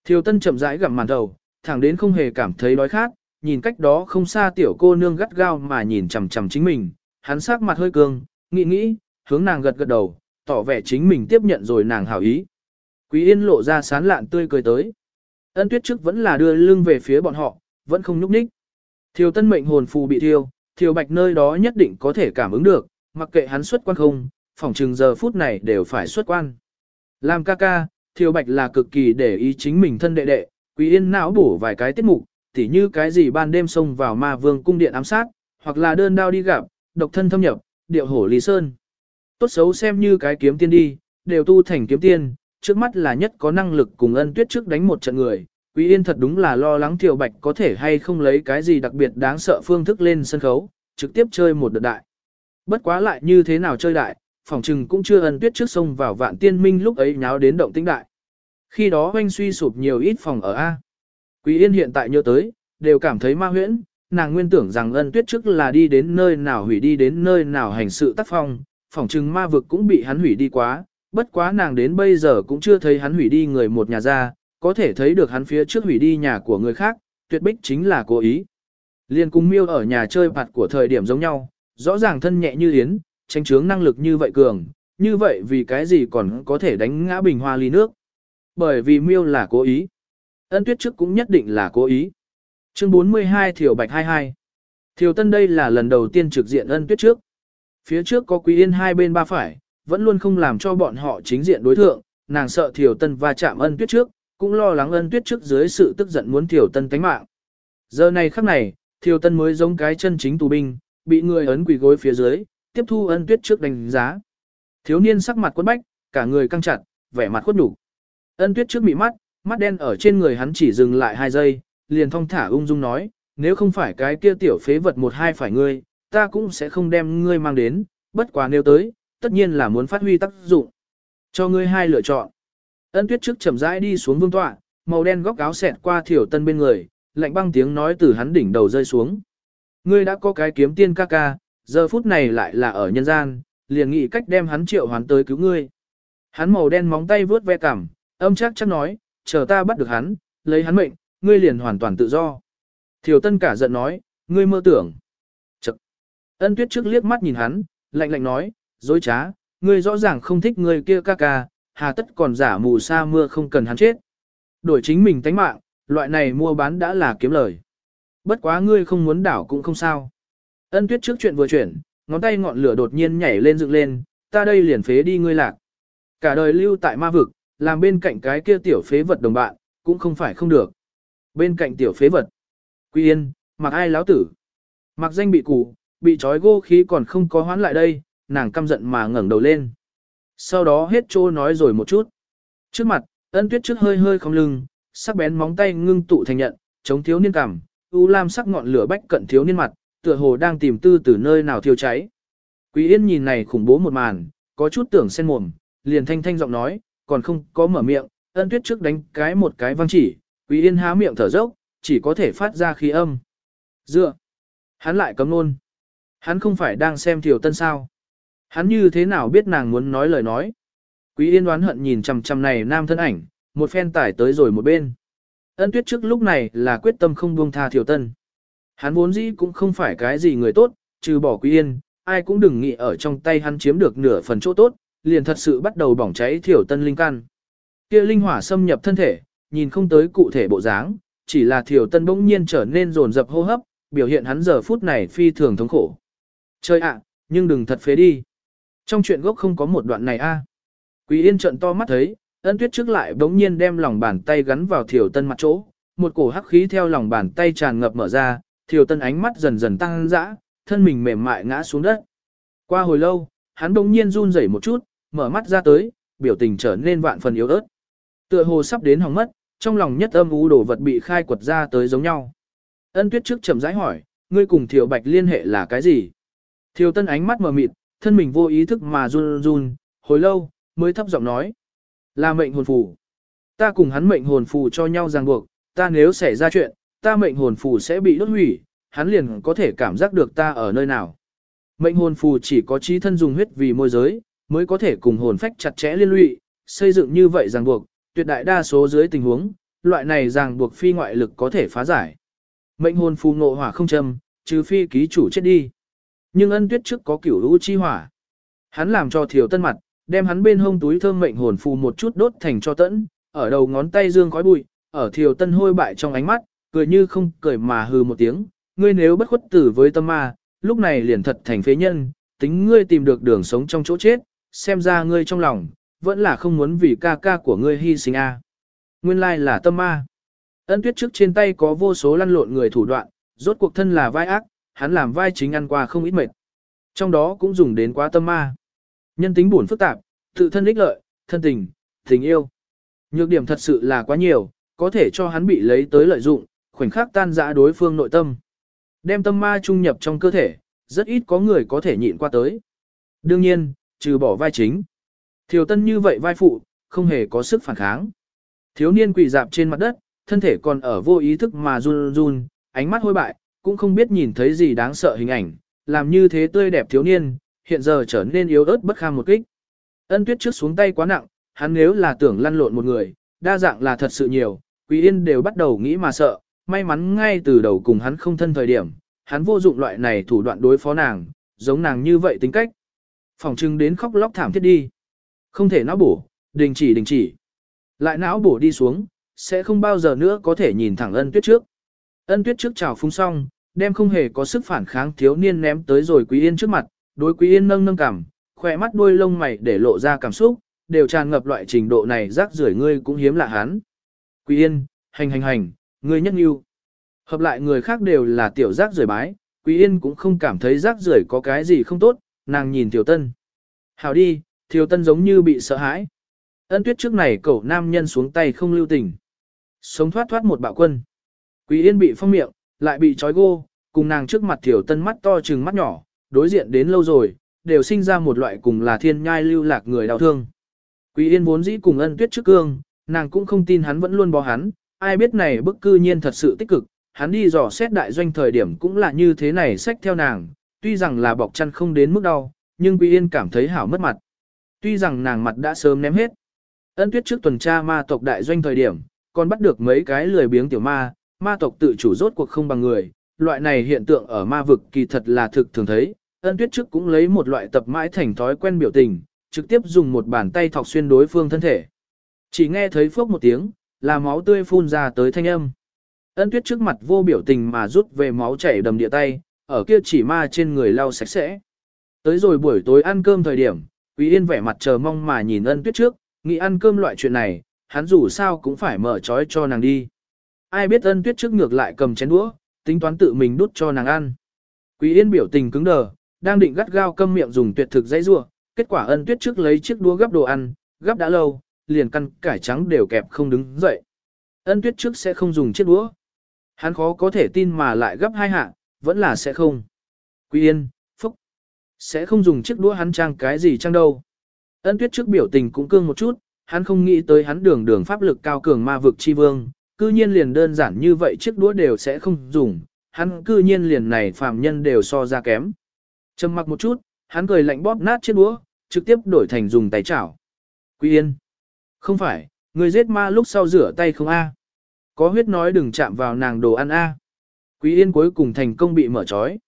Thiếu tân chậm rãi gặm màn đầu, thẳng đến không hề cảm thấy đói khát, nhìn cách đó không xa tiểu cô nương gắt gao mà nhìn chằm chằm chính mình, hắn sắc mặt hơi cương, nghĩ nghĩ, hướng nàng gật gật đầu, tỏ vẻ chính mình tiếp nhận rồi nàng hảo ý. Quý Yên lộ ra sán lạn tươi cười tới. Ân Tuyết trước vẫn là đưa lưng về phía bọn họ, vẫn không nhúc nhích. Thiều tân mệnh hồn phù bị thiêu, thiều bạch nơi đó nhất định có thể cảm ứng được, mặc kệ hắn xuất quan không, phỏng chừng giờ phút này đều phải xuất quan. Làm ca ca, thiều bạch là cực kỳ để ý chính mình thân đệ đệ, quý yên não bổ vài cái tiết mục, tỉ như cái gì ban đêm xông vào ma vương cung điện ám sát, hoặc là đơn đao đi gặp, độc thân thâm nhập, điệu hổ lý sơn. Tốt xấu xem như cái kiếm tiên đi, đều tu thành kiếm tiên, trước mắt là nhất có năng lực cùng ân tuyết trước đánh một trận người, Quý Yên thật đúng là lo lắng tiểu Bạch có thể hay không lấy cái gì đặc biệt đáng sợ phương thức lên sân khấu, trực tiếp chơi một đợt đại. Bất quá lại như thế nào chơi đại, phòng trừng cũng chưa ân tuyết trước sông vào vạn tiên minh lúc ấy nháo đến động tĩnh đại. Khi đó hoanh suy sụp nhiều ít phòng ở A. Quý Yên hiện tại nhớ tới, đều cảm thấy ma huyễn, nàng nguyên tưởng rằng ân tuyết trước là đi đến nơi nào hủy đi đến nơi nào hành sự tác phong, phòng chừng ma vực cũng bị hắn hủy đi quá, bất quá nàng đến bây giờ cũng chưa thấy hắn hủy đi người một nhà ra, có thể thấy được hắn phía trước hủy đi nhà của người khác, tuyệt bích chính là cố ý. Liên cung miêu ở nhà chơi bạt của thời điểm giống nhau, rõ ràng thân nhẹ như yến, tranh chướng năng lực như vậy cường, như vậy vì cái gì còn có thể đánh ngã bình hoa ly nước. Bởi vì miêu là cố ý. Ân tuyết trước cũng nhất định là cố ý. Chương 42 Thiểu Bạch 22 thiểu Tân đây là lần đầu tiên trực diện ân tuyết trước. Phía trước có Quý Yên hai bên ba phải, vẫn luôn không làm cho bọn họ chính diện đối thượng, nàng sợ thiểu Tân va chạm ân tuyết trước, cũng lo lắng ân tuyết trước dưới sự tức giận muốn thiểu Tân tánh mạng. Giờ này khắc này, thiểu Tân mới giống cái chân chính tù binh, bị người ấn quỳ gối phía dưới, tiếp thu ân tuyết trước đánh giá. Thiếu niên sắc mặt quất bách, cả người căng chặt, vẻ mặt khuất nhục. Ân tuyết trước bị mắt, mắt đen ở trên người hắn chỉ dừng lại hai giây, liền thong thả ung dung nói, nếu không phải cái kia tiểu phế vật một hai phải ngươi, ta cũng sẽ không đem ngươi mang đến, bất quá nếu tới, tất nhiên là muốn phát huy tác dụng. Cho ngươi hai lựa chọn. Ân tuyết trước chậm rãi đi xuống vương tọa, màu đen góc áo xẹt qua thiểu tân bên người, lạnh băng tiếng nói từ hắn đỉnh đầu rơi xuống. Ngươi đã có cái kiếm tiên ca ca, giờ phút này lại là ở nhân gian, liền nghĩ cách đem hắn triệu hoán tới cứu ngươi. Hắn màu đen móng tay vướt ve cằm, âm chắc chắc nói, chờ ta bắt được hắn, lấy hắn mệnh, ngươi liền hoàn toàn tự do. Thiều tân cả giận nói, ngươi mơ tưởng. Chật. Ân tuyết trước liếc mắt nhìn hắn, lạnh lạnh nói, dối trá, ngươi rõ ràng không thích ngươi kia ca ca, hà tất còn giả mù sa mưa không cần hắn chết. Đổi chính mình tánh mạng, loại này mua bán đã là kiếm lời. Bất quá ngươi không muốn đảo cũng không sao. Ân tuyết trước chuyện vừa chuyển, ngón tay ngọn lửa đột nhiên nhảy lên dựng lên, ta đây liền phế đi ngươi lạc. Cả đời lưu tại ma vực, làm bên cạnh cái kia tiểu phế vật đồng bạn, cũng không phải không được. Bên cạnh tiểu phế vật, Quy Yên, mặc ai láo tử. Mặc danh bị cụ, bị trói gô khí còn không có hoán lại đây, nàng căm giận mà ngẩng đầu lên. Sau đó hết trô nói rồi một chút. Trước mặt, ân tuyết trước hơi hơi không lưng, sắc bén móng tay ngưng tụ thành nhận, chống thiếu niên cảm, u lam sắc ngọn lửa bách cận thiếu niên mặt, tựa hồ đang tìm tư từ nơi nào thiêu cháy. Quý Yên nhìn này khủng bố một màn, có chút tưởng sen mồm, liền thanh thanh giọng nói, còn không có mở miệng, ân tuyết trước đánh cái một cái văng chỉ, Quý Yên há miệng thở dốc, chỉ có thể phát ra khí âm. Dựa, hắn lại cấm nôn. Hắn không phải đang xem Thiều tân sao. Hắn như thế nào biết nàng muốn nói lời nói. Quý yên đoán hận nhìn chằm chằm này nam thân ảnh, một phen tải tới rồi một bên. Ân tuyết trước lúc này là quyết tâm không buông tha Thiều tân. Hắn vốn dĩ cũng không phải cái gì người tốt, trừ bỏ quý yên, ai cũng đừng nghĩ ở trong tay hắn chiếm được nửa phần chỗ tốt, liền thật sự bắt đầu bỏng cháy thiểu tân linh căn. Kia linh hỏa xâm nhập thân thể, nhìn không tới cụ thể bộ dáng, chỉ là Thiều tân bỗng nhiên trở nên rồn rập hô hấp, biểu hiện hắn giờ phút này phi thường thống khổ. Chơi ạ, nhưng đừng thật phế đi. Trong chuyện gốc không có một đoạn này a. Quý Yên trợn to mắt thấy, ân tuyết trước lại bỗng nhiên đem lòng bàn tay gắn vào Thiều tân mặt chỗ, một cổ hắc khí theo lòng bàn tay tràn ngập mở ra, Thiều tân ánh mắt dần dần tăng dã, thân mình mềm mại ngã xuống đất. Qua hồi lâu, hắn bỗng nhiên run rẩy một chút, mở mắt ra tới, biểu tình trở nên vạn phần yếu ớt. Tựa hồ sắp đến hỏng mất, trong lòng nhất âm u đồ vật bị khai quật ra tới giống nhau. Ân tuyết trước chậm rãi hỏi, ngươi cùng Thiều Bạch liên hệ là cái gì? Thiều Tân ánh mắt mờ mịt, thân mình vô ý thức mà run run, hồi lâu, mới thấp giọng nói. Là mệnh hồn phù. Ta cùng hắn mệnh hồn phù cho nhau ràng buộc, ta nếu xảy ra chuyện, ta mệnh hồn phù sẽ bị đốt hủy, hắn liền có thể cảm giác được ta ở nơi nào. Mệnh hồn phù chỉ có trí thân dùng huyết vì môi giới, mới có thể cùng hồn phách chặt chẽ liên lụy, xây dựng như vậy ràng buộc, tuyệt đại đa số dưới tình huống, loại này ràng buộc phi ngoại lực có thể phá giải. Mệnh hồn phù ngộ hỏa không châm, trừ phi ký chủ chết đi. Nhưng ân tuyết trước có kiểu lũ chi hỏa. Hắn làm cho thiểu tân mặt, đem hắn bên hông túi thơm mệnh hồn phù một chút đốt thành cho tẫn, ở đầu ngón tay dương khói bụi, ở thiểu tân hôi bại trong ánh mắt, cười như không cười mà hừ một tiếng, ngươi nếu bất khuất tử với tâm ma, lúc này liền thật thành phế nhân, tính ngươi tìm được đường sống trong chỗ chết, xem ra ngươi trong lòng, vẫn là không muốn vì ca ca của ngươi hy sinh a. Nguyên lai là tâm ma. Ân tuyết trước trên tay có vô số lăn lộn người thủ đoạn, rốt cuộc thân là vai ác, hắn làm vai chính ăn qua không ít mệt. Trong đó cũng dùng đến quá tâm ma. Nhân tính buồn phức tạp, tự thân ích lợi, thân tình, tình yêu. Nhược điểm thật sự là quá nhiều, có thể cho hắn bị lấy tới lợi dụng, khoảnh khắc tan rã đối phương nội tâm. Đem tâm ma trung nhập trong cơ thể, rất ít có người có thể nhịn qua tới. Đương nhiên, trừ bỏ vai chính. Thiều tân như vậy vai phụ, không hề có sức phản kháng. Thiếu niên quỳ dạp trên mặt đất, thân thể còn ở vô ý thức mà run run, ánh mắt hôi bại, cũng không biết nhìn thấy gì đáng sợ hình ảnh, làm như thế tươi đẹp thiếu niên, hiện giờ trở nên yếu ớt bất kham một kích. Ân tuyết trước xuống tay quá nặng, hắn nếu là tưởng lăn lộn một người, đa dạng là thật sự nhiều, Quý Yên đều bắt đầu nghĩ mà sợ, may mắn ngay từ đầu cùng hắn không thân thời điểm, hắn vô dụng loại này thủ đoạn đối phó nàng, giống nàng như vậy tính cách. Phòng trưng đến khóc lóc thảm thiết đi. Không thể não bổ, đình chỉ đình chỉ. Lại não bổ đi xuống, sẽ không bao giờ nữa có thể nhìn thẳng ân tuyết trước. Ân tuyết trước chào phúng xong, đem không hề có sức phản kháng thiếu niên ném tới rồi Quý Yên trước mặt, đối Quý Yên nâng nâng cằm, khỏe mắt đuôi lông mày để lộ ra cảm xúc, đều tràn ngập loại trình độ này rác rưởi ngươi cũng hiếm lạ hắn. Quý Yên, hành hành hành, ngươi nhất yêu. Hợp lại người khác đều là tiểu rác rưởi bái, Quý Yên cũng không cảm thấy rác rưởi có cái gì không tốt, nàng nhìn Tiểu Tân. Hảo đi, Tiểu Tân giống như bị sợ hãi. Ân tuyết trước này cậu nam nhân xuống tay không lưu tình. Sống thoát thoát một bạo quân. Quý Yên bị phong miệng, lại bị trói gô, cùng nàng trước mặt Tiểu Tân mắt to trừng mắt nhỏ, đối diện đến lâu rồi, đều sinh ra một loại cùng là thiên nhai lưu lạc người đau thương. Quý Yên vốn dĩ cùng ân tuyết trước cương, nàng cũng không tin hắn vẫn luôn bó hắn, ai biết này bức cư nhiên thật sự tích cực, hắn đi dò xét đại doanh thời điểm cũng là như thế này sách theo nàng, tuy rằng là bọc chăn không đến mức đau, nhưng Quý Yên cảm thấy hảo mất mặt. Tuy rằng nàng mặt đã sớm ném hết. Ân tuyết trước tuần tra ma tộc đại doanh thời điểm, còn bắt được mấy cái lười biếng tiểu ma, ma tộc tự chủ rốt cuộc không bằng người, loại này hiện tượng ở ma vực kỳ thật là thực thường thấy. Ân tuyết trước cũng lấy một loại tập mãi thành thói quen biểu tình, trực tiếp dùng một bàn tay thọc xuyên đối phương thân thể. Chỉ nghe thấy phốc một tiếng, là máu tươi phun ra tới thanh âm. Ân tuyết trước mặt vô biểu tình mà rút về máu chảy đầm địa tay, ở kia chỉ ma trên người lau sạch sẽ. Tới rồi buổi tối ăn cơm thời điểm, Quý Yên vẻ mặt chờ mong mà nhìn ân tuyết trước, nghĩ ăn cơm loại chuyện này, hắn dù sao cũng phải mở trói cho nàng đi. Ai biết ân tuyết trước ngược lại cầm chén đũa, tính toán tự mình đút cho nàng ăn. Quý Yên biểu tình cứng đờ, đang định gắt gao câm miệng dùng tuyệt thực dãy rua, kết quả ân tuyết trước lấy chiếc đũa gấp đồ ăn, gấp đã lâu, liền căn cải trắng đều kẹp không đứng dậy. Ân tuyết trước sẽ không dùng chiếc đũa. Hắn khó có thể tin mà lại gấp hai hạ, vẫn là sẽ không. Quý yên. Sẽ không dùng chiếc đũa hắn trang cái gì trang đâu. Ân tuyết trước biểu tình cũng cương một chút, hắn không nghĩ tới hắn đường đường pháp lực cao cường ma vực chi vương, cư nhiên liền đơn giản như vậy chiếc đũa đều sẽ không dùng, hắn cư nhiên liền này phạm nhân đều so ra kém. Trầm mặc một chút, hắn cười lạnh bóp nát chiếc đũa, trực tiếp đổi thành dùng tay chảo. Quý yên. Không phải, người giết ma lúc sau rửa tay không a? Có huyết nói đừng chạm vào nàng đồ ăn a. Quý yên cuối cùng thành công bị mở trói.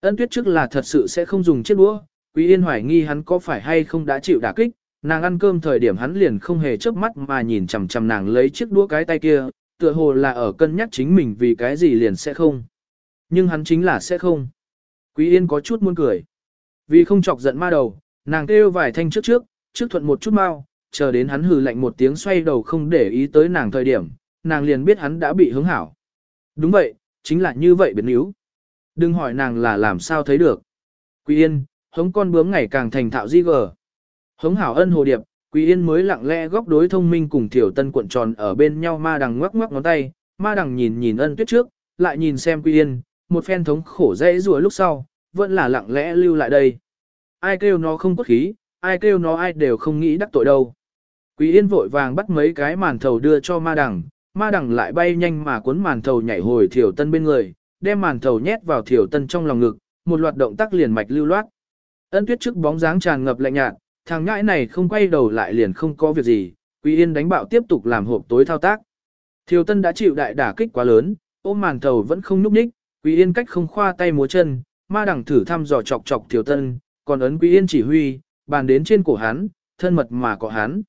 Ân tuyết trước là thật sự sẽ không dùng chiếc đũa, Quý Yên hoài nghi hắn có phải hay không đã chịu đả kích, nàng ăn cơm thời điểm hắn liền không hề chớp mắt mà nhìn chằm chằm nàng lấy chiếc đũa cái tay kia, tựa hồ là ở cân nhắc chính mình vì cái gì liền sẽ không. Nhưng hắn chính là sẽ không. Quý Yên có chút muốn cười. Vì không chọc giận ma đầu, nàng kêu vài thanh trước trước, trước thuận một chút mau, chờ đến hắn hừ lạnh một tiếng xoay đầu không để ý tới nàng thời điểm, nàng liền biết hắn đã bị hướng hảo. Đúng vậy, chính là như vậy biến yếu. Đừng hỏi nàng là làm sao thấy được. Quý Yên, hống con bướm ngày càng thành thạo di gờ. Hống hảo ân hồ điệp, Quý Yên mới lặng lẽ góc đối thông minh cùng Tiểu Tân cuộn tròn ở bên nhau ma đằng ngoắc ngoắc ngón tay, ma đằng nhìn nhìn ân tuyết trước, lại nhìn xem Quý Yên, một phen thống khổ dễ rùa lúc sau, vẫn là lặng lẽ lưu lại đây. Ai kêu nó không cốt khí, ai kêu nó ai đều không nghĩ đắc tội đâu. Quý Yên vội vàng bắt mấy cái màn thầu đưa cho ma đằng, ma đằng lại bay nhanh mà cuốn màn thầu nhảy hồi tiểu Tân bên người, đem màn thầu nhét vào Thiểu Tân trong lòng ngực, một loạt động tác liền mạch lưu loát. Ân tuyết trước bóng dáng tràn ngập lạnh nhạt, thằng ngãi này không quay đầu lại liền không có việc gì, Quý Yên đánh bạo tiếp tục làm hộp tối thao tác. Thiều Tân đã chịu đại đả kích quá lớn, ôm màn thầu vẫn không núp ních, Quý Yên cách không khoa tay múa chân, ma đẳng thử thăm dò chọc chọc Thiều Tân, còn ấn Quý Yên chỉ huy, bàn đến trên cổ hắn, thân mật mà cọ hắn.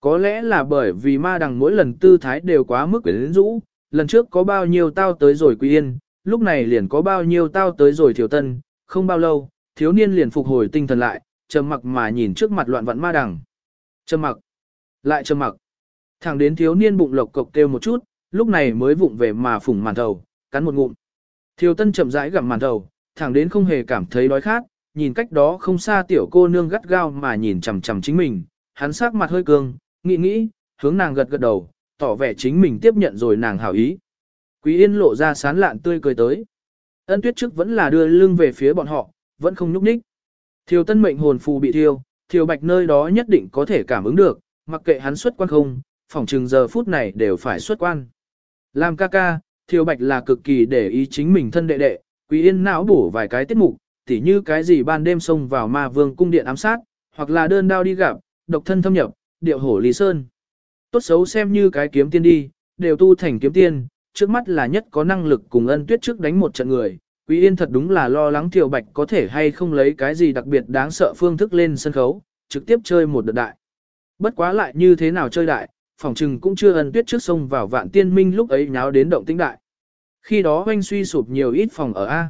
Có lẽ là bởi vì ma đằng mỗi lần tư thái đều quá mức quyến rũ, lần trước có bao nhiêu tao tới rồi Quý Yên, lúc này liền có bao nhiêu tao tới rồi thiếu Tân, không bao lâu, thiếu niên liền phục hồi tinh thần lại, trầm mặc mà nhìn trước mặt loạn vặn ma đằng. Trầm mặc, lại trầm mặc. Thẳng đến thiếu niên bụng lộc cộc kêu một chút, lúc này mới vụng về mà phủng màn đầu cắn một ngụm. Thiếu tân chậm rãi gặm màn đầu thẳng đến không hề cảm thấy đói khát, nhìn cách đó không xa tiểu cô nương gắt gao mà nhìn chằm chằm chính mình, hắn sắc mặt hơi cương, nghĩ nghĩ, hướng nàng gật gật đầu, tỏ vẻ chính mình tiếp nhận rồi nàng hảo ý. Quý Yên lộ ra sán lạn tươi cười tới. Ân Tuyết trước vẫn là đưa lưng về phía bọn họ, vẫn không nhúc nhích. Thiều tân mệnh hồn phù bị thiêu, thiều bạch nơi đó nhất định có thể cảm ứng được, mặc kệ hắn xuất quan không, phỏng chừng giờ phút này đều phải xuất quan. Làm ca ca, thiều bạch là cực kỳ để ý chính mình thân đệ đệ, quý yên não bổ vài cái tiết mục, tỉ như cái gì ban đêm xông vào ma vương cung điện ám sát, hoặc là đơn đao đi gặp, độc thân thâm nhập, điệu hổ lý sơn. Tốt xấu xem như cái kiếm tiên đi, đều tu thành kiếm tiên, trước mắt là nhất có năng lực cùng ân tuyết trước đánh một trận người, Quý Yên thật đúng là lo lắng Tiểu Bạch có thể hay không lấy cái gì đặc biệt đáng sợ phương thức lên sân khấu, trực tiếp chơi một đợt đại. Bất quá lại như thế nào chơi đại, phòng trừng cũng chưa ân tuyết trước sông vào vạn tiên minh lúc ấy nháo đến động tĩnh đại. Khi đó hoanh suy sụp nhiều ít phòng ở A.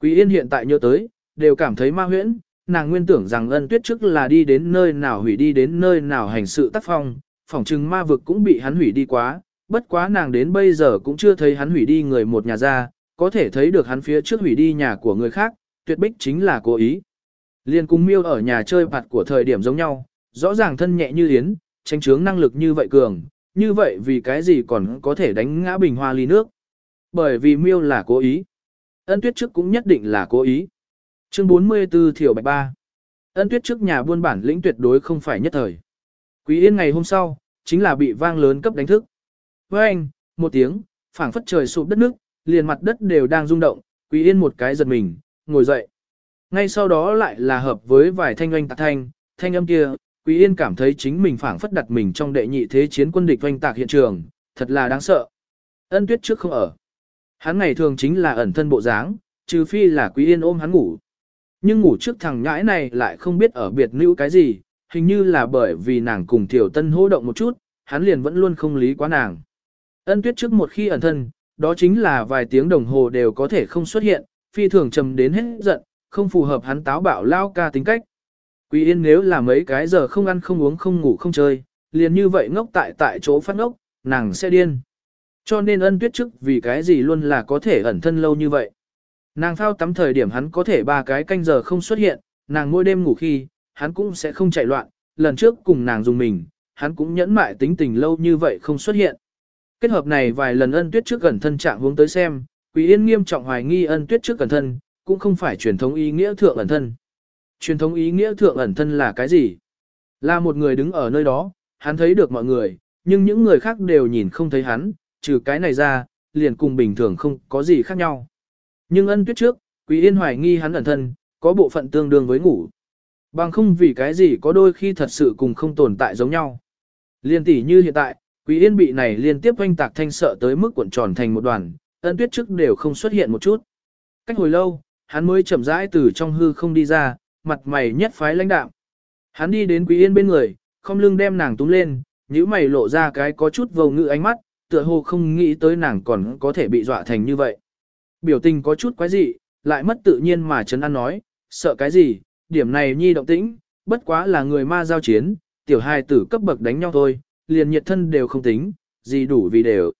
Quý Yên hiện tại nhớ tới, đều cảm thấy ma huyễn, nàng nguyên tưởng rằng ân tuyết trước là đi đến nơi nào hủy đi đến nơi nào hành sự tác phong, phòng trừng ma vực cũng bị hắn hủy đi quá, bất quá nàng đến bây giờ cũng chưa thấy hắn hủy đi người một nhà ra, có thể thấy được hắn phía trước hủy đi nhà của người khác, tuyệt bích chính là cố ý. Liên cung miêu ở nhà chơi bạt của thời điểm giống nhau, rõ ràng thân nhẹ như yến, tranh chướng năng lực như vậy cường, như vậy vì cái gì còn có thể đánh ngã bình hoa ly nước. Bởi vì miêu là cố ý. Ân tuyết trước cũng nhất định là cố ý. Chương 44 Thiểu Bạch Ba Ân tuyết trước nhà buôn bản lĩnh tuyệt đối không phải nhất thời. Quý yên ngày hôm sau, chính là bị vang lớn cấp đánh thức. Với anh, một tiếng, phảng phất trời sụp đất nước, liền mặt đất đều đang rung động, Quý Yên một cái giật mình, ngồi dậy. Ngay sau đó lại là hợp với vài thanh oanh tạc thanh, thanh âm kia, Quý Yên cảm thấy chính mình phảng phất đặt mình trong đệ nhị thế chiến quân địch oanh tạc hiện trường, thật là đáng sợ. Ân tuyết trước không ở. Hắn ngày thường chính là ẩn thân bộ dáng, trừ phi là Quý Yên ôm hắn ngủ. Nhưng ngủ trước thằng nhãi này lại không biết ở biệt nữ cái gì, hình như là bởi vì nàng cùng Tiểu Tân hô động một chút, hắn liền vẫn luôn không lý quá nàng. Ân tuyết trước một khi ẩn thân, đó chính là vài tiếng đồng hồ đều có thể không xuất hiện, phi thường trầm đến hết giận, không phù hợp hắn táo bạo lao ca tính cách. Quý Yên nếu là mấy cái giờ không ăn không uống không ngủ không chơi, liền như vậy ngốc tại tại chỗ phát ngốc, nàng sẽ điên. Cho nên ân tuyết trước vì cái gì luôn là có thể ẩn thân lâu như vậy. Nàng phao tắm thời điểm hắn có thể ba cái canh giờ không xuất hiện, nàng mỗi đêm ngủ khi, hắn cũng sẽ không chạy loạn, lần trước cùng nàng dùng mình, hắn cũng nhẫn mại tính tình lâu như vậy không xuất hiện. Kết hợp này vài lần ân tuyết trước gần thân trạng hướng tới xem, Quý Yên nghiêm trọng hoài nghi ân tuyết trước gần thân, cũng không phải truyền thống ý nghĩa thượng ẩn thân. Truyền thống ý nghĩa thượng ẩn thân là cái gì? Là một người đứng ở nơi đó, hắn thấy được mọi người, nhưng những người khác đều nhìn không thấy hắn, trừ cái này ra, liền cùng bình thường không có gì khác nhau. Nhưng ân tuyết trước, Quý Yên hoài nghi hắn ẩn thân, có bộ phận tương đương với ngủ. Bằng không vì cái gì có đôi khi thật sự cùng không tồn tại giống nhau. Liên tỷ như hiện tại, Quý Yên bị này liên tiếp oanh tạc thanh sợ tới mức cuộn tròn thành một đoàn, ân tuyết trước đều không xuất hiện một chút. Cách hồi lâu, hắn mới chậm rãi từ trong hư không đi ra, mặt mày nhất phái lãnh đạm. Hắn đi đến Quý Yên bên người, không lưng đem nàng túm lên, nhíu mày lộ ra cái có chút vô ngữ ánh mắt, tựa hồ không nghĩ tới nàng còn có thể bị dọa thành như vậy. Biểu tình có chút quái dị, lại mất tự nhiên mà chấn an nói, sợ cái gì, điểm này nhi động tĩnh, bất quá là người ma giao chiến, tiểu hài tử cấp bậc đánh nhau thôi, liền nhiệt thân đều không tính, gì đủ vì đều.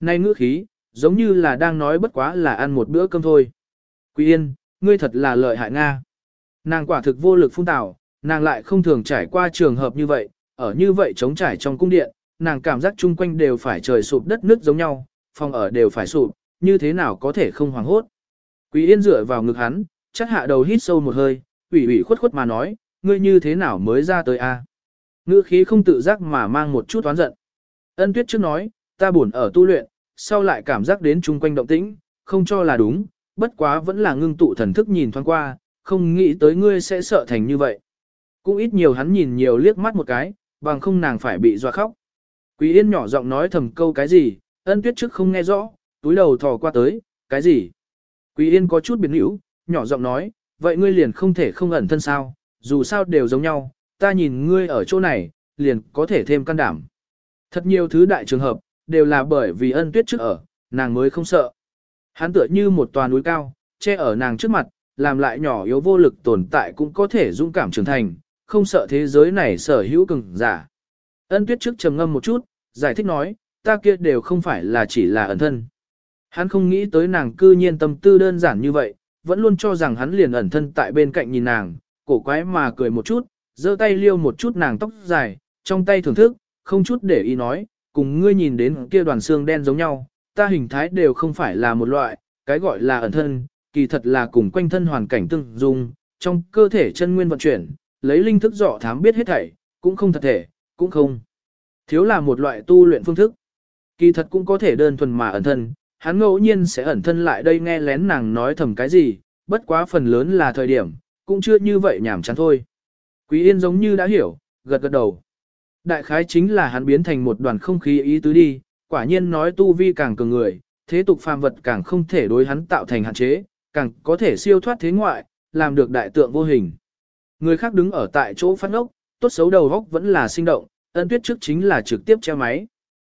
Nay ngữ khí, giống như là đang nói bất quá là ăn một bữa cơm thôi. Quý yên, ngươi thật là lợi hại Nga. Nàng quả thực vô lực phun tảo, nàng lại không thường trải qua trường hợp như vậy, ở như vậy chống trải trong cung điện, nàng cảm giác chung quanh đều phải trời sụp đất nước giống nhau, phòng ở đều phải sụp, như thế nào có thể không hoảng hốt. Quý yên dựa vào ngực hắn, chắc hạ đầu hít sâu một hơi, ủy ủy khuất khuất mà nói, ngươi như thế nào mới ra tới a? Ngữ khí không tự giác mà mang một chút oán giận. Ân tuyết trước nói, ta buồn ở tu luyện, sau lại cảm giác đến chung quanh động tĩnh, không cho là đúng, bất quá vẫn là ngưng tụ thần thức nhìn thoáng qua, không nghĩ tới ngươi sẽ sợ thành như vậy. Cũng ít nhiều hắn nhìn nhiều liếc mắt một cái, bằng không nàng phải bị dọa khóc. Quý Yên nhỏ giọng nói thầm câu cái gì, ân tuyết trước không nghe rõ, túi đầu thò qua tới, cái gì. Quý Yên có chút biến hữu, nhỏ giọng nói, vậy ngươi liền không thể không ẩn thân sao, dù sao đều giống nhau, ta nhìn ngươi ở chỗ này, liền có thể thêm can đảm. Thật nhiều thứ đại trường hợp, đều là bởi vì ân tuyết trước ở, nàng mới không sợ. Hắn tựa như một tòa núi cao, che ở nàng trước mặt, làm lại nhỏ yếu vô lực tồn tại cũng có thể dũng cảm trưởng thành, không sợ thế giới này sở hữu cường giả. Ân tuyết trước trầm ngâm một chút, giải thích nói, ta kia đều không phải là chỉ là ẩn thân. Hắn không nghĩ tới nàng cư nhiên tâm tư đơn giản như vậy, vẫn luôn cho rằng hắn liền ẩn thân tại bên cạnh nhìn nàng, cổ quái mà cười một chút, giơ tay liêu một chút nàng tóc dài, trong tay thưởng thức, không chút để ý nói, cùng ngươi nhìn đến kia đoàn xương đen giống nhau, ta hình thái đều không phải là một loại, cái gọi là ẩn thân, kỳ thật là cùng quanh thân hoàn cảnh tương dung, trong cơ thể chân nguyên vận chuyển, lấy linh thức dọ thám biết hết thảy, cũng không thật thể, cũng không. Thiếu là một loại tu luyện phương thức. Kỳ thật cũng có thể đơn thuần mà ẩn thân, hắn ngẫu nhiên sẽ ẩn thân lại đây nghe lén nàng nói thầm cái gì, bất quá phần lớn là thời điểm, cũng chưa như vậy nhảm chán thôi. Quý Yên giống như đã hiểu, gật gật đầu. Đại khái chính là hắn biến thành một đoàn không khí ý tứ đi, quả nhiên nói tu vi càng cường người, thế tục phàm vật càng không thể đối hắn tạo thành hạn chế, càng có thể siêu thoát thế ngoại, làm được đại tượng vô hình. Người khác đứng ở tại chỗ phát ngốc, tốt xấu đầu góc vẫn là sinh động, ân tuyết trước chính là trực tiếp che máy.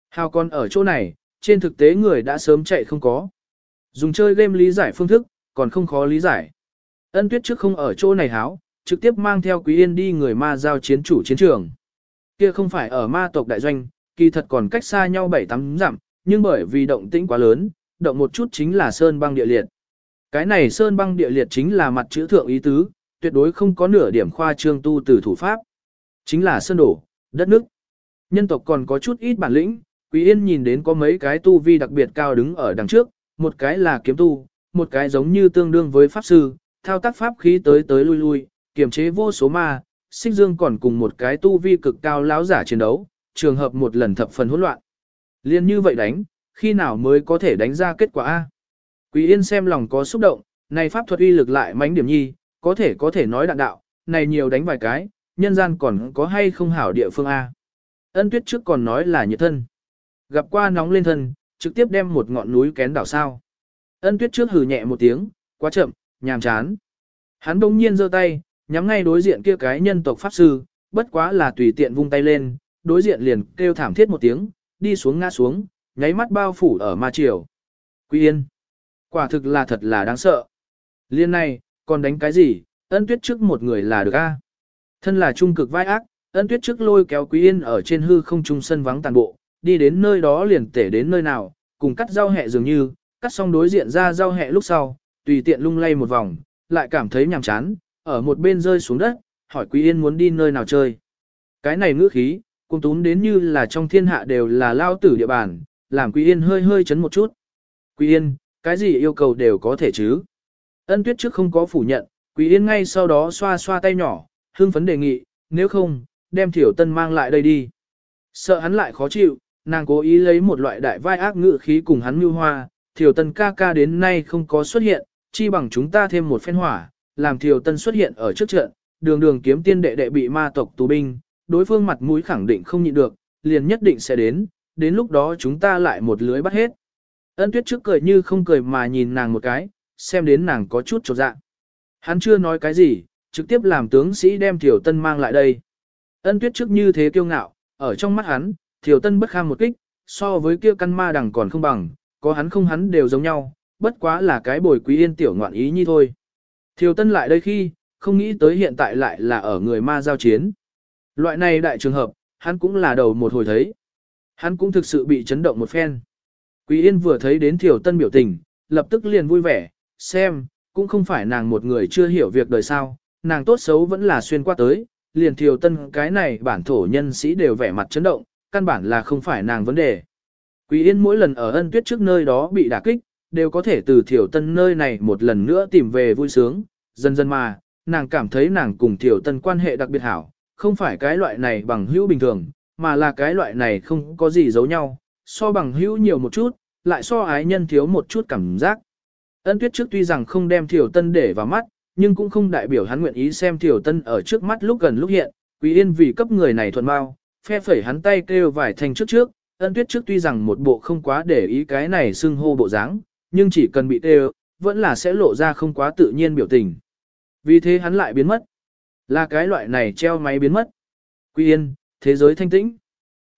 Hào còn ở chỗ này, trên thực tế người đã sớm chạy không có. Dùng chơi game lý giải phương thức, còn không khó lý giải. Ân tuyết trước không ở chỗ này háo, trực tiếp mang theo Quý Yên đi người ma giao chiến chủ chiến trường. Kia không phải ở ma tộc đại doanh, kỳ thật còn cách xa nhau 7-8 dặm, nhưng bởi vì động tĩnh quá lớn, động một chút chính là sơn băng địa liệt. Cái này sơn băng địa liệt chính là mặt chữ thượng ý tứ, tuyệt đối không có nửa điểm khoa trương tu từ thủ pháp. Chính là sơn đổ, đất nước. Nhân tộc còn có chút ít bản lĩnh, Quý Yên nhìn đến có mấy cái tu vi đặc biệt cao đứng ở đằng trước, một cái là kiếm tu, một cái giống như tương đương với pháp sư, thao tác pháp khí tới tới lui lui, kiềm chế vô số ma, xích dương còn cùng một cái tu vi cực cao lão giả chiến đấu, trường hợp một lần thập phần hỗn loạn. Liên như vậy đánh, khi nào mới có thể đánh ra kết quả A? Quý Yên xem lòng có xúc động, này pháp thuật uy lực lại mánh điểm nhi, có thể có thể nói đạn đạo, này nhiều đánh vài cái, nhân gian còn có hay không hảo địa phương A. Ân tuyết trước còn nói là nhiệt thân. Gặp qua nóng lên thân, trực tiếp đem một ngọn núi kén đảo sao. Ân tuyết trước hừ nhẹ một tiếng, quá chậm, nhàm chán. Hắn đông nhiên giơ tay, nhắm ngay đối diện kia cái nhân tộc pháp sư, bất quá là tùy tiện vung tay lên, đối diện liền kêu thảm thiết một tiếng, đi xuống ngã xuống, nháy mắt bao phủ ở ma triều. Quý yên. Quả thực là thật là đáng sợ. Liên này, còn đánh cái gì, ân tuyết trước một người là được a. Thân là trung cực vai ác, ân tuyết trước lôi kéo quý yên ở trên hư không trung sân vắng tàn bộ, đi đến nơi đó liền tể đến nơi nào, cùng cắt rau hẹ dường như, cắt xong đối diện ra rau hẹ lúc sau, tùy tiện lung lay một vòng, lại cảm thấy nhàm chán, ở một bên rơi xuống đất, hỏi Quý Yên muốn đi nơi nào chơi. Cái này ngữ khí, cũng túm đến như là trong thiên hạ đều là lao tử địa bàn, làm Quý Yên hơi hơi chấn một chút. Quý Yên, cái gì yêu cầu đều có thể chứ. Ân tuyết trước không có phủ nhận, Quý Yên ngay sau đó xoa xoa tay nhỏ, Hương phấn đề nghị, nếu không, đem Thiểu Tân mang lại đây đi. Sợ hắn lại khó chịu, nàng cố ý lấy một loại đại vai ác ngữ khí cùng hắn mưu hoa, Thiểu Tân ca ca đến nay không có xuất hiện, chi bằng chúng ta thêm một phen hỏa, làm Thiều Tân xuất hiện ở trước trận, đường đường kiếm tiên đệ đệ bị ma tộc tù binh, đối phương mặt mũi khẳng định không nhịn được, liền nhất định sẽ đến, đến lúc đó chúng ta lại một lưới bắt hết. Ân tuyết trước cười như không cười mà nhìn nàng một cái, xem đến nàng có chút chột dạ. Hắn chưa nói cái gì, trực tiếp làm tướng sĩ đem Thiều Tân mang lại đây. Ân tuyết trước như thế kiêu ngạo, ở trong mắt hắn, Thiều Tân bất kham một kích, so với kia căn ma đằng còn không bằng, có hắn không hắn đều giống nhau, bất quá là cái bồi quý yên tiểu ngoạn ý như thôi. Thiều Tân lại đây khi, không nghĩ tới hiện tại lại là ở người ma giao chiến. Loại này đại trường hợp, hắn cũng là đầu một hồi thấy. Hắn cũng thực sự bị chấn động một phen. Quý Yên vừa thấy đến Thiều Tân biểu tình, lập tức liền vui vẻ, xem, cũng không phải nàng một người chưa hiểu việc đời sao, nàng tốt xấu vẫn là xuyên qua tới, liền Thiều Tân cái này bản thổ nhân sĩ đều vẻ mặt chấn động, căn bản là không phải nàng vấn đề. Quý Yên mỗi lần ở ân tuyết trước nơi đó bị đả kích, đều có thể từ Thiểu Tân nơi này một lần nữa tìm về vui sướng, dần dần mà, nàng cảm thấy nàng cùng Thiểu Tân quan hệ đặc biệt hảo, không phải cái loại này bằng hữu bình thường, mà là cái loại này không có gì giấu nhau, so bằng hữu nhiều một chút, lại so ái nhân thiếu một chút cảm giác. Ân tuyết trước tuy rằng không đem Thiểu Tân để vào mắt, nhưng cũng không đại biểu hắn nguyện ý xem Thiểu Tân ở trước mắt lúc gần lúc hiện, Quý Yên vì cấp người này thuận bao, phe phẩy hắn tay kêu vài thành trước trước, ân tuyết trước tuy rằng một bộ không quá để ý cái này xưng hô bộ dáng, nhưng chỉ cần bị tê, vẫn là sẽ lộ ra không quá tự nhiên biểu tình. Vì thế hắn lại biến mất. Là cái loại này treo máy biến mất. Quy Yên, thế giới thanh tĩnh.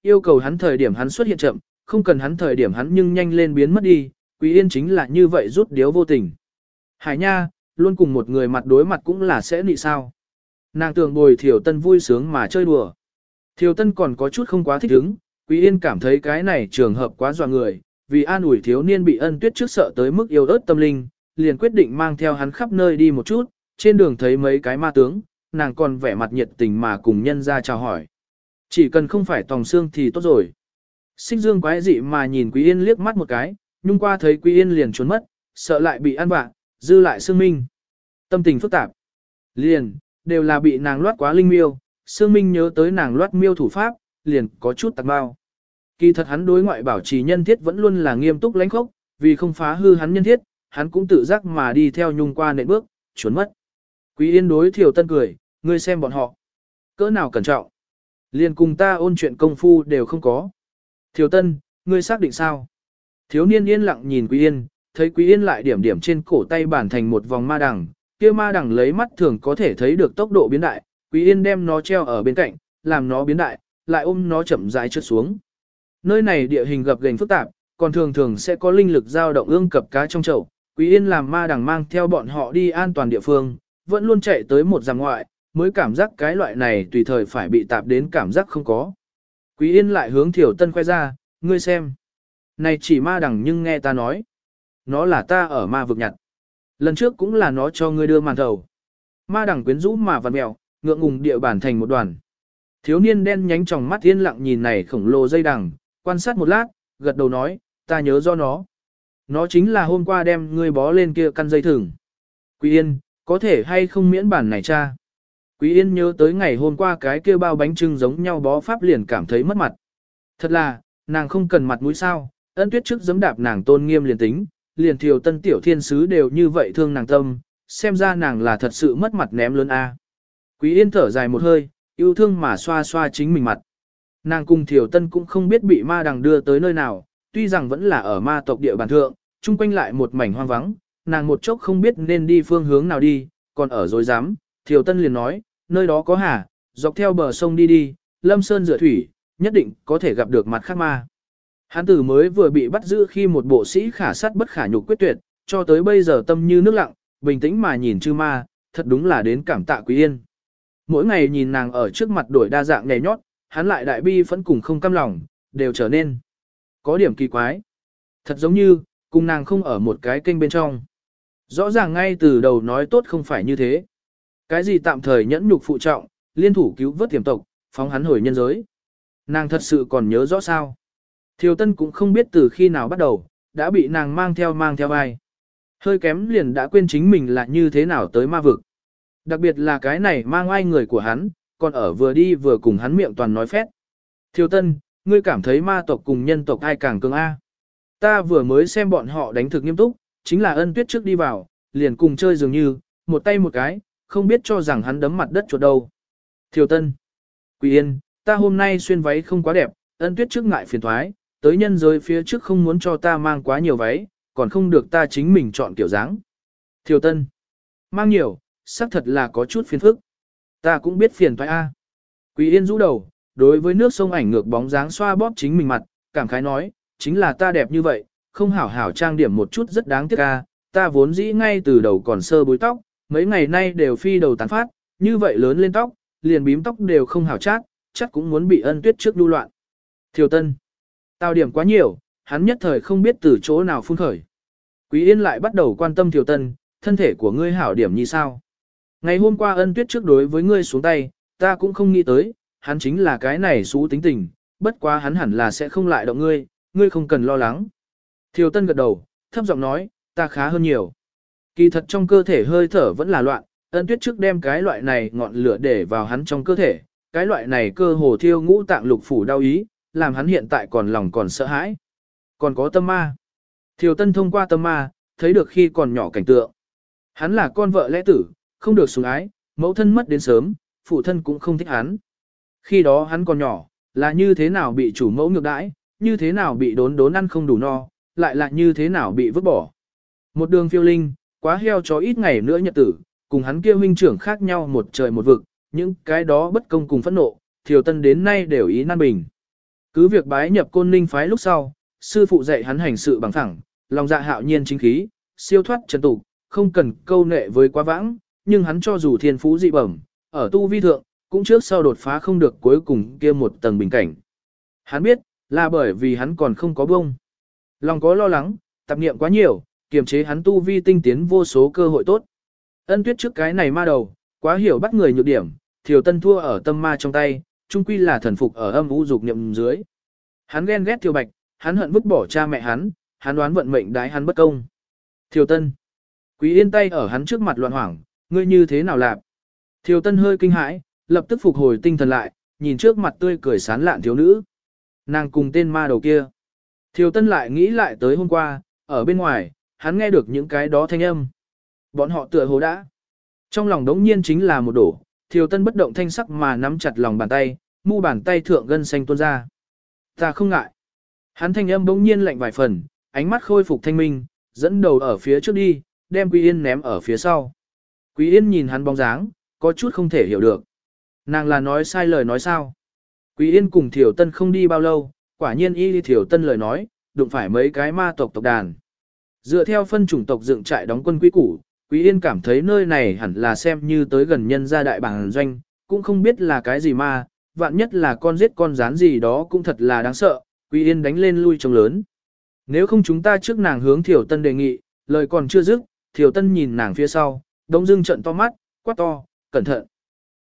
Yêu cầu hắn thời điểm hắn xuất hiện chậm, không cần hắn thời điểm hắn nhưng nhanh lên biến mất đi, Quý Yên chính là như vậy rút điếu vô tình. Hải Nha, luôn cùng một người mặt đối mặt cũng là sẽ nị sao. Nàng tưởng bồi thiểu Tân vui sướng mà chơi đùa. Thiểu Tân còn có chút không quá thích hứng, Quý Yên cảm thấy cái này trường hợp quá dọa người, vì an ủi thiếu niên bị ân tuyết trước sợ tới mức yêu ớt tâm linh, liền quyết định mang theo hắn khắp nơi đi một chút, trên đường thấy mấy cái ma tướng, nàng còn vẻ mặt nhiệt tình mà cùng nhân ra chào hỏi. Chỉ cần không phải tòng xương thì tốt rồi. Xích dương quái dị mà nhìn Quý Yên liếc mắt một cái, nhung qua thấy Quý Yên liền trốn mất, sợ lại bị ăn bạc, dư lại xương minh. Tâm tình phức tạp. Liền, đều là bị nàng loát quá linh miêu, xương minh nhớ tới nàng loát miêu thủ pháp, liền có chút tạc bao. Kỳ thật hắn đối ngoại bảo trì nhân thiết vẫn luôn là nghiêm túc lãnh khốc, vì không phá hư hắn nhân thiết, hắn cũng tự giác mà đi theo nhung qua nệm bước, trốn mất. Quý Yên đối Thiều Tân cười, ngươi xem bọn họ. Cỡ nào cẩn trọng. Liền cùng ta ôn chuyện công phu đều không có. Thiều Tân, ngươi xác định sao? Thiếu niên yên lặng nhìn Quý Yên, thấy Quý Yên lại điểm điểm trên cổ tay bản thành một vòng ma đằng, kia ma đằng lấy mắt thường có thể thấy được tốc độ biến đại, Quý Yên đem nó treo ở bên cạnh, làm nó biến đại, lại ôm nó chậm rãi trượt xuống. Nơi này địa hình gập ghềnh phức tạp, còn thường thường sẽ có linh lực dao động ương cập cá trong chậu. Quý Yên làm ma đằng mang theo bọn họ đi an toàn địa phương, vẫn luôn chạy tới một giam ngoại, mới cảm giác cái loại này tùy thời phải bị tạp đến cảm giác không có. Quý Yên lại hướng Thiểu Tân khoe ra, ngươi xem. Này chỉ ma đằng nhưng nghe ta nói. Nó là ta ở ma vực nhặt. Lần trước cũng là nó cho ngươi đưa màn thầu. Ma đằng quyến rũ mà vằn mèo, ngượng ngùng địa bản thành một đoàn. Thiếu niên đen nhánh trong mắt yên lặng nhìn này khổng lồ dây đằng, quan sát một lát, gật đầu nói, ta nhớ do nó. Nó chính là hôm qua đem ngươi bó lên kia căn dây thừng. Quý Yên, có thể hay không miễn bản này cha? Quý Yên nhớ tới ngày hôm qua cái kia bao bánh trưng giống nhau bó pháp liền cảm thấy mất mặt. Thật là, nàng không cần mặt mũi sao, ân tuyết trước giấm đạp nàng tôn nghiêm liền tính, liền thiều tân tiểu thiên sứ đều như vậy thương nàng tâm, xem ra nàng là thật sự mất mặt ném lớn a. Quý Yên thở dài một hơi, yêu thương mà xoa xoa chính mình mặt. Nàng cùng thiều tân cũng không biết bị ma đằng đưa tới nơi nào, tuy rằng vẫn là ở ma tộc địa bàn thượng, chung quanh lại một mảnh hoang vắng, nàng một chốc không biết nên đi phương hướng nào đi, còn ở dối dám, thiều tân liền nói, nơi đó có hà, dọc theo bờ sông đi đi, lâm sơn rửa thủy, nhất định có thể gặp được mặt khác ma. Hán tử mới vừa bị bắt giữ khi một bộ sĩ khả sát bất khả nhục quyết tuyệt, cho tới bây giờ tâm như nước lặng, bình tĩnh mà nhìn chư ma, thật đúng là đến cảm tạ quý yên. Mỗi ngày nhìn nàng ở trước mặt đổi đa dạng nhảy nhót, hắn lại đại bi vẫn cùng không căm lòng, đều trở nên có điểm kỳ quái. Thật giống như, cùng nàng không ở một cái kênh bên trong. Rõ ràng ngay từ đầu nói tốt không phải như thế. Cái gì tạm thời nhẫn nhục phụ trọng, liên thủ cứu vớt tiềm tộc, phóng hắn hồi nhân giới. Nàng thật sự còn nhớ rõ sao. Thiều Tân cũng không biết từ khi nào bắt đầu, đã bị nàng mang theo mang theo ai. Hơi kém liền đã quên chính mình là như thế nào tới ma vực. Đặc biệt là cái này mang ai người của hắn, còn ở vừa đi vừa cùng hắn miệng toàn nói phét. Thiều Tân, ngươi cảm thấy ma tộc cùng nhân tộc ai càng cường A. Ta vừa mới xem bọn họ đánh thực nghiêm túc, chính là ân tuyết trước đi vào, liền cùng chơi dường như, một tay một cái, không biết cho rằng hắn đấm mặt đất chuột đâu. Thiều Tân. Quỳ Yên, ta hôm nay xuyên váy không quá đẹp, ân tuyết trước ngại phiền thoái, tới nhân giới phía trước không muốn cho ta mang quá nhiều váy, còn không được ta chính mình chọn kiểu dáng. Thiều Tân. Mang nhiều, xác thật là có chút phiền phức. Ta cũng biết phiền phải a. Quý Yên rũ đầu, đối với nước sông ảnh ngược bóng dáng xoa bóp chính mình mặt, cảm khái nói, chính là ta đẹp như vậy, không hảo hảo trang điểm một chút rất đáng tiếc a. Ta vốn dĩ ngay từ đầu còn sơ bối tóc, mấy ngày nay đều phi đầu tán phát, như vậy lớn lên tóc, liền bím tóc đều không hảo chát, chắc cũng muốn bị ân tuyết trước đu loạn. Thiều Tân. Tao điểm quá nhiều, hắn nhất thời không biết từ chỗ nào phun khởi. Quý Yên lại bắt đầu quan tâm Thiều Tân, thân thể của ngươi hảo điểm như sao. Ngày hôm qua ân tuyết trước đối với ngươi xuống tay, ta cũng không nghĩ tới, hắn chính là cái này xú tính tình, bất quá hắn hẳn là sẽ không lại động ngươi, ngươi không cần lo lắng. Thiều Tân gật đầu, thấp giọng nói, ta khá hơn nhiều. Kỳ thật trong cơ thể hơi thở vẫn là loạn, ân tuyết trước đem cái loại này ngọn lửa để vào hắn trong cơ thể, cái loại này cơ hồ thiêu ngũ tạng lục phủ đau ý, làm hắn hiện tại còn lòng còn sợ hãi. Còn có tâm ma. Thiều Tân thông qua tâm ma, thấy được khi còn nhỏ cảnh tượng. Hắn là con vợ lẽ tử, không được sủng ái, mẫu thân mất đến sớm, phụ thân cũng không thích hắn. Khi đó hắn còn nhỏ, là như thế nào bị chủ mẫu ngược đãi, như thế nào bị đốn đốn ăn không đủ no, lại là như thế nào bị vứt bỏ. Một đường phiêu linh, quá heo cho ít ngày nữa nhật tử, cùng hắn kia huynh trưởng khác nhau một trời một vực, những cái đó bất công cùng phẫn nộ, Thiều Tân đến nay đều ý nan bình. Cứ việc bái nhập côn ninh phái lúc sau, sư phụ dạy hắn hành sự bằng thẳng, lòng dạ hạo nhiên chính khí, siêu thoát trần tục, không cần câu nệ với quá vãng, nhưng hắn cho dù thiên phú dị bẩm, ở tu vi thượng, cũng trước sau đột phá không được cuối cùng kia một tầng bình cảnh. Hắn biết, là bởi vì hắn còn không có bông. Lòng có lo lắng, tạp niệm quá nhiều, kiềm chế hắn tu vi tinh tiến vô số cơ hội tốt. Ân tuyết trước cái này ma đầu, quá hiểu bắt người nhược điểm, thiểu tân thua ở tâm ma trong tay, trung quy là thần phục ở âm vũ dục niệm dưới. Hắn ghen ghét thiểu bạch, hắn hận vứt bỏ cha mẹ hắn, hắn đoán vận mệnh đái hắn bất công. Thiểu tân. Quý yên tay ở hắn trước mặt loạn hoảng, ngươi như thế nào lạp? Thiều tân hơi kinh hãi, lập tức phục hồi tinh thần lại, nhìn trước mặt tươi cười sán lạn thiếu nữ. Nàng cùng tên ma đầu kia. Thiều tân lại nghĩ lại tới hôm qua, ở bên ngoài, hắn nghe được những cái đó thanh âm. Bọn họ tựa hồ đã. Trong lòng đống nhiên chính là một đổ, thiều tân bất động thanh sắc mà nắm chặt lòng bàn tay, mu bàn tay thượng gân xanh tuôn ra. Ta không ngại. Hắn thanh âm bỗng nhiên lạnh vài phần, ánh mắt khôi phục thanh minh, dẫn đầu ở phía trước đi, đem Quy Yên ném ở phía sau. Quý Yên nhìn hắn bóng dáng, có chút không thể hiểu được. Nàng là nói sai lời nói sao? Quý Yên cùng Thiểu Tân không đi bao lâu, quả nhiên y đi Thiểu Tân lời nói, đụng phải mấy cái ma tộc tộc đàn. Dựa theo phân chủng tộc dựng trại đóng quân quý củ, Quý Yên cảm thấy nơi này hẳn là xem như tới gần nhân gia đại bảng doanh, cũng không biết là cái gì ma, vạn nhất là con giết con rán gì đó cũng thật là đáng sợ, Quý Yên đánh lên lui trông lớn. Nếu không chúng ta trước nàng hướng Thiểu Tân đề nghị, lời còn chưa dứt, Thiểu Tân nhìn nàng phía sau, đông dưng trận to mắt, quát to, cẩn thận.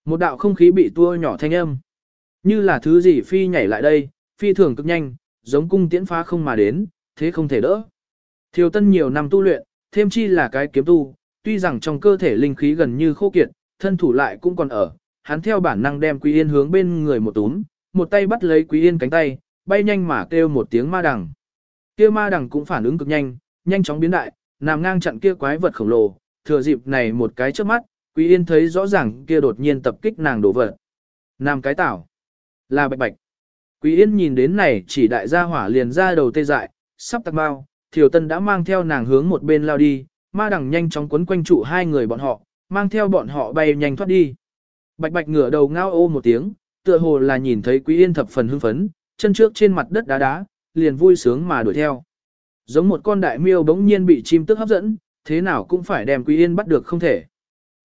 Một đạo không khí bị tua nhỏ thanh âm. Như là thứ gì phi nhảy lại đây, phi thường cực nhanh, giống cung tiễn phá không mà đến, thế không thể đỡ. Thiều Tân nhiều năm tu luyện, thêm chi là cái kiếm tu, tuy rằng trong cơ thể linh khí gần như khô kiệt, thân thủ lại cũng còn ở, hắn theo bản năng đem Quý Yên hướng bên người một túm, một tay bắt lấy Quý Yên cánh tay, bay nhanh mà kêu một tiếng ma đằng. Kia ma đằng cũng phản ứng cực nhanh, nhanh chóng biến đại, nằm ngang chặn kia quái vật khổng lồ, thừa dịp này một cái trước mắt, Quý Yên thấy rõ ràng kia đột nhiên tập kích nàng đổ vật. Nam cái tảo. Là bạch bạch. Quý Yên nhìn đến này chỉ đại gia hỏa liền ra đầu tê dại, sắp tạc bao, Thiều Tân đã mang theo nàng hướng một bên lao đi, ma đằng nhanh chóng quấn quanh trụ hai người bọn họ, mang theo bọn họ bay nhanh thoát đi. Bạch bạch ngửa đầu ngao ô một tiếng, tựa hồ là nhìn thấy Quý Yên thập phần hưng phấn, chân trước trên mặt đất đá đá, liền vui sướng mà đuổi theo. Giống một con đại miêu bỗng nhiên bị chim tức hấp dẫn, thế nào cũng phải đem Quý Yên bắt được không thể.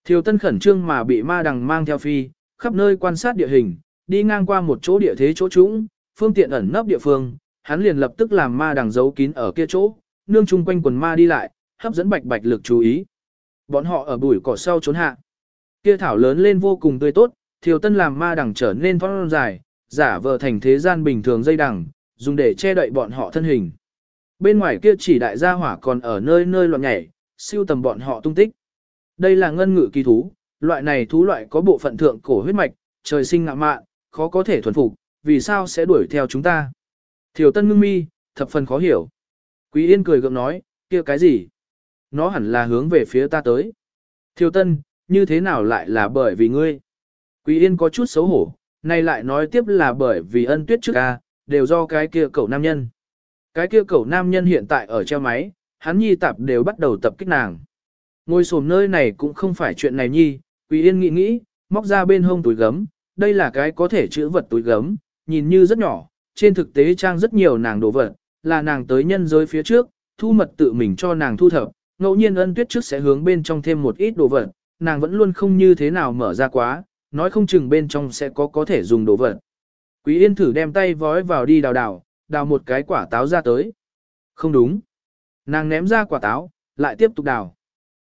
Thiều Tân khẩn trương mà bị ma đằng mang theo phi, khắp nơi quan sát địa hình, đi ngang qua một chỗ địa thế chỗ trũng, phương tiện ẩn nấp địa phương, hắn liền lập tức làm ma đằng giấu kín ở kia chỗ, nương chung quanh quần ma đi lại, hấp dẫn bạch bạch lực chú ý. Bọn họ ở bụi cỏ sau trốn hạ. Kia thảo lớn lên vô cùng tươi tốt, Thiều Tân làm ma đằng trở nên phong dài, giả vờ thành thế gian bình thường dây đằng, dùng để che đậy bọn họ thân hình. Bên ngoài kia chỉ đại gia hỏa còn ở nơi nơi loạn nhảy, siêu tầm bọn họ tung tích. Đây là ngân ngự kỳ thú, loại này thú loại có bộ phận thượng cổ huyết mạch, trời sinh ngạ mạn, khó có thể thuần phục, vì sao sẽ đuổi theo chúng ta? Thiểu tân ngưng mi, thập phần khó hiểu. Quý yên cười gượng nói, kia cái gì? Nó hẳn là hướng về phía ta tới. Thiểu tân, như thế nào lại là bởi vì ngươi? Quý yên có chút xấu hổ, nay lại nói tiếp là bởi vì ân tuyết trước ca, đều do cái kia cậu nam nhân. Cái kia cậu nam nhân hiện tại ở treo máy, hắn nhi tạp đều bắt đầu tập kích nàng. Ngồi xổm nơi này cũng không phải chuyện này nhi, Quý Yên nghĩ nghĩ, móc ra bên hông túi gấm, đây là cái có thể chữ vật túi gấm, nhìn như rất nhỏ, trên thực tế trang rất nhiều nàng đồ vật, là nàng tới nhân giới phía trước, thu mật tự mình cho nàng thu thập, ngẫu nhiên ân tuyết trước sẽ hướng bên trong thêm một ít đồ vật, nàng vẫn luôn không như thế nào mở ra quá, nói không chừng bên trong sẽ có có thể dùng đồ vật. Quý Yên thử đem tay vói vào đi đào đào, đào một cái quả táo ra tới. Không đúng. Nàng ném ra quả táo, lại tiếp tục đào.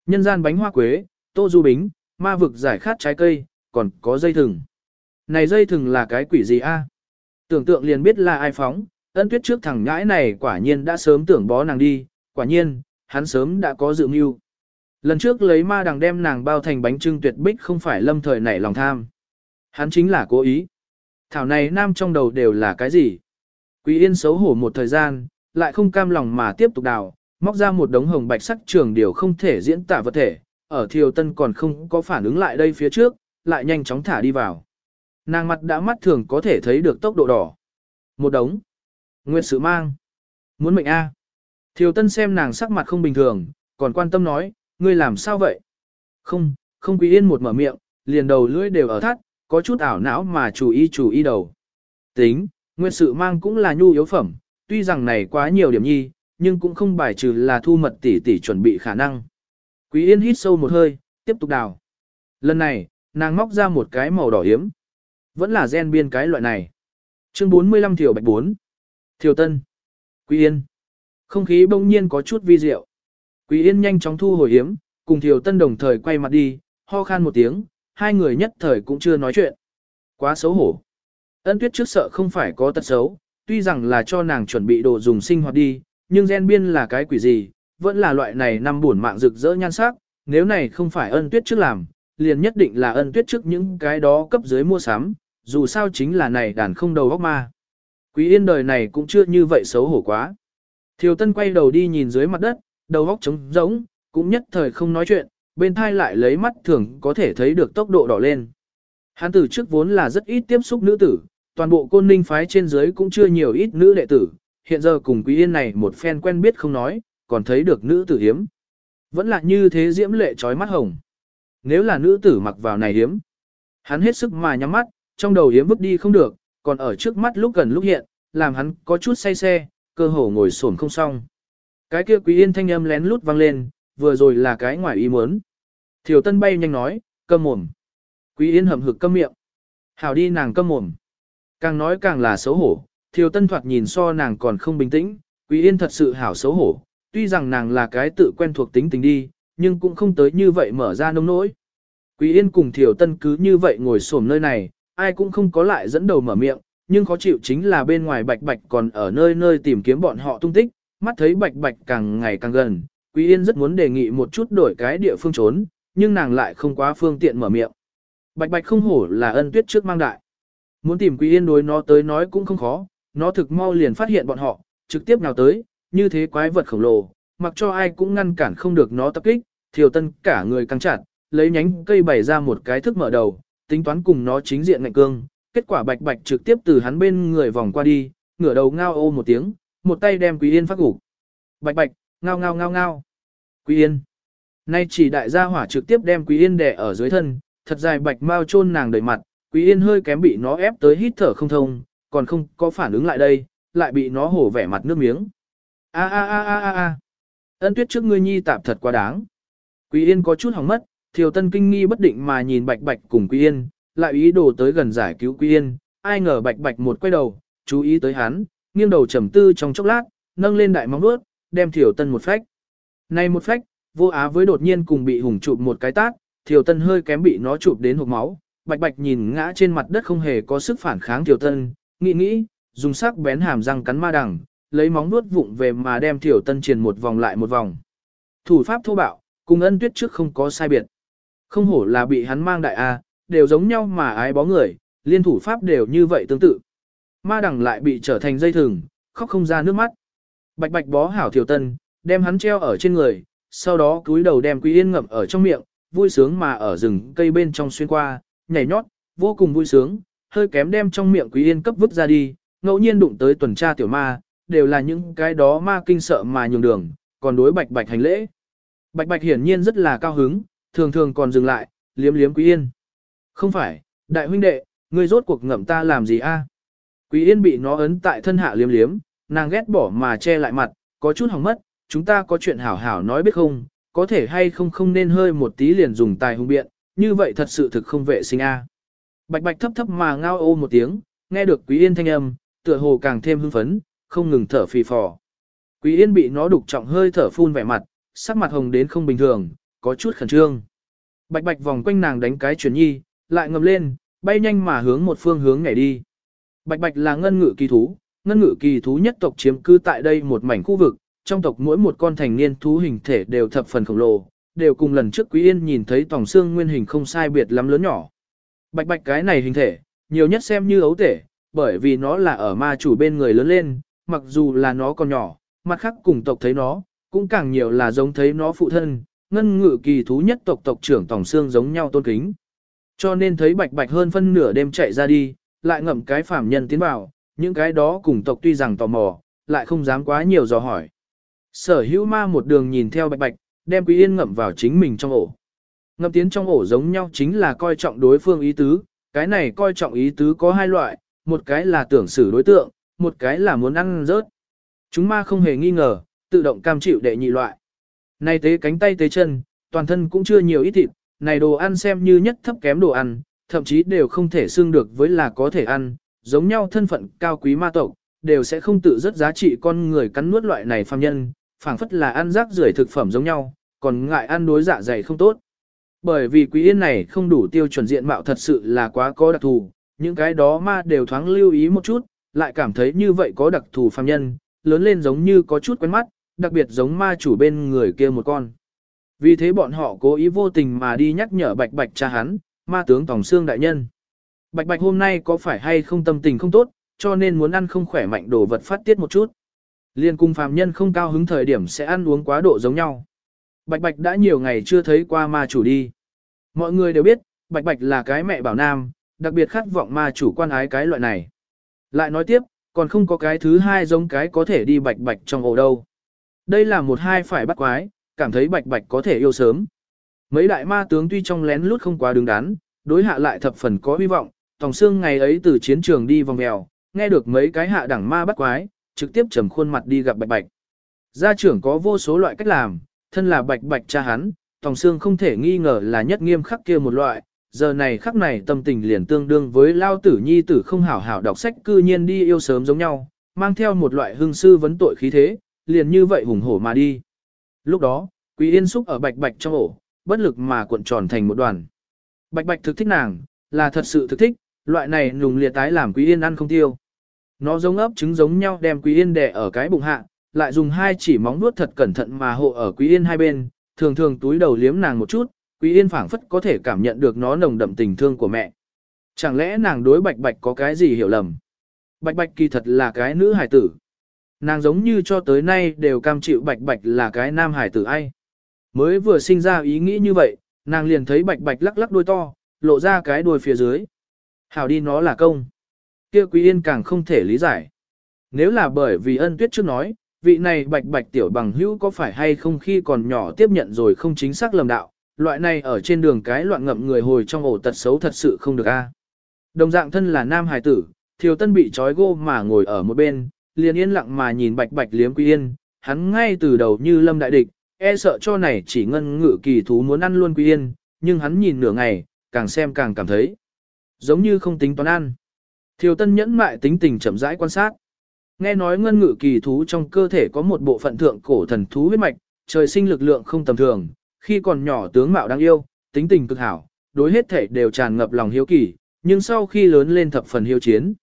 Nhân gian bánh hoa quế, tô du bính, ma vực giải khát trái cây, còn có dây thừng. Này dây thừng là cái quỷ gì a? Tưởng tượng liền biết là ai phóng, ân tuyết trước thằng ngãi này quả nhiên đã sớm tưởng bó nàng đi, quả nhiên, hắn sớm đã có dự mưu. Lần trước lấy ma đằng đem nàng bao thành bánh trưng tuyệt bích không phải lâm thời nảy lòng tham. Hắn chính là cố ý. Thảo này nam trong đầu đều là cái gì? Quý yên xấu hổ một thời gian, lại không cam lòng mà tiếp tục đào, móc ra một đống hồng bạch sắc trường điều không thể diễn tả vật thể, ở thiều tân còn không có phản ứng lại đây phía trước, lại nhanh chóng thả đi vào. Nàng mặt đã mắt thường có thể thấy được tốc độ đỏ. Một đống. Nguyệt sự mang. Muốn mệnh A. Thiều tân xem nàng sắc mặt không bình thường, còn quan tâm nói, ngươi làm sao vậy? Không, không quý yên một mở miệng, liền đầu lưỡi đều ở thắt, có chút ảo não mà chủ ý chủ ý đầu. Tính, Nguyệt sự mang cũng là nhu yếu phẩm, tuy rằng này quá nhiều điểm nhi, nhưng cũng không bài trừ là thu mật tỷ tỷ chuẩn bị khả năng. Quý Yên hít sâu một hơi, tiếp tục đào. Lần này, nàng móc ra một cái màu đỏ hiếm. Vẫn là gen biên cái loại này. Chương 45 Thiều Bạch 4. Thiều Tân. Quý Yên. Không khí bỗng nhiên có chút vi diệu. Quý Yên nhanh chóng thu hồi hiếm, cùng Thiều Tân đồng thời quay mặt đi, ho khan một tiếng, hai người nhất thời cũng chưa nói chuyện. Quá xấu hổ. Ân tuyết trước sợ không phải có tật xấu, tuy rằng là cho nàng chuẩn bị đồ dùng sinh hoạt đi, nhưng gen biên là cái quỷ gì, vẫn là loại này năm buồn mạng rực rỡ nhan sắc, nếu này không phải ân tuyết trước làm, liền nhất định là ân tuyết trước những cái đó cấp dưới mua sắm, dù sao chính là này đàn không đầu góc ma. Quý yên đời này cũng chưa như vậy xấu hổ quá. Thiều Tân quay đầu đi nhìn dưới mặt đất, đầu góc trống rỗng, cũng nhất thời không nói chuyện, bên thai lại lấy mắt thường có thể thấy được tốc độ đỏ lên. Hắn tử trước vốn là rất ít tiếp xúc nữ tử, toàn bộ côn ninh phái trên dưới cũng chưa nhiều ít nữ đệ tử, hiện giờ cùng quý yên này một phen quen biết không nói, còn thấy được nữ tử hiếm. Vẫn là như thế diễm lệ trói mắt hồng. Nếu là nữ tử mặc vào này hiếm, hắn hết sức mà nhắm mắt, trong đầu hiếm vứt đi không được, còn ở trước mắt lúc gần lúc hiện, làm hắn có chút say xe, cơ hồ ngồi xổm không xong. Cái kia quý yên thanh âm lén lút vang lên, vừa rồi là cái ngoài ý muốn. Thiều tân bay nhanh nói, câm mồm. Quý yên hậm hực câm miệng. Hảo đi nàng câm mồm. Càng nói càng là xấu hổ, Thiều Tân thoạt nhìn so nàng còn không bình tĩnh, Quý Yên thật sự hảo xấu hổ, tuy rằng nàng là cái tự quen thuộc tính tình đi, nhưng cũng không tới như vậy mở ra nông nỗi. Quý Yên cùng Thiều Tân cứ như vậy ngồi xổm nơi này, ai cũng không có lại dẫn đầu mở miệng, nhưng khó chịu chính là bên ngoài bạch bạch còn ở nơi nơi tìm kiếm bọn họ tung tích, mắt thấy bạch bạch càng ngày càng gần, Quý Yên rất muốn đề nghị một chút đổi cái địa phương trốn, nhưng nàng lại không quá phương tiện mở miệng. Bạch bạch không hổ là ân tuyết trước mang đại. Muốn tìm Quý Yên đối nó tới nói cũng không khó, nó thực mau liền phát hiện bọn họ, trực tiếp nào tới, như thế quái vật khổng lồ, mặc cho ai cũng ngăn cản không được nó tập kích, thiều tân cả người căng chặt, lấy nhánh cây bày ra một cái thức mở đầu, tính toán cùng nó chính diện ngạnh cương, kết quả bạch bạch trực tiếp từ hắn bên người vòng qua đi, ngửa đầu ngao ô một tiếng, một tay đem Quý Yên phát gục. Bạch bạch, ngao ngao ngao ngao. Quý Yên. Nay chỉ đại gia hỏa trực tiếp đem Quý Yên đè ở dưới thân, thật dài bạch mau chôn nàng đầy mặt, Quý Yên hơi kém bị nó ép tới hít thở không thông, còn không có phản ứng lại đây, lại bị nó hổ vẻ mặt nước miếng. A a a a a a. Ân tuyết trước ngươi nhi tạp thật quá đáng. Quý Yên có chút hỏng mất, Thiều Tân kinh nghi bất định mà nhìn Bạch Bạch cùng Quý Yên, lại ý đồ tới gần giải cứu Quý Yên, ai ngờ Bạch Bạch một quay đầu, chú ý tới hắn, nghiêng đầu trầm tư trong chốc lát, nâng lên đại móng vuốt, đem Thiều Tân một phách. Này một phách, vô á với đột nhiên cùng bị hùng chụp một cái tát, Thiều Tân hơi kém bị nó chụp đến hộc máu, Bạch Bạch nhìn ngã trên mặt đất không hề có sức phản kháng Thiều Tân, nghĩ nghĩ, dùng sắc bén hàm răng cắn ma đằng, lấy móng nuốt vụng về mà đem Thiểu Tân triền một vòng lại một vòng. Thủ pháp thô bạo, cùng ân tuyết trước không có sai biệt. Không hổ là bị hắn mang đại A, đều giống nhau mà ái bó người, liên thủ pháp đều như vậy tương tự. Ma đằng lại bị trở thành dây thừng, khóc không ra nước mắt. Bạch bạch bó hảo Thiểu Tân, đem hắn treo ở trên người, sau đó cúi đầu đem Quý Yên ngậm ở trong miệng, vui sướng mà ở rừng cây bên trong xuyên qua, nhảy nhót, vô cùng vui sướng, hơi kém đem trong miệng quý yên cấp vứt ra đi, ngẫu nhiên đụng tới tuần tra tiểu ma, đều là những cái đó ma kinh sợ mà nhường đường, còn đối bạch bạch hành lễ. Bạch Bạch hiển nhiên rất là cao hứng, thường thường còn dừng lại, liếm liếm Quý Yên. Không phải, đại huynh đệ, ngươi rốt cuộc ngậm ta làm gì a? Quý Yên bị nó ấn tại thân hạ liếm liếm, nàng ghét bỏ mà che lại mặt, có chút hỏng mất, chúng ta có chuyện hảo hảo nói biết không, có thể hay không không nên hơi một tí liền dùng tài hung biện, như vậy thật sự thực không vệ sinh a. Bạch Bạch thấp thấp mà ngao ô một tiếng, nghe được Quý Yên thanh âm, tựa hồ càng thêm hưng phấn, không ngừng thở phì phò. Quý Yên bị nó đục trọng hơi thở phun vẻ mặt, sắc mặt hồng đến không bình thường, có chút khẩn trương. Bạch bạch vòng quanh nàng đánh cái chuyển nhi, lại ngầm lên, bay nhanh mà hướng một phương hướng nhảy đi. Bạch bạch là ngân ngự kỳ thú, ngân ngự kỳ thú nhất tộc chiếm cư tại đây một mảnh khu vực, trong tộc mỗi một con thành niên thú hình thể đều thập phần khổng lồ, đều cùng lần trước Quý Yên nhìn thấy tòng xương nguyên hình không sai biệt lắm lớn nhỏ. Bạch bạch cái này hình thể, nhiều nhất xem như ấu thể, bởi vì nó là ở ma chủ bên người lớn lên, mặc dù là nó còn nhỏ, mặt khác cùng tộc thấy nó, cũng càng nhiều là giống thấy nó phụ thân, ngân ngự kỳ thú nhất tộc tộc trưởng tổng Sương giống nhau tôn kính. Cho nên thấy bạch bạch hơn phân nửa đêm chạy ra đi, lại ngậm cái phàm nhân tiến vào, những cái đó cùng tộc tuy rằng tò mò, lại không dám quá nhiều dò hỏi. Sở hữu ma một đường nhìn theo bạch bạch, đem quý yên ngậm vào chính mình trong ổ. Ngậm tiến trong ổ giống nhau chính là coi trọng đối phương ý tứ, cái này coi trọng ý tứ có hai loại, một cái là tưởng xử đối tượng, một cái là muốn ăn rớt. Chúng ma không hề nghi ngờ, tự động cam chịu đệ nhị loại. Này tế cánh tay tế chân, toàn thân cũng chưa nhiều ít thịt, này đồ ăn xem như nhất thấp kém đồ ăn, thậm chí đều không thể xương được với là có thể ăn, giống nhau thân phận cao quý ma tộc, đều sẽ không tự rất giá trị con người cắn nuốt loại này phàm nhân, phảng phất là ăn rác rưởi thực phẩm giống nhau, còn ngại ăn đối dạ dày không tốt. Bởi vì quý yên này không đủ tiêu chuẩn diện mạo thật sự là quá có đặc thù, những cái đó ma đều thoáng lưu ý một chút, lại cảm thấy như vậy có đặc thù phàm nhân, lớn lên giống như có chút quen mắt, đặc biệt giống ma chủ bên người kia một con. Vì thế bọn họ cố ý vô tình mà đi nhắc nhở bạch bạch cha hắn, ma tướng Tòng Sương đại nhân. Bạch bạch hôm nay có phải hay không tâm tình không tốt, cho nên muốn ăn không khỏe mạnh đồ vật phát tiết một chút. Liên cung phàm nhân không cao hứng thời điểm sẽ ăn uống quá độ giống nhau. Bạch bạch đã nhiều ngày chưa thấy qua ma chủ đi. Mọi người đều biết, bạch bạch là cái mẹ bảo nam, đặc biệt khát vọng ma chủ quan ái cái loại này. Lại nói tiếp, còn không có cái thứ hai giống cái có thể đi bạch bạch trong ổ đâu. Đây là một hai phải bắt quái, cảm thấy bạch bạch có thể yêu sớm. Mấy đại ma tướng tuy trong lén lút không quá đứng đắn, đối hạ lại thập phần có hy vọng, Tòng Sương ngày ấy từ chiến trường đi vòng mèo, nghe được mấy cái hạ đẳng ma bắt quái, trực tiếp trầm khuôn mặt đi gặp bạch bạch. Gia trưởng có vô số loại cách làm, thân là bạch bạch cha hắn, Tòng Sương không thể nghi ngờ là nhất nghiêm khắc kia một loại, giờ này khắc này tâm tình liền tương đương với lao tử nhi tử không hảo hảo đọc sách cư nhiên đi yêu sớm giống nhau, mang theo một loại hương sư vấn tội khí thế, liền như vậy hùng hổ mà đi. Lúc đó, Quý Yên xúc ở bạch bạch trong ổ, bất lực mà cuộn tròn thành một đoàn. Bạch bạch thực thích nàng, là thật sự thực thích, loại này nùng liệt tái làm Quý Yên ăn không tiêu. Nó giống ấp trứng giống nhau đem Quý Yên đè ở cái bụng hạ, lại dùng hai chỉ móng vuốt thật cẩn thận mà hộ ở Quý Yên hai bên, thường thường túi đầu liếm nàng một chút, Quý Yên phảng phất có thể cảm nhận được nó nồng đậm tình thương của mẹ. Chẳng lẽ nàng đối Bạch Bạch có cái gì hiểu lầm? Bạch Bạch kỳ thật là cái nữ hài tử. Nàng giống như cho tới nay đều cam chịu Bạch Bạch là cái nam hài tử ai. Mới vừa sinh ra ý nghĩ như vậy, nàng liền thấy Bạch Bạch lắc lắc đuôi to, lộ ra cái đuôi phía dưới. Hảo đi nó là công. Kia Quý Yên càng không thể lý giải. Nếu là bởi vì ân tuyết trước nói, vị này Bạch Bạch tiểu bằng hữu có phải hay không khi còn nhỏ tiếp nhận rồi không chính xác lầm đạo, loại này ở trên đường cái loạn ngậm người hồi trong ổ tật xấu thật sự không được a. Đồng dạng thân là nam hải tử, Thiều Tân bị trói gô mà ngồi ở một bên, liền yên lặng mà nhìn bạch bạch liếm Quý Yên, hắn ngay từ đầu như lâm đại địch, e sợ cho này chỉ ngân ngự kỳ thú muốn ăn luôn Quý Yên, nhưng hắn nhìn nửa ngày, càng xem càng cảm thấy giống như không tính toán ăn. Thiều Tân nhẫn mại tính tình chậm rãi quan sát. Nghe nói ngân ngự kỳ thú trong cơ thể có một bộ phận thượng cổ thần thú huyết mạch, trời sinh lực lượng không tầm thường, khi còn nhỏ tướng mạo đáng yêu, tính tình cực hảo, đối hết thể đều tràn ngập lòng hiếu kỳ, nhưng sau khi lớn lên thập phần hiếu chiến.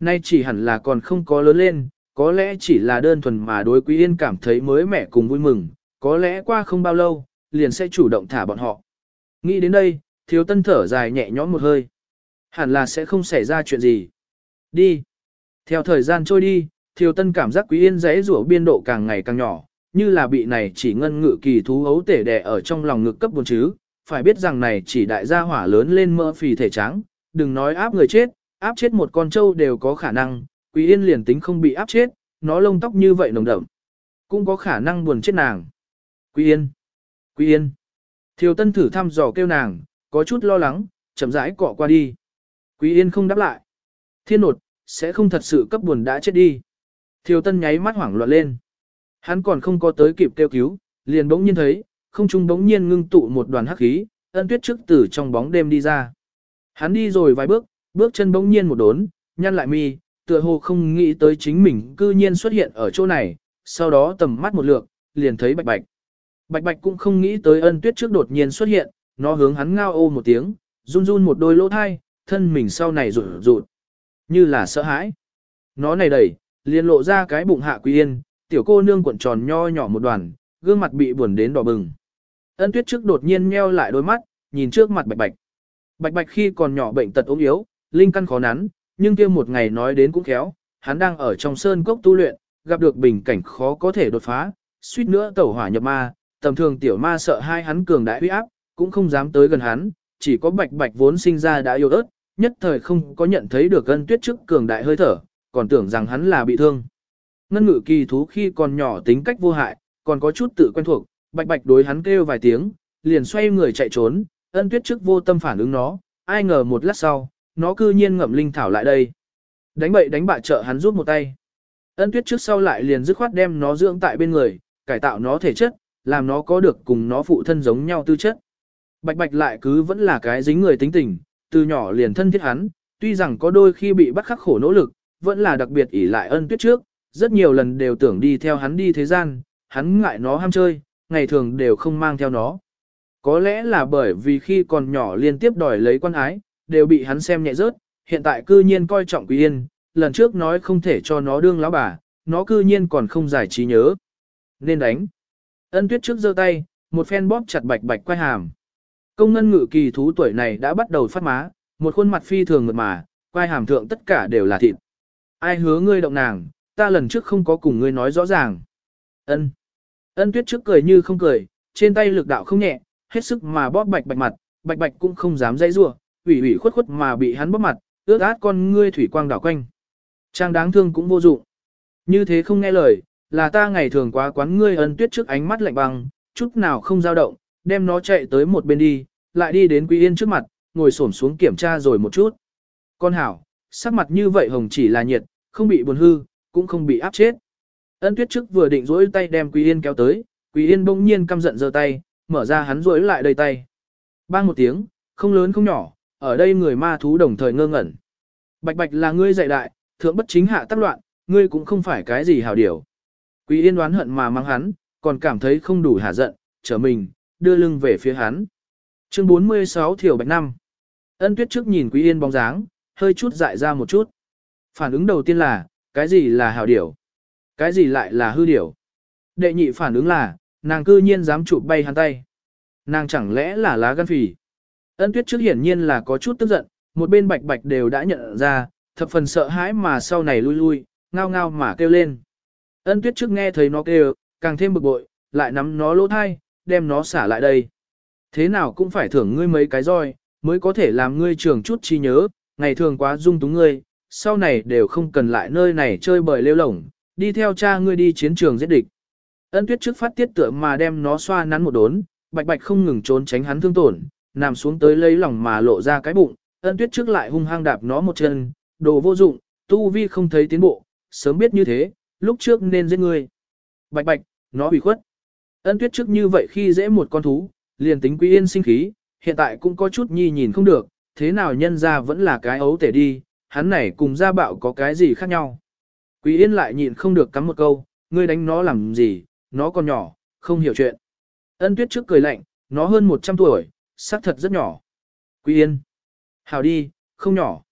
Nay chỉ hẳn là còn không có lớn lên, có lẽ chỉ là đơn thuần mà đối Quý Yên cảm thấy mới mẻ cùng vui mừng, có lẽ qua không bao lâu, liền sẽ chủ động thả bọn họ. Nghĩ đến đây, thiếu tân thở dài nhẹ nhõm một hơi. Hẳn là sẽ không xảy ra chuyện gì. Đi. Theo thời gian trôi đi, thiếu tân cảm giác Quý Yên rẽ rủa biên độ càng ngày càng nhỏ, như là bị này chỉ ngân ngự kỳ thú ấu tể đè ở trong lòng ngực cấp buồn chứ. Phải biết rằng này chỉ đại gia hỏa lớn lên mỡ phì thể trắng, đừng nói áp người chết, áp chết một con trâu đều có khả năng, Quý Yên liền tính không bị áp chết, nó lông tóc như vậy nồng đậm, cũng có khả năng buồn chết nàng. Quý Yên, Quý Yên. Thiều Tân thử thăm dò kêu nàng, có chút lo lắng, chậm rãi cọ qua đi. Quý Yên không đáp lại. Thiên nột, sẽ không thật sự cấp buồn đã chết đi. Thiều Tân nháy mắt hoảng loạn lên. Hắn còn không có tới kịp kêu cứu, liền bỗng nhiên thấy, không trung bỗng nhiên ngưng tụ một đoàn hắc khí, ân tuyết trước từ trong bóng đêm đi ra. Hắn đi rồi vài bước, bước chân bỗng nhiên một đốn, nhăn lại mi, tựa hồ không nghĩ tới chính mình cư nhiên xuất hiện ở chỗ này, sau đó tầm mắt một lượt, liền thấy bạch bạch. Bạch bạch cũng không nghĩ tới ân tuyết trước đột nhiên xuất hiện, nó hướng hắn ngao ô một tiếng, run run một đôi lỗ thai, thân mình sau này rụt rụt, như là sợ hãi. Nó này đẩy, liền lộ ra cái bụng hạ quý yên, tiểu cô nương cuộn tròn nho nhỏ một đoàn, gương mặt bị buồn đến đỏ bừng. Ân tuyết trước đột nhiên nheo lại đôi mắt, nhìn trước mặt bạch bạch. Bạch bạch khi còn nhỏ bệnh tật ốm yếu, linh căn khó nắn, nhưng kia một ngày nói đến cũng khéo, hắn đang ở trong sơn cốc tu luyện, gặp được bình cảnh khó có thể đột phá, suýt nữa tẩu hỏa nhập ma, tầm thường tiểu ma sợ hai hắn cường đại huy áp, cũng không dám tới gần hắn, chỉ có bạch bạch vốn sinh ra đã yêu ớt, nhất thời không có nhận thấy được ân tuyết trước cường đại hơi thở, còn tưởng rằng hắn là bị thương. Ngân ngự kỳ thú khi còn nhỏ tính cách vô hại, còn có chút tự quen thuộc, bạch bạch đối hắn kêu vài tiếng, liền xoay người chạy trốn, ân tuyết trước vô tâm phản ứng nó, ai ngờ một lát sau, nó cư nhiên ngậm linh thảo lại đây. Đánh bậy đánh bạ trợ hắn rút một tay. Ân tuyết trước sau lại liền dứt khoát đem nó dưỡng tại bên người, cải tạo nó thể chất, làm nó có được cùng nó phụ thân giống nhau tư chất. Bạch bạch lại cứ vẫn là cái dính người tính tình, từ nhỏ liền thân thiết hắn, tuy rằng có đôi khi bị bắt khắc khổ nỗ lực, vẫn là đặc biệt ỷ lại ân tuyết trước, rất nhiều lần đều tưởng đi theo hắn đi thế gian, hắn ngại nó ham chơi, ngày thường đều không mang theo nó. Có lẽ là bởi vì khi còn nhỏ liên tiếp đòi lấy quan ái, đều bị hắn xem nhẹ rớt, hiện tại cư nhiên coi trọng Quý Yên, lần trước nói không thể cho nó đương lão bà, nó cư nhiên còn không giải trí nhớ. Nên đánh. Ân tuyết trước giơ tay, một phen bóp chặt bạch bạch quay hàm. Công ngân ngự kỳ thú tuổi này đã bắt đầu phát má, một khuôn mặt phi thường mượt mà, vai hàm thượng tất cả đều là thịt. Ai hứa ngươi động nàng, ta lần trước không có cùng ngươi nói rõ ràng. Ân. Ân tuyết trước cười như không cười, trên tay lực đạo không nhẹ, hết sức mà bóp bạch bạch mặt, bạch bạch cũng không dám dãy rủa, ủy ủy khuất khuất mà bị hắn bóp mặt, ướt át con ngươi thủy quang đảo quanh. Trang đáng thương cũng vô dụng. Như thế không nghe lời, là ta ngày thường quá quán ngươi ân tuyết trước ánh mắt lạnh băng, chút nào không dao động, đem nó chạy tới một bên đi, lại đi đến Quý Yên trước mặt, ngồi xổm xuống kiểm tra rồi một chút. Con hảo, sắc mặt như vậy hồng chỉ là nhiệt, không bị buồn hư, cũng không bị áp chết. Ân tuyết trước vừa định rỗi tay đem Quý Yên kéo tới, Quý Yên bỗng nhiên căm giận giơ tay, mở ra hắn rỗi lại đầy tay. Bang một tiếng, không lớn không nhỏ, ở đây người ma thú đồng thời ngơ ngẩn. Bạch bạch là ngươi dạy đại, thượng bất chính hạ tác loạn, ngươi cũng không phải cái gì hảo điều. Quý Yên đoán hận mà mang hắn, còn cảm thấy không đủ hả giận, trở mình, đưa lưng về phía hắn. Chương 46 Thiểu Bạch Năm Ân tuyết trước nhìn Quý Yên bóng dáng, hơi chút dại ra một chút. Phản ứng đầu tiên là, cái gì là hảo điểu? Cái gì lại là hư điểu? Đệ nhị phản ứng là, nàng cư nhiên dám chụp bay hắn tay. Nàng chẳng lẽ là lá gan phì? Ân tuyết trước hiển nhiên là có chút tức giận, một bên bạch bạch đều đã nhận ra, thập phần sợ hãi mà sau này lui lui, ngao ngao mà kêu lên. Ân tuyết trước nghe thấy nó kêu, càng thêm bực bội, lại nắm nó lỗ thai, đem nó xả lại đây. Thế nào cũng phải thưởng ngươi mấy cái roi, mới có thể làm ngươi trường chút chi nhớ, ngày thường quá dung túng ngươi, sau này đều không cần lại nơi này chơi bời lêu lổng, đi theo cha ngươi đi chiến trường giết địch. Ân tuyết trước phát tiết tựa mà đem nó xoa nắn một đốn, bạch bạch không ngừng trốn tránh hắn thương tổn, nằm xuống tới lấy lòng mà lộ ra cái bụng, ân tuyết trước lại hung hăng đạp nó một chân, đồ vô dụng, tu vi không thấy tiến bộ, sớm biết như thế, lúc trước nên giết ngươi. Bạch bạch, nó bị khuất. Ân tuyết trước như vậy khi dễ một con thú, liền tính quý yên sinh khí, hiện tại cũng có chút nhi nhìn không được, thế nào nhân ra vẫn là cái ấu tể đi, hắn này cùng gia bạo có cái gì khác nhau. Quý yên lại nhịn không được cắm một câu, ngươi đánh nó làm gì, nó còn nhỏ, không hiểu chuyện. Ân tuyết trước cười lạnh, nó hơn 100 tuổi, xác thật rất nhỏ. Quý yên. Hào đi, không nhỏ.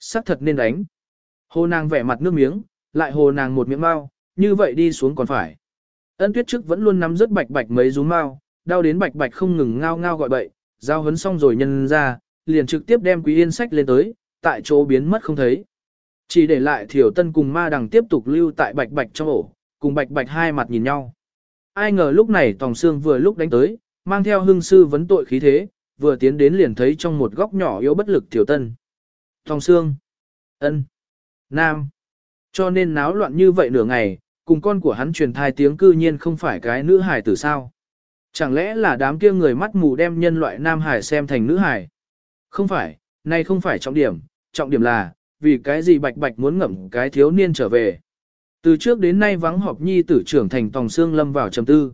Xác thật nên đánh. Hồ nàng vẻ mặt nước miếng, lại hồ nàng một miệng mau, như vậy đi xuống còn phải. Ân tuyết trước vẫn luôn nắm rất bạch bạch mấy rú mau, đau đến bạch bạch không ngừng ngao ngao gọi bậy, giao hấn xong rồi nhân ra, liền trực tiếp đem quý yên sách lên tới, tại chỗ biến mất không thấy. Chỉ để lại thiểu tân cùng ma đằng tiếp tục lưu tại bạch bạch trong ổ, cùng bạch bạch hai mặt nhìn nhau. Ai ngờ lúc này tòng xương vừa lúc đánh tới, mang theo hưng sư vấn tội khí thế, vừa tiến đến liền thấy trong một góc nhỏ yếu bất lực thiểu tân. Tòng xương, ân, nam, cho nên náo loạn như vậy nửa ngày, cùng con của hắn truyền thai tiếng cư nhiên không phải cái nữ hài tử sao. Chẳng lẽ là đám kia người mắt mù đem nhân loại nam hải xem thành nữ hải? Không phải, nay không phải trọng điểm, trọng điểm là, vì cái gì bạch bạch muốn ngậm cái thiếu niên trở về. Từ trước đến nay vắng họp nhi tử trưởng thành tòng xương lâm vào trầm tư.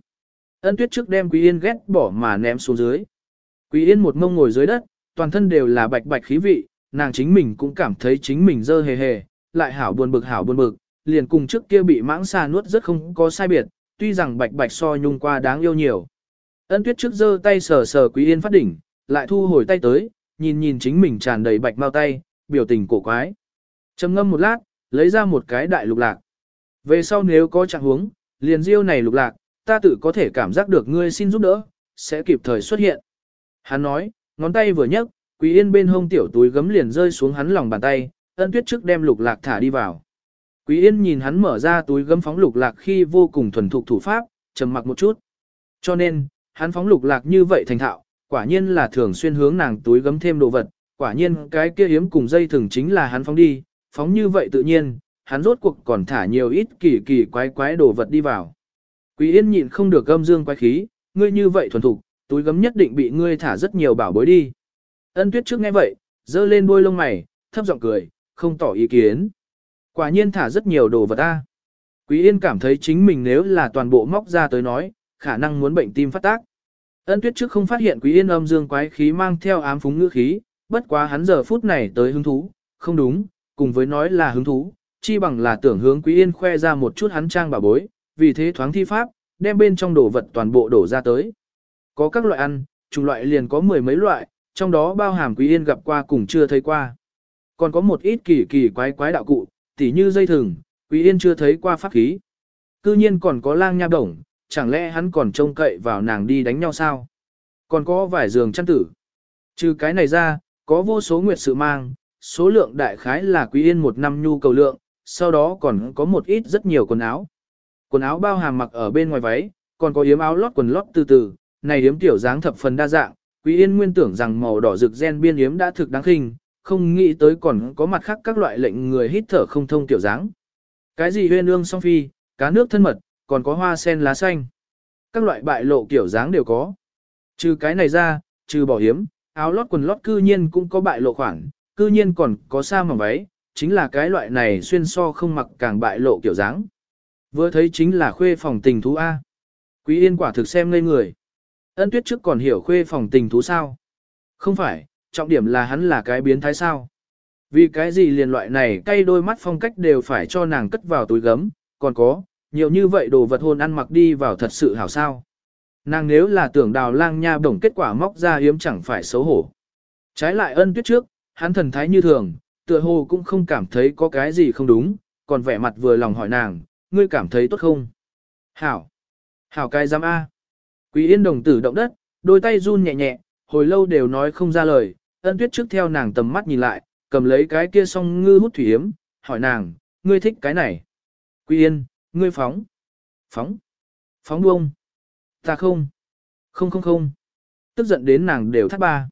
Ân tuyết trước đem Quý Yên ghét bỏ mà ném xuống dưới. Quý Yên một mông ngồi dưới đất, toàn thân đều là bạch bạch khí vị, nàng chính mình cũng cảm thấy chính mình dơ hề hề, lại hảo buồn bực hảo buồn bực, liền cùng trước kia bị mãng xà nuốt rất không có sai biệt, tuy rằng bạch bạch so nhung qua đáng yêu nhiều. Ân tuyết trước giơ tay sờ sờ Quý Yên phát đỉnh, lại thu hồi tay tới, nhìn nhìn chính mình tràn đầy bạch mau tay, biểu tình cổ quái. Trầm ngâm một lát, lấy ra một cái đại lục lạc. Về sau nếu có trạng huống, liền diêu này lục lạc, ta tự có thể cảm giác được ngươi xin giúp đỡ, sẽ kịp thời xuất hiện. Hắn nói, ngón tay vừa nhấc, Quý Yên bên hông tiểu túi gấm liền rơi xuống hắn lòng bàn tay, ân tuyết trước đem lục lạc thả đi vào. Quý Yên nhìn hắn mở ra túi gấm phóng lục lạc khi vô cùng thuần thục thủ pháp, trầm mặc một chút. Cho nên, hắn phóng lục lạc như vậy thành thạo, quả nhiên là thường xuyên hướng nàng túi gấm thêm đồ vật, quả nhiên cái kia hiếm cùng dây thừng chính là hắn phóng đi, phóng như vậy tự nhiên, hắn rốt cuộc còn thả nhiều ít kỳ kỳ quái quái đồ vật đi vào. Quý Yên nhịn không được gâm dương quái khí, ngươi như vậy thuần thục, túi gấm nhất định bị ngươi thả rất nhiều bảo bối đi. Ân Tuyết trước nghe vậy, dơ lên đôi lông mày, thấp giọng cười, không tỏ ý kiến. Quả nhiên thả rất nhiều đồ vật ta. Quý Yên cảm thấy chính mình nếu là toàn bộ móc ra tới nói, khả năng muốn bệnh tim phát tác. Ân Tuyết trước không phát hiện Quý Yên âm dương quái khí mang theo ám phúng ngữ khí, bất quá hắn giờ phút này tới hứng thú, không đúng, cùng với nói là hứng thú, chi bằng là tưởng hướng Quý Yên khoe ra một chút hắn trang bà bối, vì thế thoáng thi pháp, đem bên trong đồ vật toàn bộ đổ ra tới. Có các loại ăn, chủng loại liền có mười mấy loại, trong đó bao hàm Quý Yên gặp qua cùng chưa thấy qua. Còn có một ít kỳ kỳ quái quái đạo cụ, tỉ như dây thừng, Quý Yên chưa thấy qua pháp khí. Cư nhiên còn có lang nha đồng, chẳng lẽ hắn còn trông cậy vào nàng đi đánh nhau sao? Còn có vài giường chăn tử. Trừ cái này ra, có vô số nguyệt sự mang, số lượng đại khái là Quý Yên một năm nhu cầu lượng, sau đó còn có một ít rất nhiều quần áo. Quần áo bao hàm mặc ở bên ngoài váy, còn có yếm áo lót quần lót từ từ, này yếm tiểu dáng thập phần đa dạng, Quý Yên nguyên tưởng rằng màu đỏ rực gen biên yếm đã thực đáng khinh, không nghĩ tới còn có mặt khác các loại lệnh người hít thở không thông tiểu dáng. Cái gì huyên ương song phi, cá nước thân mật, còn có hoa sen lá xanh. Các loại bại lộ kiểu dáng đều có. Trừ cái này ra, trừ bỏ hiếm, áo lót quần lót cư nhiên cũng có bại lộ khoảng, cư nhiên còn có sa mỏng váy, chính là cái loại này xuyên so không mặc càng bại lộ kiểu dáng. Vừa thấy chính là khuê phòng tình thú A. Quý yên quả thực xem ngây người. Ân tuyết trước còn hiểu khuê phòng tình thú sao? Không phải, trọng điểm là hắn là cái biến thái sao? Vì cái gì liền loại này cay đôi mắt phong cách đều phải cho nàng cất vào túi gấm, còn có, nhiều như vậy đồ vật hôn ăn mặc đi vào thật sự hảo sao. Nàng nếu là tưởng đào lang nha bổng kết quả móc ra hiếm chẳng phải xấu hổ. Trái lại ân tuyết trước, hắn thần thái như thường, tựa hồ cũng không cảm thấy có cái gì không đúng, còn vẻ mặt vừa lòng hỏi nàng, ngươi cảm thấy tốt không? Hảo! Hảo cái giám A! Quý yên đồng tử động đất, đôi tay run nhẹ nhẹ, hồi lâu đều nói không ra lời, ân tuyết trước theo nàng tầm mắt nhìn lại, cầm lấy cái kia song ngư hút thủy hiếm, hỏi nàng, ngươi thích cái này? Quý yên, ngươi phóng! Phóng! Phóng buông! Ta không! Không không không! Tức giận đến nàng đều thắt ba.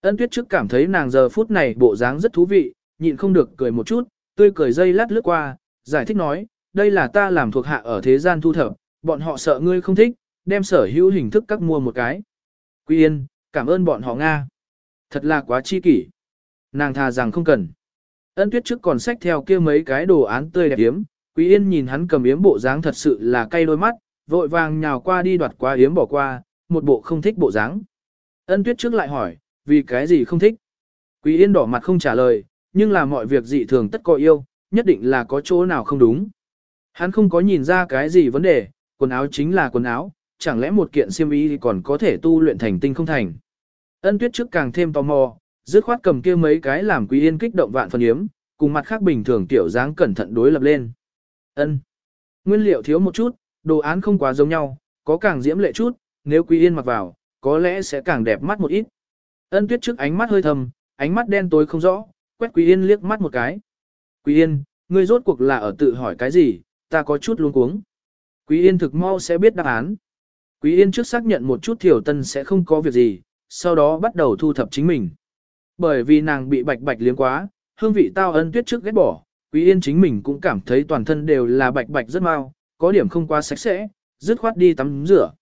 Ân tuyết trước cảm thấy nàng giờ phút này bộ dáng rất thú vị, nhịn không được cười một chút, tươi cười dây lát lướt qua, giải thích nói, đây là ta làm thuộc hạ ở thế gian thu thập, bọn họ sợ ngươi không thích, đem sở hữu hình thức các mua một cái. Quy Yên, cảm ơn bọn họ Nga. Thật là quá chi kỷ. Nàng thà rằng không cần. Ân tuyết trước còn xách theo kia mấy cái đồ án tươi đẹp yếm, Quý Yên nhìn hắn cầm yếm bộ dáng thật sự là cay đôi mắt, vội vàng nhào qua đi đoạt qua yếm bỏ qua, một bộ không thích bộ dáng. Ân tuyết trước lại hỏi, vì cái gì không thích? Quý Yên đỏ mặt không trả lời, nhưng là mọi việc dị thường tất có yêu, nhất định là có chỗ nào không đúng. Hắn không có nhìn ra cái gì vấn đề, quần áo chính là quần áo, chẳng lẽ một kiện xiêm y còn có thể tu luyện thành tinh không thành. Ân tuyết trước càng thêm tò mò, dứt khoát cầm kia mấy cái làm quý yên kích động vạn phần yếm, cùng mặt khác bình thường tiểu dáng cẩn thận đối lập lên. Ân. Nguyên liệu thiếu một chút, đồ án không quá giống nhau, có càng diễm lệ chút, nếu quý yên mặc vào, có lẽ sẽ càng đẹp mắt một ít. Ân tuyết trước ánh mắt hơi thầm, ánh mắt đen tối không rõ, quét quý yên liếc mắt một cái. Quý yên, ngươi rốt cuộc là ở tự hỏi cái gì, ta có chút luống cuống. Quý yên thực mau sẽ biết đáp án. Quý yên trước xác nhận một chút thiểu tân sẽ không có việc gì, sau đó bắt đầu thu thập chính mình. Bởi vì nàng bị bạch bạch liếm quá, hương vị tao ân tuyết trước ghét bỏ, Quý yên chính mình cũng cảm thấy toàn thân đều là bạch bạch rất mau, có điểm không quá sạch sẽ, dứt khoát đi tắm rửa.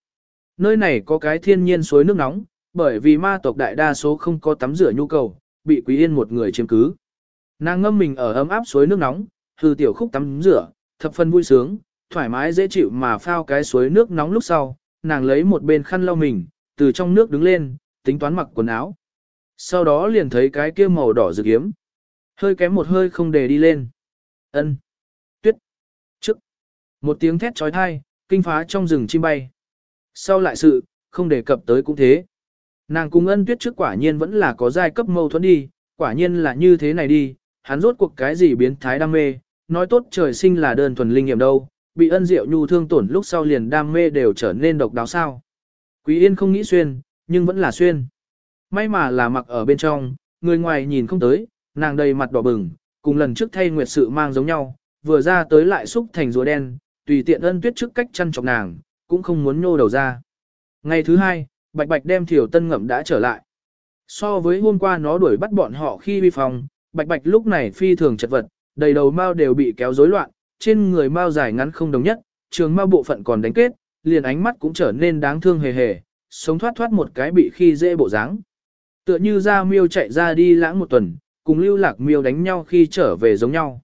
nơi này có cái thiên nhiên suối nước nóng, bởi vì ma tộc đại đa số không có tắm rửa nhu cầu, bị Quý Yên một người chiếm cứ. Nàng ngâm mình ở ấm áp suối nước nóng, hư tiểu khúc tắm rửa, thập phân vui sướng, thoải mái dễ chịu mà phao cái suối nước nóng lúc sau, nàng lấy một bên khăn lau mình, từ trong nước đứng lên, tính toán mặc quần áo. Sau đó liền thấy cái kia màu đỏ rực yếm. Hơi kém một hơi không để đi lên. ân Tuyết. Trước. Một tiếng thét trói thai, kinh phá trong rừng chim bay. Sau lại sự, không đề cập tới cũng thế. Nàng cùng ân tuyết trước quả nhiên vẫn là có giai cấp mâu thuẫn đi, quả nhiên là như thế này đi, hắn rốt cuộc cái gì biến thái đam mê, nói tốt trời sinh là đơn thuần linh nghiệm đâu, bị ân diệu nhu thương tổn lúc sau liền đam mê đều trở nên độc đáo sao. Quý yên không nghĩ xuyên, nhưng vẫn là xuyên. May mà là mặc ở bên trong, người ngoài nhìn không tới, nàng đầy mặt đỏ bừng, cùng lần trước thay nguyệt sự mang giống nhau, vừa ra tới lại xúc thành rùa đen, tùy tiện ân tuyết trước cách chăn chọc nàng, cũng không muốn nhô đầu ra. Ngày thứ hai, Bạch Bạch đem Thiểu Tân ngậm đã trở lại. So với hôm qua nó đuổi bắt bọn họ khi vi phòng, Bạch Bạch lúc này phi thường chật vật, đầy đầu mao đều bị kéo rối loạn, trên người mao dài ngắn không đồng nhất, trường mao bộ phận còn đánh kết, liền ánh mắt cũng trở nên đáng thương hề hề, sống thoát thoát một cái bị khi dễ bộ dáng. Tựa như ra miêu chạy ra đi lãng một tuần, cùng lưu lạc miêu đánh nhau khi trở về giống nhau.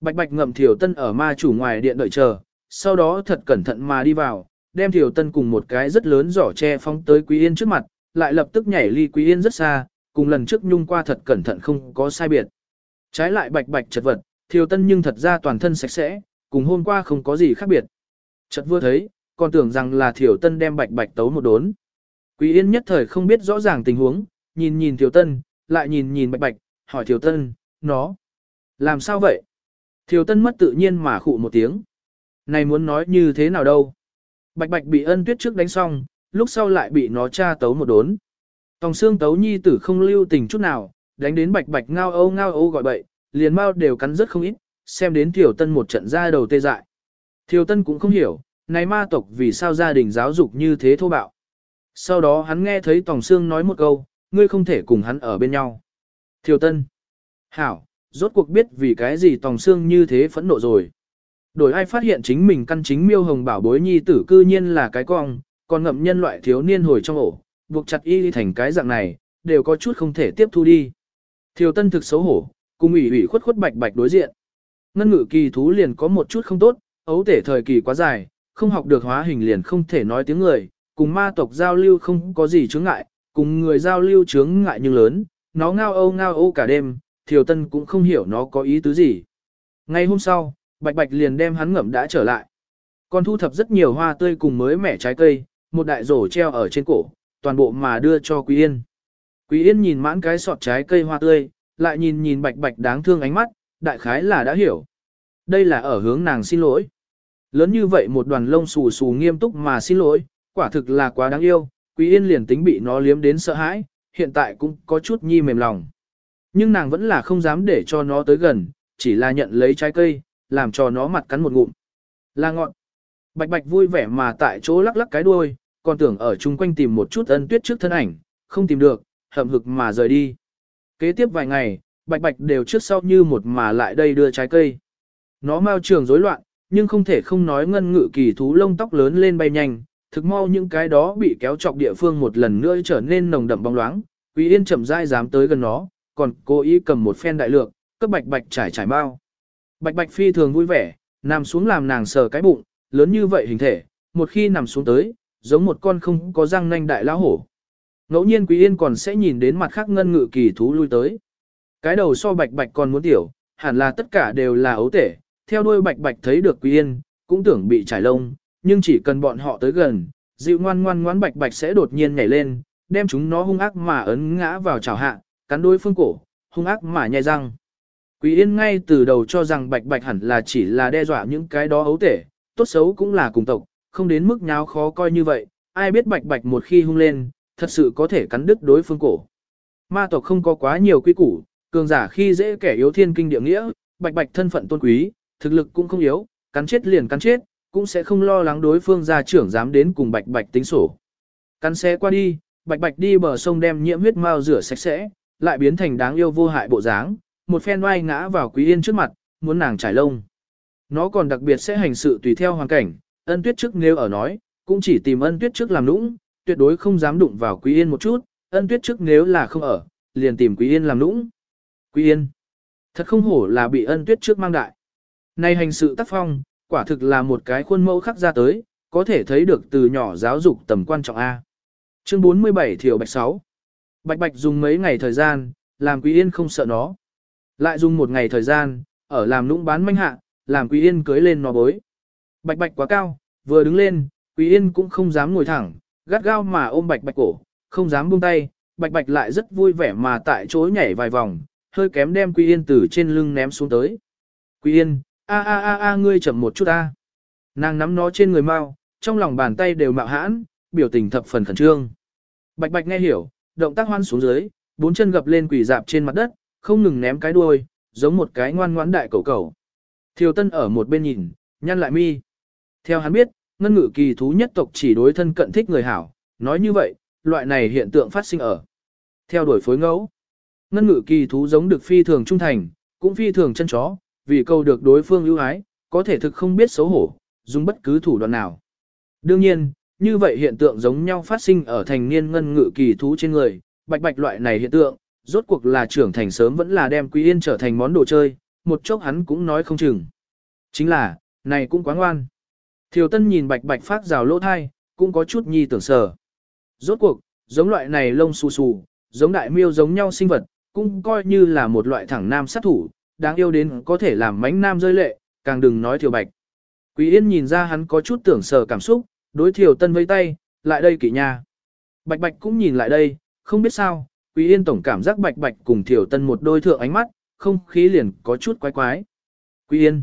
Bạch bạch ngậm thiểu tân ở ma chủ ngoài điện đợi chờ, sau đó thật cẩn thận mà đi vào, đem thiểu tân cùng một cái rất lớn giỏ tre phóng tới Quý Yên trước mặt, lại lập tức nhảy ly Quý Yên rất xa, cùng lần trước nhung qua thật cẩn thận không có sai biệt. Trái lại bạch bạch chật vật, thiểu tân nhưng thật ra toàn thân sạch sẽ, cùng hôm qua không có gì khác biệt. Chật vừa thấy, còn tưởng rằng là thiểu tân đem bạch bạch tấu một đốn. Quý Yên nhất thời không biết rõ ràng tình huống, nhìn nhìn thiểu tân, lại nhìn nhìn bạch bạch, hỏi thiểu tân, nó, làm sao vậy? Thiểu tân mất tự nhiên mà khụ một tiếng. Này muốn nói như thế nào đâu? Bạch bạch bị ân tuyết trước đánh xong, lúc sau lại bị nó tra tấu một đốn. Tòng xương tấu nhi tử không lưu tình chút nào, đánh đến bạch bạch ngao âu ngao âu gọi bậy, liền mau đều cắn rất không ít, xem đến thiểu tân một trận ra đầu tê dại. Thiểu tân cũng không hiểu, này ma tộc vì sao gia đình giáo dục như thế thô bạo. Sau đó hắn nghe thấy Tòng Sương nói một câu, ngươi không thể cùng hắn ở bên nhau. Thiều Tân. Hảo, rốt cuộc biết vì cái gì Tòng Sương như thế phẫn nộ rồi. Đổi ai phát hiện chính mình căn chính miêu hồng bảo bối nhi tử cư nhiên là cái cong, còn ngậm nhân loại thiếu niên hồi trong ổ, buộc chặt y thành cái dạng này, đều có chút không thể tiếp thu đi. Thiều Tân thực xấu hổ, cùng ủy ủy khuất khuất bạch bạch đối diện. Ngân ngự kỳ thú liền có một chút không tốt, ấu thể thời kỳ quá dài, không học được hóa hình liền không thể nói tiếng người, cùng ma tộc giao lưu không có gì chướng ngại, cùng người giao lưu chướng ngại nhưng lớn, nó ngao âu ngao âu cả đêm, Thiều Tân cũng không hiểu nó có ý tứ gì. Ngay hôm sau, Bạch Bạch liền đem hắn ngậm đã trở lại. Còn thu thập rất nhiều hoa tươi cùng mới mẻ trái cây, một đại rổ treo ở trên cổ, toàn bộ mà đưa cho Quý Yên. Quý Yên nhìn mãn cái sọt trái cây hoa tươi, lại nhìn nhìn Bạch Bạch đáng thương ánh mắt, đại khái là đã hiểu. Đây là ở hướng nàng xin lỗi. Lớn như vậy một đoàn lông xù xù nghiêm túc mà xin lỗi, quả thực là quá đáng yêu, Quý Yên liền tính bị nó liếm đến sợ hãi, hiện tại cũng có chút nhi mềm lòng. Nhưng nàng vẫn là không dám để cho nó tới gần, chỉ là nhận lấy trái cây, làm cho nó mặt cắn một ngụm. Là ngọn. Bạch bạch vui vẻ mà tại chỗ lắc lắc cái đuôi, còn tưởng ở chung quanh tìm một chút ân tuyết trước thân ảnh, không tìm được, hậm hực mà rời đi. Kế tiếp vài ngày, bạch bạch đều trước sau như một mà lại đây đưa trái cây. Nó mau trường rối loạn, nhưng không thể không nói ngân ngự kỳ thú lông tóc lớn lên bay nhanh, thực mau những cái đó bị kéo chọc địa phương một lần nữa trở nên nồng đậm bóng loáng, Quý Yên chậm rãi dám tới gần nó, còn cố ý cầm một phen đại lược, cấp bạch bạch trải trải bao. Bạch bạch phi thường vui vẻ, nằm xuống làm nàng sờ cái bụng, lớn như vậy hình thể, một khi nằm xuống tới, giống một con không có răng nanh đại lão hổ. Ngẫu nhiên Quý Yên còn sẽ nhìn đến mặt khác ngân ngự kỳ thú lui tới. Cái đầu so bạch bạch còn muốn tiểu, hẳn là tất cả đều là ấu tể, theo đuôi bạch bạch thấy được Quý Yên, cũng tưởng bị trải lông, nhưng chỉ cần bọn họ tới gần, dịu ngoan ngoan ngoãn bạch bạch sẽ đột nhiên nhảy lên, đem chúng nó hung ác mà ấn ngã vào chảo hạ, cắn đối phương cổ, hung ác mà nhai răng. Quý Yên ngay từ đầu cho rằng bạch bạch hẳn là chỉ là đe dọa những cái đó ấu tể, tốt xấu cũng là cùng tộc, không đến mức nháo khó coi như vậy, ai biết bạch bạch một khi hung lên, thật sự có thể cắn đứt đối phương cổ. Ma tộc không có quá nhiều quy củ, cường giả khi dễ kẻ yếu thiên kinh địa nghĩa, bạch bạch thân phận tôn quý, thực lực cũng không yếu, cắn chết liền cắn chết, cũng sẽ không lo lắng đối phương gia trưởng dám đến cùng bạch bạch tính sổ. Cắn xe qua đi, bạch bạch đi bờ sông đem nhiễm huyết mao rửa sạch sẽ, lại biến thành đáng yêu vô hại bộ dáng, một phen oai ngã vào quý yên trước mặt, muốn nàng trải lông. Nó còn đặc biệt sẽ hành sự tùy theo hoàn cảnh, ân tuyết trước nếu ở nói, cũng chỉ tìm ân tuyết trước làm nũng, tuyệt đối không dám đụng vào Quý Yên một chút, ân tuyết trước nếu là không ở, liền tìm Quý Yên làm nũng. Quý Yên, thật không hổ là bị ân tuyết trước mang đại. Này hành sự tác phong, quả thực là một cái khuôn mẫu khắc ra tới, có thể thấy được từ nhỏ giáo dục tầm quan trọng A. Chương 47 Thiểu Bạch 6 Bạch Bạch dùng mấy ngày thời gian, làm Quý Yên không sợ nó. Lại dùng một ngày thời gian, ở làm nũng bán manh hạ, làm Quý Yên cưới lên nó bối. Bạch Bạch quá cao, vừa đứng lên, Quý Yên cũng không dám ngồi thẳng, gắt gao mà ôm Bạch Bạch cổ, không dám buông tay, Bạch Bạch lại rất vui vẻ mà tại chỗ nhảy vài vòng, hơi kém đem Quý Yên từ trên lưng ném xuống tới. Quý Yên, a a a a ngươi chậm một chút a. Nàng nắm nó trên người mau, trong lòng bàn tay đều mạo hãn, biểu tình thập phần khẩn trương. Bạch Bạch nghe hiểu, động tác hoan xuống dưới, bốn chân gập lên quỳ dạp trên mặt đất, không ngừng ném cái đuôi, giống một cái ngoan ngoãn đại cầu cầu Thiều Tân ở một bên nhìn, nhăn lại mi. Theo hắn biết, ngân ngự kỳ thú nhất tộc chỉ đối thân cận thích người hảo, nói như vậy, loại này hiện tượng phát sinh ở. Theo đuổi phối ngẫu, ngân ngự kỳ thú giống được phi thường trung thành, cũng phi thường chân chó, vì câu được đối phương ưu ái, có thể thực không biết xấu hổ, dùng bất cứ thủ đoạn nào. Đương nhiên, như vậy hiện tượng giống nhau phát sinh ở thành niên ngân ngự kỳ thú trên người, bạch bạch loại này hiện tượng, rốt cuộc là trưởng thành sớm vẫn là đem Quý Yên trở thành món đồ chơi, một chốc hắn cũng nói không chừng. Chính là, này cũng quá ngoan. Thiều Tân nhìn bạch bạch phát rào lỗ thai, cũng có chút nhi tưởng sở. Rốt cuộc, giống loại này lông xù xù, giống đại miêu giống nhau sinh vật, cũng coi như là một loại thẳng nam sát thủ, đáng yêu đến có thể làm mánh nam rơi lệ, càng đừng nói Thiều Bạch. Quý Yên nhìn ra hắn có chút tưởng sờ cảm xúc, đối Thiều Tân vây tay, lại đây kỵ nha. Bạch Bạch cũng nhìn lại đây, không biết sao, Quý Yên tổng cảm giác Bạch Bạch cùng Thiều Tân một đôi thượng ánh mắt, không khí liền có chút quái quái. Quý Yên,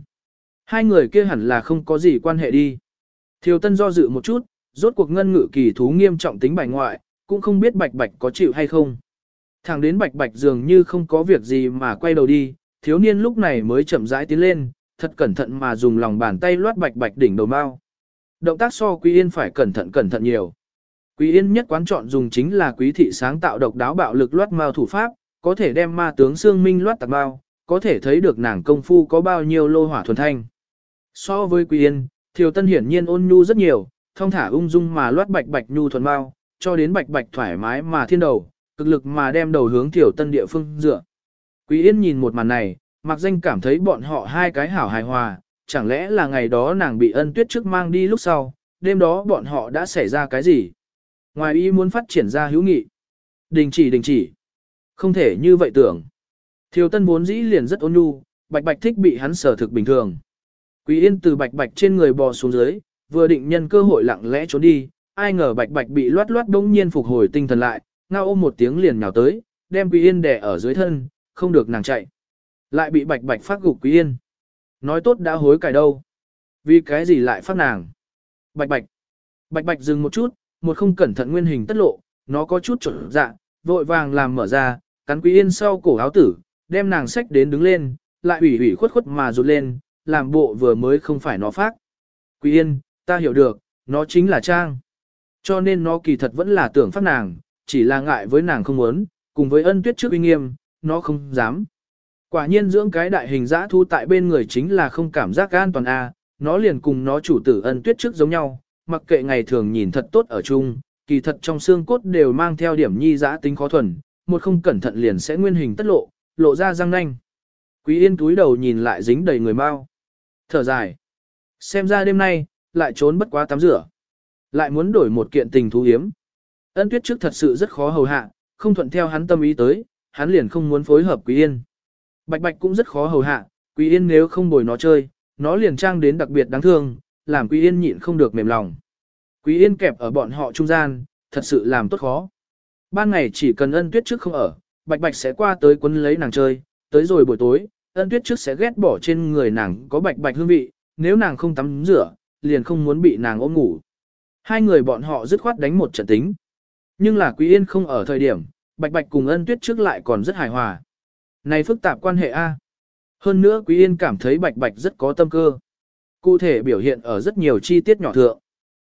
hai người kia hẳn là không có gì quan hệ đi. Thiều Tân do dự một chút, rốt cuộc ngân ngự kỳ thú nghiêm trọng tính bài ngoại, cũng không biết Bạch Bạch có chịu hay không. Thẳng đến Bạch Bạch dường như không có việc gì mà quay đầu đi, thiếu niên lúc này mới chậm rãi tiến lên, thật cẩn thận mà dùng lòng bàn tay loát Bạch Bạch đỉnh đầu mao. Động tác so Quý Yên phải cẩn thận cẩn thận nhiều. Quý Yên nhất quán chọn dùng chính là quý thị sáng tạo độc đáo bạo lực loát mao thủ pháp, có thể đem ma tướng xương minh loát tạc mao, có thể thấy được nàng công phu có bao nhiêu lô hỏa thuần thanh. So với Quý Yên, Thiều Tân hiển nhiên ôn nhu rất nhiều, thông thả ung dung mà loát bạch bạch nhu thuần mao, cho đến bạch bạch thoải mái mà thiên đầu, cực lực mà đem đầu hướng Thiều Tân địa phương dựa. Quý Yên nhìn một màn này, mặc danh cảm thấy bọn họ hai cái hảo hài hòa, chẳng lẽ là ngày đó nàng bị ân tuyết trước mang đi lúc sau, đêm đó bọn họ đã xảy ra cái gì? Ngoài ý muốn phát triển ra hữu nghị. Đình chỉ đình chỉ. Không thể như vậy tưởng. Thiều tân vốn dĩ liền rất ôn nhu, bạch bạch thích bị hắn sở thực bình thường. Quý yên từ bạch bạch trên người bò xuống dưới, vừa định nhân cơ hội lặng lẽ trốn đi, ai ngờ bạch bạch bị loát loát đống nhiên phục hồi tinh thần lại, ngao ôm một tiếng liền nhào tới, đem quý yên đè ở dưới thân, không được nàng chạy. Lại bị bạch bạch phát gục quý yên. Nói tốt đã hối cải đâu. Vì cái gì lại phát nàng? Bạch bạch. Bạch bạch dừng một chút, một không cẩn thận nguyên hình tất lộ, nó có chút trở dạ, vội vàng làm mở ra, cắn quý yên sau cổ áo tử, đem nàng sách đến đứng lên, lại ủy ủy khuất khuất mà rụt lên, làm bộ vừa mới không phải nó phát. Quý yên, ta hiểu được, nó chính là Trang. Cho nên nó kỳ thật vẫn là tưởng phát nàng, chỉ là ngại với nàng không muốn, cùng với ân tuyết trước uy nghiêm, nó không dám. Quả nhiên dưỡng cái đại hình dã thu tại bên người chính là không cảm giác an toàn a, nó liền cùng nó chủ tử ân tuyết trước giống nhau, mặc kệ ngày thường nhìn thật tốt ở chung, kỳ thật trong xương cốt đều mang theo điểm nhi dã tính khó thuần, một không cẩn thận liền sẽ nguyên hình tất lộ, lộ ra răng nanh. Quý yên túi đầu nhìn lại dính đầy người mau. Thở dài. Xem ra đêm nay, lại trốn bất quá tắm rửa. Lại muốn đổi một kiện tình thú hiếm. Ân tuyết trước thật sự rất khó hầu hạ, không thuận theo hắn tâm ý tới, hắn liền không muốn phối hợp Quý Yên. Bạch Bạch cũng rất khó hầu hạ, Quý Yên nếu không bồi nó chơi, nó liền trang đến đặc biệt đáng thương, làm Quý Yên nhịn không được mềm lòng. Quý Yên kẹp ở bọn họ trung gian, thật sự làm tốt khó. Ban ngày chỉ cần ân tuyết trước không ở, Bạch Bạch sẽ qua tới quấn lấy nàng chơi, tới rồi buổi tối, ân tuyết trước sẽ ghét bỏ trên người nàng có Bạch Bạch hương vị, nếu nàng không tắm rửa, liền không muốn bị nàng ôm ngủ. Hai người bọn họ dứt khoát đánh một trận tính. Nhưng là Quý Yên không ở thời điểm, Bạch Bạch cùng ân tuyết trước lại còn rất hài hòa. Này phức tạp quan hệ A. Hơn nữa Quý Yên cảm thấy Bạch Bạch rất có tâm cơ. Cụ thể biểu hiện ở rất nhiều chi tiết nhỏ thượng.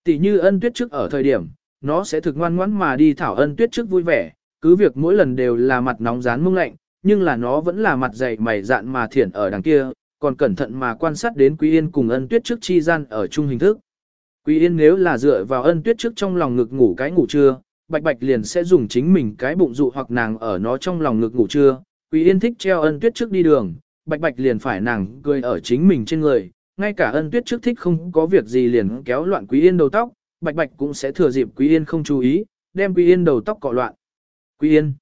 Tỷ như ân tuyết trước ở thời điểm, nó sẽ thực ngoan ngoãn mà đi thảo ân tuyết trước vui vẻ, cứ việc mỗi lần đều là mặt nóng rán mông lạnh, nhưng là nó vẫn là mặt dày mày dạn mà thiển ở đằng kia, còn cẩn thận mà quan sát đến Quý Yên cùng ân tuyết trước chi gian ở chung hình thức. Quý Yên nếu là dựa vào ân tuyết trước trong lòng ngực ngủ cái ngủ trưa, bạch bạch liền sẽ dùng chính mình cái bụng dụ hoặc nàng ở nó trong lòng ngực ngủ trưa. Quý Yên thích treo ân tuyết trước đi đường, bạch bạch liền phải nàng cười ở chính mình trên người, ngay cả ân tuyết trước thích không có việc gì liền kéo loạn Quý Yên đầu tóc, bạch bạch cũng sẽ thừa dịp Quý Yên không chú ý, đem Quý Yên đầu tóc cọ loạn. Quý Yên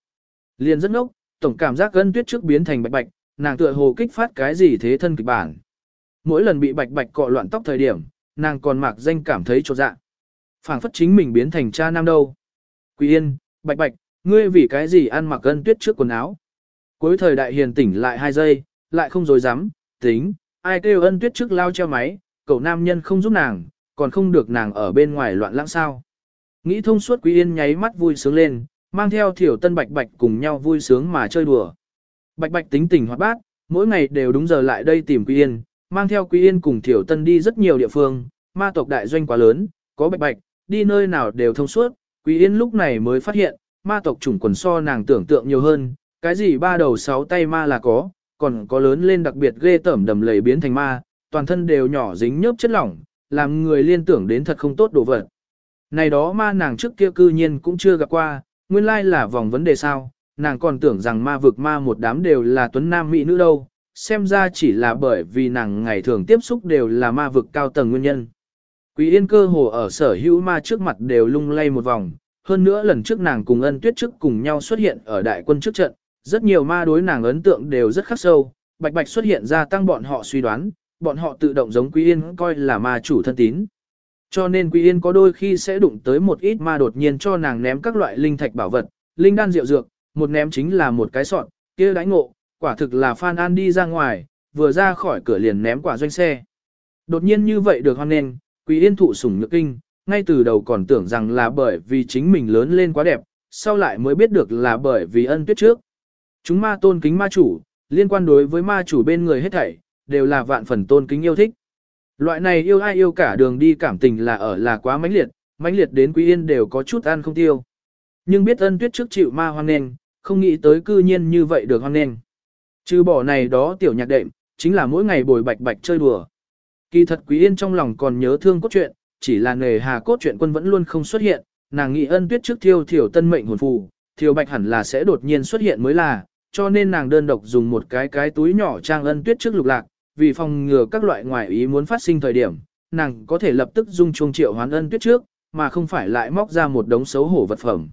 liền rất ngốc, tổng cảm giác ân tuyết trước biến thành bạch bạch, nàng tựa hồ kích phát cái gì thế thân kịch bản. Mỗi lần bị bạch bạch cọ loạn tóc thời điểm, nàng còn mặc danh cảm thấy chột dạ. phảng phất chính mình biến thành cha nam đâu. Quỳ Yên, bạch bạch, ngươi vì cái gì ăn mặc ân tuyết trước quần áo. Cuối thời đại hiền tỉnh lại hai giây, lại không dối dám, tính, ai kêu ân tuyết trước lao treo máy, cậu nam nhân không giúp nàng, còn không được nàng ở bên ngoài loạn lãng sao. Nghĩ thông suốt Quý Yên nháy mắt vui sướng lên, mang theo thiểu tân bạch bạch cùng nhau vui sướng mà chơi đùa. Bạch bạch tính tình hoạt bát, mỗi ngày đều đúng giờ lại đây tìm Quý Yên, mang theo Quý Yên cùng thiểu tân đi rất nhiều địa phương, ma tộc đại doanh quá lớn, có bạch bạch, đi nơi nào đều thông suốt, Quý Yên lúc này mới phát hiện, ma tộc chủng quần so nàng tưởng tượng nhiều hơn, cái gì ba đầu sáu tay ma là có, còn có lớn lên đặc biệt ghê tởm đầm lầy biến thành ma, toàn thân đều nhỏ dính nhớp chất lỏng, làm người liên tưởng đến thật không tốt đồ vật. Này đó ma nàng trước kia cư nhiên cũng chưa gặp qua, nguyên lai là vòng vấn đề sao, nàng còn tưởng rằng ma vực ma một đám đều là tuấn nam mỹ nữ đâu, xem ra chỉ là bởi vì nàng ngày thường tiếp xúc đều là ma vực cao tầng nguyên nhân. Quý yên cơ hồ ở sở hữu ma trước mặt đều lung lay một vòng, hơn nữa lần trước nàng cùng ân tuyết trước cùng nhau xuất hiện ở đại quân trước trận, rất nhiều ma đối nàng ấn tượng đều rất khắc sâu, bạch bạch xuất hiện ra tăng bọn họ suy đoán, bọn họ tự động giống Quý Yên coi là ma chủ thân tín. Cho nên Quý Yên có đôi khi sẽ đụng tới một ít ma đột nhiên cho nàng ném các loại linh thạch bảo vật, linh đan rượu dược, một ném chính là một cái sọt, kia đánh ngộ, quả thực là Phan An đi ra ngoài, vừa ra khỏi cửa liền ném quả doanh xe. Đột nhiên như vậy được hoan nghênh, Quý Yên thụ sủng nhược kinh, ngay từ đầu còn tưởng rằng là bởi vì chính mình lớn lên quá đẹp, sau lại mới biết được là bởi vì ân tuyết trước. Chúng ma tôn kính ma chủ, liên quan đối với ma chủ bên người hết thảy, đều là vạn phần tôn kính yêu thích. Loại này yêu ai yêu cả đường đi cảm tình là ở là quá mãnh liệt, mãnh liệt đến Quý Yên đều có chút ăn không tiêu. Nhưng biết ân tuyết trước chịu ma hoang nền, không nghĩ tới cư nhiên như vậy được hoang nền. Trừ bỏ này đó tiểu nhạc đệm, chính là mỗi ngày bồi bạch bạch chơi đùa. Kỳ thật Quý Yên trong lòng còn nhớ thương cốt truyện, chỉ là nề hà cốt truyện quân vẫn luôn không xuất hiện, nàng nghĩ ân tuyết trước thiêu thiểu tân mệnh hồn phù, thiêu bạch hẳn là sẽ đột nhiên xuất hiện mới là, cho nên nàng đơn độc dùng một cái cái túi nhỏ trang ân tuyết trước lục lạc, vì phòng ngừa các loại ngoại ý muốn phát sinh thời điểm, nàng có thể lập tức dung chuông triệu hoán ân tuyết trước, mà không phải lại móc ra một đống xấu hổ vật phẩm.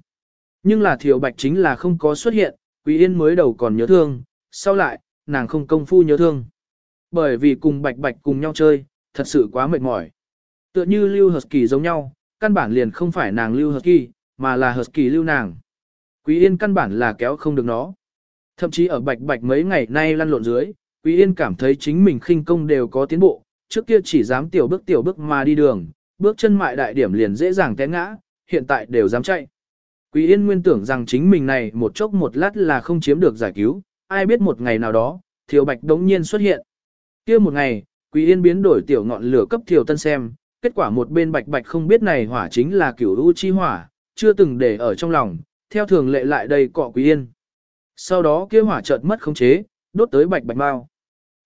Nhưng là thiểu bạch chính là không có xuất hiện, Quý Yên mới đầu còn nhớ thương, sau lại, nàng không công phu nhớ thương. Bởi vì cùng bạch bạch cùng nhau chơi, thật sự quá mệt mỏi. Tựa như lưu hợp kỳ giống nhau, căn bản liền không phải nàng lưu hợp kỳ, mà là hợp kỳ lưu nàng. Quý Yên căn bản là kéo không được nó. Thậm chí ở bạch bạch mấy ngày nay lăn lộn dưới, Quý Yên cảm thấy chính mình khinh công đều có tiến bộ, trước kia chỉ dám tiểu bước tiểu bước mà đi đường, bước chân mại đại điểm liền dễ dàng té ngã, hiện tại đều dám chạy. Quý Yên nguyên tưởng rằng chính mình này một chốc một lát là không chiếm được giải cứu, ai biết một ngày nào đó, Thiều Bạch đống nhiên xuất hiện kia một ngày, Quý Yên biến đổi tiểu ngọn lửa cấp Thiều Tân xem, kết quả một bên Bạch Bạch không biết này hỏa chính là kiểu u chi hỏa, chưa từng để ở trong lòng, theo thường lệ lại đây cọ Quý Yên. Sau đó kia hỏa chợt mất khống chế, đốt tới Bạch Bạch mau.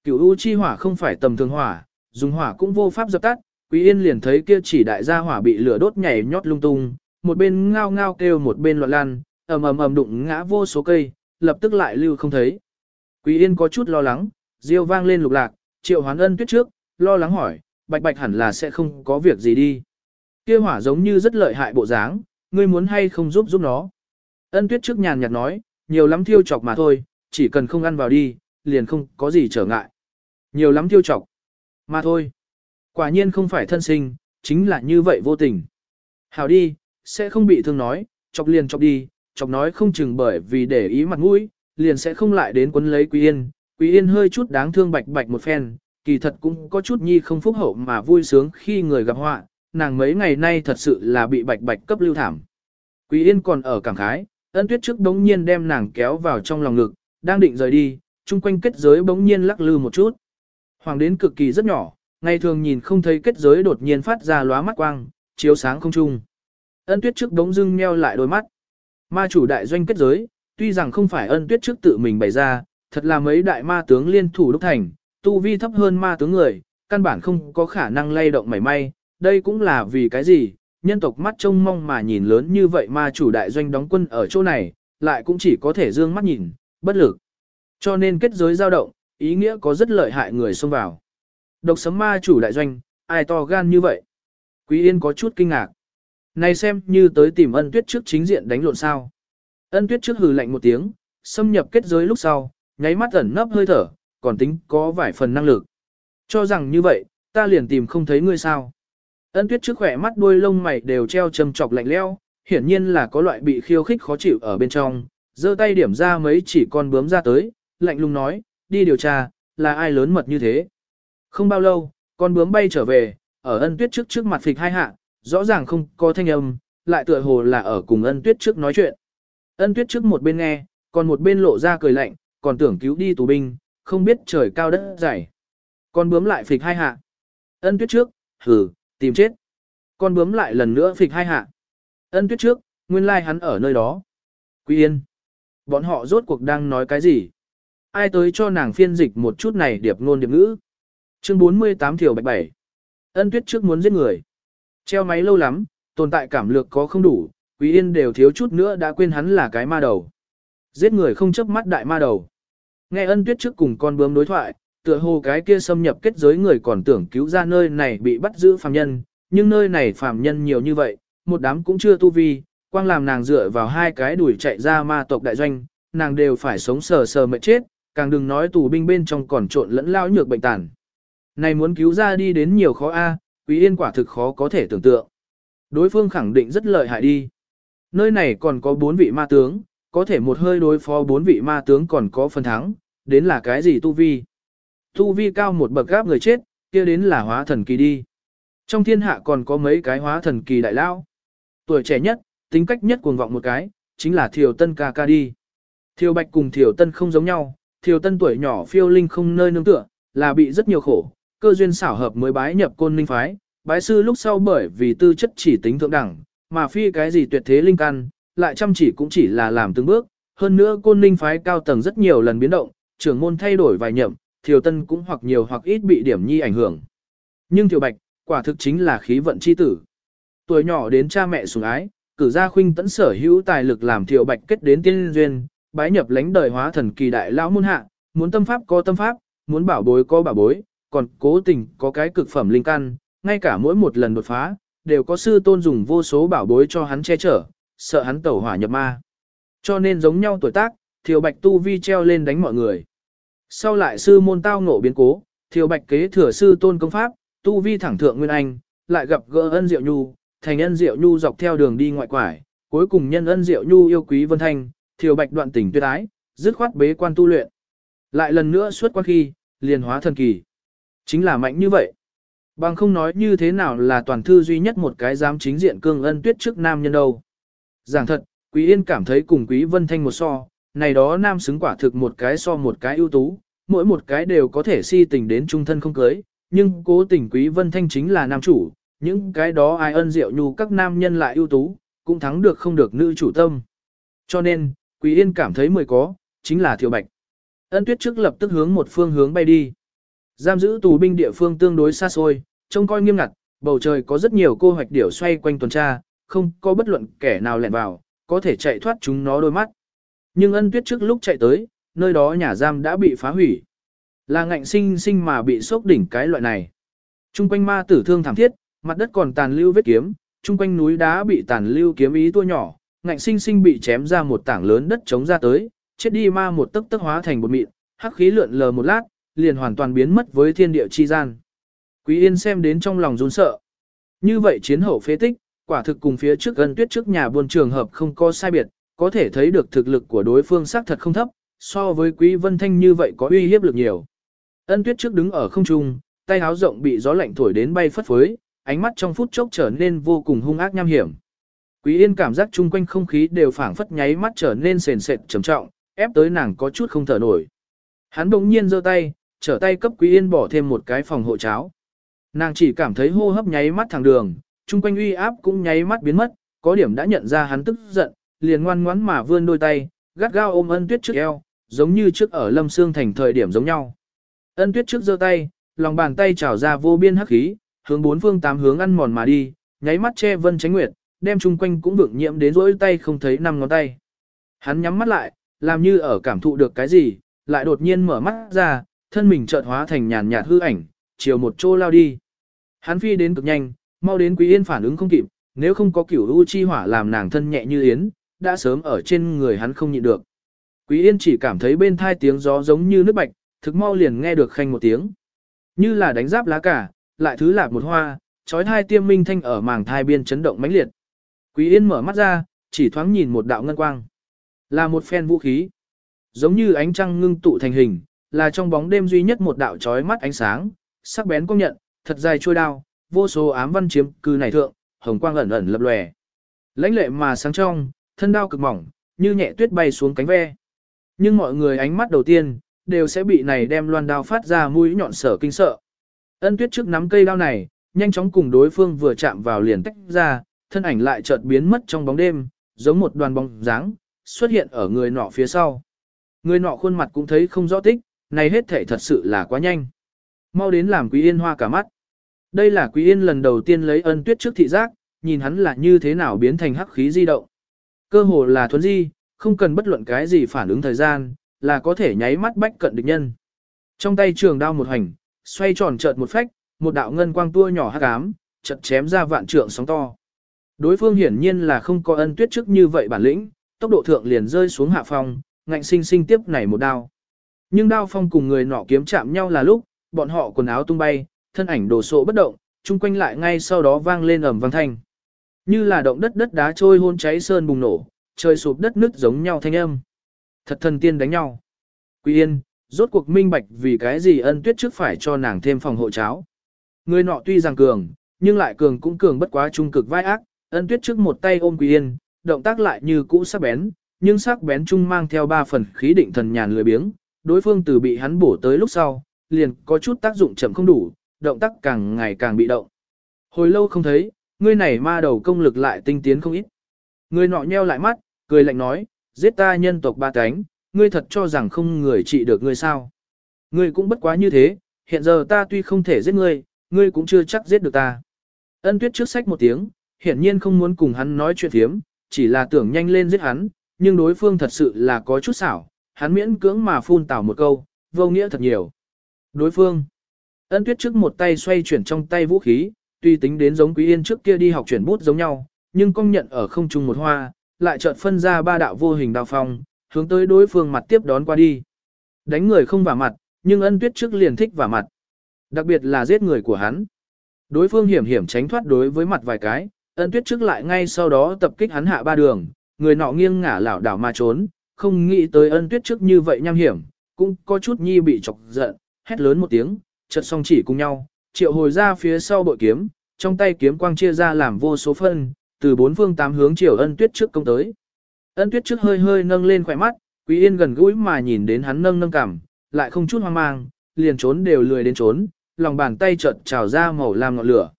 Cửu u chi hỏa không phải tầm thường hỏa, dùng hỏa cũng vô pháp dập tắt, Quý Yên liền thấy kia chỉ đại gia hỏa bị lửa đốt nhảy nhót lung tung, một bên ngao ngao kêu một bên loạn lan, ầm ầm ầm đụng ngã vô số cây, lập tức lại lưu không thấy. Quý Yên có chút lo lắng, diêu vang lên lục lạc, triệu hoán ân tuyết trước, lo lắng hỏi, bạch bạch hẳn là sẽ không có việc gì đi. Kia hỏa giống như rất lợi hại bộ dáng, ngươi muốn hay không giúp giúp nó. Ân tuyết trước nhàn nhạt nói, nhiều lắm thiêu chọc mà thôi, chỉ cần không ăn vào đi, liền không có gì trở ngại. Nhiều lắm thiêu chọc. Mà thôi. Quả nhiên không phải thân sinh, chính là như vậy vô tình. Hảo đi, sẽ không bị thương nói, chọc liền chọc đi, chọc nói không chừng bởi vì để ý mặt mũi, liền sẽ không lại đến quấn lấy Quý Yên. Quý Yên hơi chút đáng thương bạch bạch một phen, kỳ thật cũng có chút nhi không phúc hậu mà vui sướng khi người gặp họa, nàng mấy ngày nay thật sự là bị bạch bạch cấp lưu thảm. Quý Yên còn ở cảm khái, ân tuyết trước đống nhiên đem nàng kéo vào trong lòng ngực, đang định rời đi, chung quanh kết giới bỗng nhiên lắc lư một chút. Hoàng đến cực kỳ rất nhỏ, ngày thường nhìn không thấy kết giới đột nhiên phát ra lóa mắt quang, chiếu sáng không trung. Ân tuyết trước đống dưng meo lại đôi mắt. Ma chủ đại doanh kết giới, tuy rằng không phải ân tuyết trước tự mình bày ra, thật là mấy đại ma tướng liên thủ đúc thành, tu vi thấp hơn ma tướng người, căn bản không có khả năng lay động mảy may, đây cũng là vì cái gì, nhân tộc mắt trông mong mà nhìn lớn như vậy mà chủ đại doanh đóng quân ở chỗ này, lại cũng chỉ có thể dương mắt nhìn, bất lực. Cho nên kết giới dao động, ý nghĩa có rất lợi hại người xông vào. Độc sấm ma chủ đại doanh, ai to gan như vậy? Quý Yên có chút kinh ngạc. Này xem như tới tìm ân tuyết trước chính diện đánh lộn sao. Ân tuyết trước hừ lạnh một tiếng, xâm nhập kết giới lúc sau, nháy mắt ẩn nấp hơi thở, còn tính có vài phần năng lực. Cho rằng như vậy, ta liền tìm không thấy ngươi sao. Ân tuyết trước khỏe mắt đuôi lông mày đều treo châm chọc lạnh leo, hiển nhiên là có loại bị khiêu khích khó chịu ở bên trong, giơ tay điểm ra mấy chỉ con bướm ra tới, lạnh lùng nói, đi điều tra, là ai lớn mật như thế. Không bao lâu, con bướm bay trở về, ở ân tuyết trước trước mặt phịch hai hạ, rõ ràng không có thanh âm, lại tựa hồ là ở cùng ân tuyết trước nói chuyện. Ân tuyết trước một bên nghe, còn một bên lộ ra cười lạnh, còn tưởng cứu đi tù binh, không biết trời cao đất dày. Con bướm lại phịch hai hạ. Ân tuyết trước, hừ, tìm chết. Con bướm lại lần nữa phịch hai hạ. Ân tuyết trước, nguyên lai like hắn ở nơi đó. Quý yên. Bọn họ rốt cuộc đang nói cái gì? Ai tới cho nàng phiên dịch một chút này điệp ngôn điệp ngữ? Chương 48 Thiểu Bạch Bảy. Ân tuyết trước muốn giết người. Treo máy lâu lắm, tồn tại cảm lược có không đủ, Quý Yên đều thiếu chút nữa đã quên hắn là cái ma đầu. Giết người không chớp mắt đại ma đầu. Nghe ân tuyết trước cùng con bướm đối thoại, tựa hồ cái kia xâm nhập kết giới người còn tưởng cứu ra nơi này bị bắt giữ phàm nhân, nhưng nơi này phàm nhân nhiều như vậy, một đám cũng chưa tu vi, quang làm nàng dựa vào hai cái đuổi chạy ra ma tộc đại doanh, nàng đều phải sống sờ sờ mệt chết, càng đừng nói tù binh bên trong còn trộn lẫn lao nhược bệnh tàn. Này muốn cứu ra đi đến nhiều khó a, à, Quý Yên quả thực khó có thể tưởng tượng. Đối phương khẳng định rất lợi hại đi. Nơi này còn có bốn vị ma tướng, có thể một hơi đối phó bốn vị ma tướng còn có phần thắng, đến là cái gì tu vi? Tu vi cao một bậc gáp người chết, kia đến là hóa thần kỳ đi. Trong thiên hạ còn có mấy cái hóa thần kỳ đại lao. Tuổi trẻ nhất, tính cách nhất cuồng vọng một cái, chính là Thiều Tân ca ca đi. Thiều Bạch cùng Thiều Tân không giống nhau, Thiều Tân tuổi nhỏ phiêu linh không nơi nương tựa, là bị rất nhiều khổ, cơ duyên xảo hợp mới bái nhập côn linh phái, bái sư lúc sau bởi vì tư chất chỉ tính thượng đẳng, mà phi cái gì tuyệt thế linh căn, lại chăm chỉ cũng chỉ là làm từng bước, hơn nữa côn ninh phái cao tầng rất nhiều lần biến động, trưởng môn thay đổi vài nhậm, thiều tân cũng hoặc nhiều hoặc ít bị điểm nhi ảnh hưởng. Nhưng thiều bạch, quả thực chính là khí vận chi tử. Tuổi nhỏ đến cha mẹ sủng ái, cử ra khuynh tẫn sở hữu tài lực làm thiều bạch kết đến tiên duyên, bái nhập lãnh đời hóa thần kỳ đại lão môn hạ, muốn tâm pháp có tâm pháp, muốn bảo bối có bảo bối, còn cố tình có cái cực phẩm linh căn, ngay cả mỗi một lần đột phá, đều có sư tôn dùng vô số bảo bối cho hắn che chở, sợ hắn tẩu hỏa nhập ma. Cho nên giống nhau tuổi tác, Thiều Bạch tu vi treo lên đánh mọi người. Sau lại sư môn tao ngộ biến cố, Thiều Bạch kế thừa sư tôn công pháp, tu vi thẳng thượng nguyên anh, lại gặp gỡ ân diệu nhu, thành ân diệu nhu dọc theo đường đi ngoại quải, cuối cùng nhân ân diệu nhu yêu quý vân thanh, Thiều Bạch đoạn tình tuyệt ái, dứt khoát bế quan tu luyện. Lại lần nữa xuất quan khi, liền hóa thần kỳ. Chính là mạnh như vậy. Bằng không nói như thế nào là toàn thư duy nhất một cái dám chính diện cương ân tuyết trước nam nhân đâu. Giảng thật, Quý Yên cảm thấy cùng Quý Vân Thanh một so, này đó nam xứng quả thực một cái so một cái ưu tú, mỗi một cái đều có thể si tình đến trung thân không cưới, nhưng cố tình Quý Vân Thanh chính là nam chủ, những cái đó ai ân diệu nhu các nam nhân lại ưu tú, cũng thắng được không được nữ chủ tâm. Cho nên, Quý Yên cảm thấy mười có, chính là Thiệu Bạch. Ân Tuyết trước lập tức hướng một phương hướng bay đi. Giam giữ tù binh địa phương tương đối xa xôi, trông coi nghiêm ngặt, bầu trời có rất nhiều cô hoạch điểu xoay quanh tuần tra, không có bất luận kẻ nào lẻn vào, có thể chạy thoát chúng nó đôi mắt. Nhưng ân tuyết trước lúc chạy tới, nơi đó nhà giam đã bị phá hủy. Là ngạnh sinh sinh mà bị sốc đỉnh cái loại này. Trung quanh ma tử thương thảm thiết, mặt đất còn tàn lưu vết kiếm, trung quanh núi đá bị tàn lưu kiếm ý tua nhỏ, ngạnh sinh sinh bị chém ra một tảng lớn đất chống ra tới, chết đi ma một tấc tấc hóa thành bột mịn, hắc khí lượn lờ một lát, liền hoàn toàn biến mất với thiên địa chi gian. Quý Yên xem đến trong lòng run sợ. Như vậy chiến hậu phế tích, quả thực cùng phía trước gần tuyết trước nhà buôn trường hợp không có sai biệt, có thể thấy được thực lực của đối phương xác thật không thấp, so với Quý Vân Thanh như vậy có uy hiếp lực nhiều. Ân tuyết trước đứng ở không trung, tay áo rộng bị gió lạnh thổi đến bay phất phới, ánh mắt trong phút chốc trở nên vô cùng hung ác nham hiểm. Quý Yên cảm giác chung quanh không khí đều phảng phất nháy mắt trở nên sền sệt trầm trọng, ép tới nàng có chút không thở nổi. Hắn bỗng nhiên giơ tay, trở tay cấp Quý Yên bỏ thêm một cái phòng hộ cháo. Nàng chỉ cảm thấy hô hấp nháy mắt thẳng đường, chung quanh uy áp cũng nháy mắt biến mất, có điểm đã nhận ra hắn tức giận, liền ngoan ngoãn mà vươn đôi tay, gắt gao ôm ân tuyết trước eo, giống như trước ở lâm xương thành thời điểm giống nhau. Ân tuyết trước giơ tay, lòng bàn tay trào ra vô biên hắc khí, hướng bốn phương tám hướng ăn mòn mà đi, nháy mắt che vân tránh nguyệt, đem chung quanh cũng vượng nhiễm đến rỗi tay không thấy năm ngón tay. Hắn nhắm mắt lại, làm như ở cảm thụ được cái gì, lại đột nhiên mở mắt ra, thân mình chợt hóa thành nhàn nhạt hư ảnh, chiều một chỗ lao đi. Hắn phi đến cực nhanh, mau đến Quý Yên phản ứng không kịp, nếu không có cửu u chi hỏa làm nàng thân nhẹ như yến, đã sớm ở trên người hắn không nhịn được. Quý Yên chỉ cảm thấy bên thai tiếng gió giống như nước bạch, thực mau liền nghe được khanh một tiếng. Như là đánh giáp lá cả, lại thứ lạc một hoa, chói thai tiêm minh thanh ở màng thai biên chấn động mãnh liệt. Quý Yên mở mắt ra, chỉ thoáng nhìn một đạo ngân quang. Là một phen vũ khí. Giống như ánh trăng ngưng tụ thành hình, là trong bóng đêm duy nhất một đạo chói mắt ánh sáng, sắc bén công nhận, thật dài trôi đao, vô số ám văn chiếm cư này thượng, hồng quang ẩn ẩn lập lòe. Lãnh lệ mà sáng trong, thân đao cực mỏng, như nhẹ tuyết bay xuống cánh ve. Nhưng mọi người ánh mắt đầu tiên, đều sẽ bị này đem loan đao phát ra mũi nhọn sở kinh sợ. Ân tuyết trước nắm cây đao này, nhanh chóng cùng đối phương vừa chạm vào liền tách ra, thân ảnh lại chợt biến mất trong bóng đêm, giống một đoàn bóng dáng, xuất hiện ở người nọ phía sau. Người nọ khuôn mặt cũng thấy không rõ tích, này hết thể thật sự là quá nhanh. Mau đến làm Quý Yên hoa cả mắt. Đây là Quý Yên lần đầu tiên lấy ân tuyết trước thị giác, nhìn hắn là như thế nào biến thành hắc khí di động. Cơ hồ là thuấn di, không cần bất luận cái gì phản ứng thời gian, là có thể nháy mắt bách cận địch nhân. Trong tay trường đao một hành, xoay tròn chợt một phách, một đạo ngân quang tua nhỏ hắc ám, chợt chém ra vạn trượng sóng to. Đối phương hiển nhiên là không có ân tuyết trước như vậy bản lĩnh, tốc độ thượng liền rơi xuống hạ phong, ngạnh sinh sinh tiếp này một đao. Nhưng đao phong cùng người nọ kiếm chạm nhau là lúc, bọn họ quần áo tung bay, thân ảnh đồ sộ bất động, chung quanh lại ngay sau đó vang lên ầm vang thanh. Như là động đất đất đá trôi hôn cháy sơn bùng nổ, trời sụp đất nứt giống nhau thanh âm. Thật thần tiên đánh nhau. Quý yên, rốt cuộc minh bạch vì cái gì ân tuyết trước phải cho nàng thêm phòng hộ cháo. Người nọ tuy rằng cường, nhưng lại cường cũng cường bất quá trung cực vai ác, ân tuyết trước một tay ôm Quý yên, động tác lại như cũ sắc bén, nhưng sắc bén chung mang theo ba phần khí định thần nhàn lười biếng, đối phương từ bị hắn bổ tới lúc sau, liền có chút tác dụng chậm không đủ, động tác càng ngày càng bị động. Hồi lâu không thấy, ngươi này ma đầu công lực lại tinh tiến không ít. Ngươi nọ nheo lại mắt, cười lạnh nói, giết ta nhân tộc ba cánh, ngươi thật cho rằng không người trị được ngươi sao. Ngươi cũng bất quá như thế, hiện giờ ta tuy không thể giết ngươi, ngươi cũng chưa chắc giết được ta. Ân tuyết trước sách một tiếng, hiển nhiên không muốn cùng hắn nói chuyện thiếm, chỉ là tưởng nhanh lên giết hắn, nhưng đối phương thật sự là có chút xảo, hắn miễn cưỡng mà phun tảo một câu, vô nghĩa thật nhiều. Đối phương, ân tuyết trước một tay xoay chuyển trong tay vũ khí, tuy tính đến giống quý yên trước kia đi học chuyển bút giống nhau, nhưng công nhận ở không trung một hoa, lại chợt phân ra ba đạo vô hình đao phong, hướng tới đối phương mặt tiếp đón qua đi. Đánh người không vào mặt, nhưng ân tuyết trước liền thích vào mặt. Đặc biệt là giết người của hắn. Đối phương hiểm hiểm tránh thoát đối với mặt vài cái, ân tuyết trước lại ngay sau đó tập kích hắn hạ ba đường, người nọ nghiêng ngả lảo đảo mà trốn, không nghĩ tới ân tuyết trước như vậy nham hiểm, cũng có chút nhi bị chọc giận, hét lớn một tiếng, chợt song chỉ cùng nhau, triệu hồi ra phía sau bội kiếm, trong tay kiếm quang chia ra làm vô số phân, từ bốn phương tám hướng chiều ân tuyết trước công tới. Ân tuyết trước hơi hơi nâng lên khỏe mắt, quý yên gần gũi mà nhìn đến hắn nâng nâng cảm, lại không chút hoang mang, liền trốn đều lười đến trốn, lòng bàn tay chợt trào ra màu lam ngọn lửa.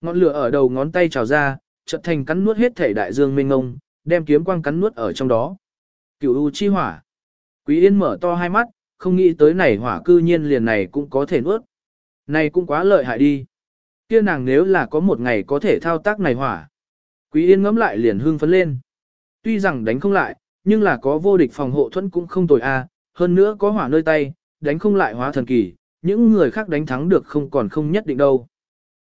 Ngọn lửa ở đầu ngón tay trào ra, chợt thành cắn nuốt hết thể đại dương mênh ngông, đem kiếm quang cắn nuốt ở trong đó. Cửu u chi hỏa. Quý yên mở to hai mắt, không nghĩ tới này hỏa cư nhiên liền này cũng có thể nuốt. Này cũng quá lợi hại đi. Kia nàng nếu là có một ngày có thể thao tác này hỏa. Quý yên ngẫm lại liền hưng phấn lên. Tuy rằng đánh không lại, nhưng là có vô địch phòng hộ thuẫn cũng không tồi a. hơn nữa có hỏa nơi tay, đánh không lại hóa thần kỳ, những người khác đánh thắng được không còn không nhất định đâu.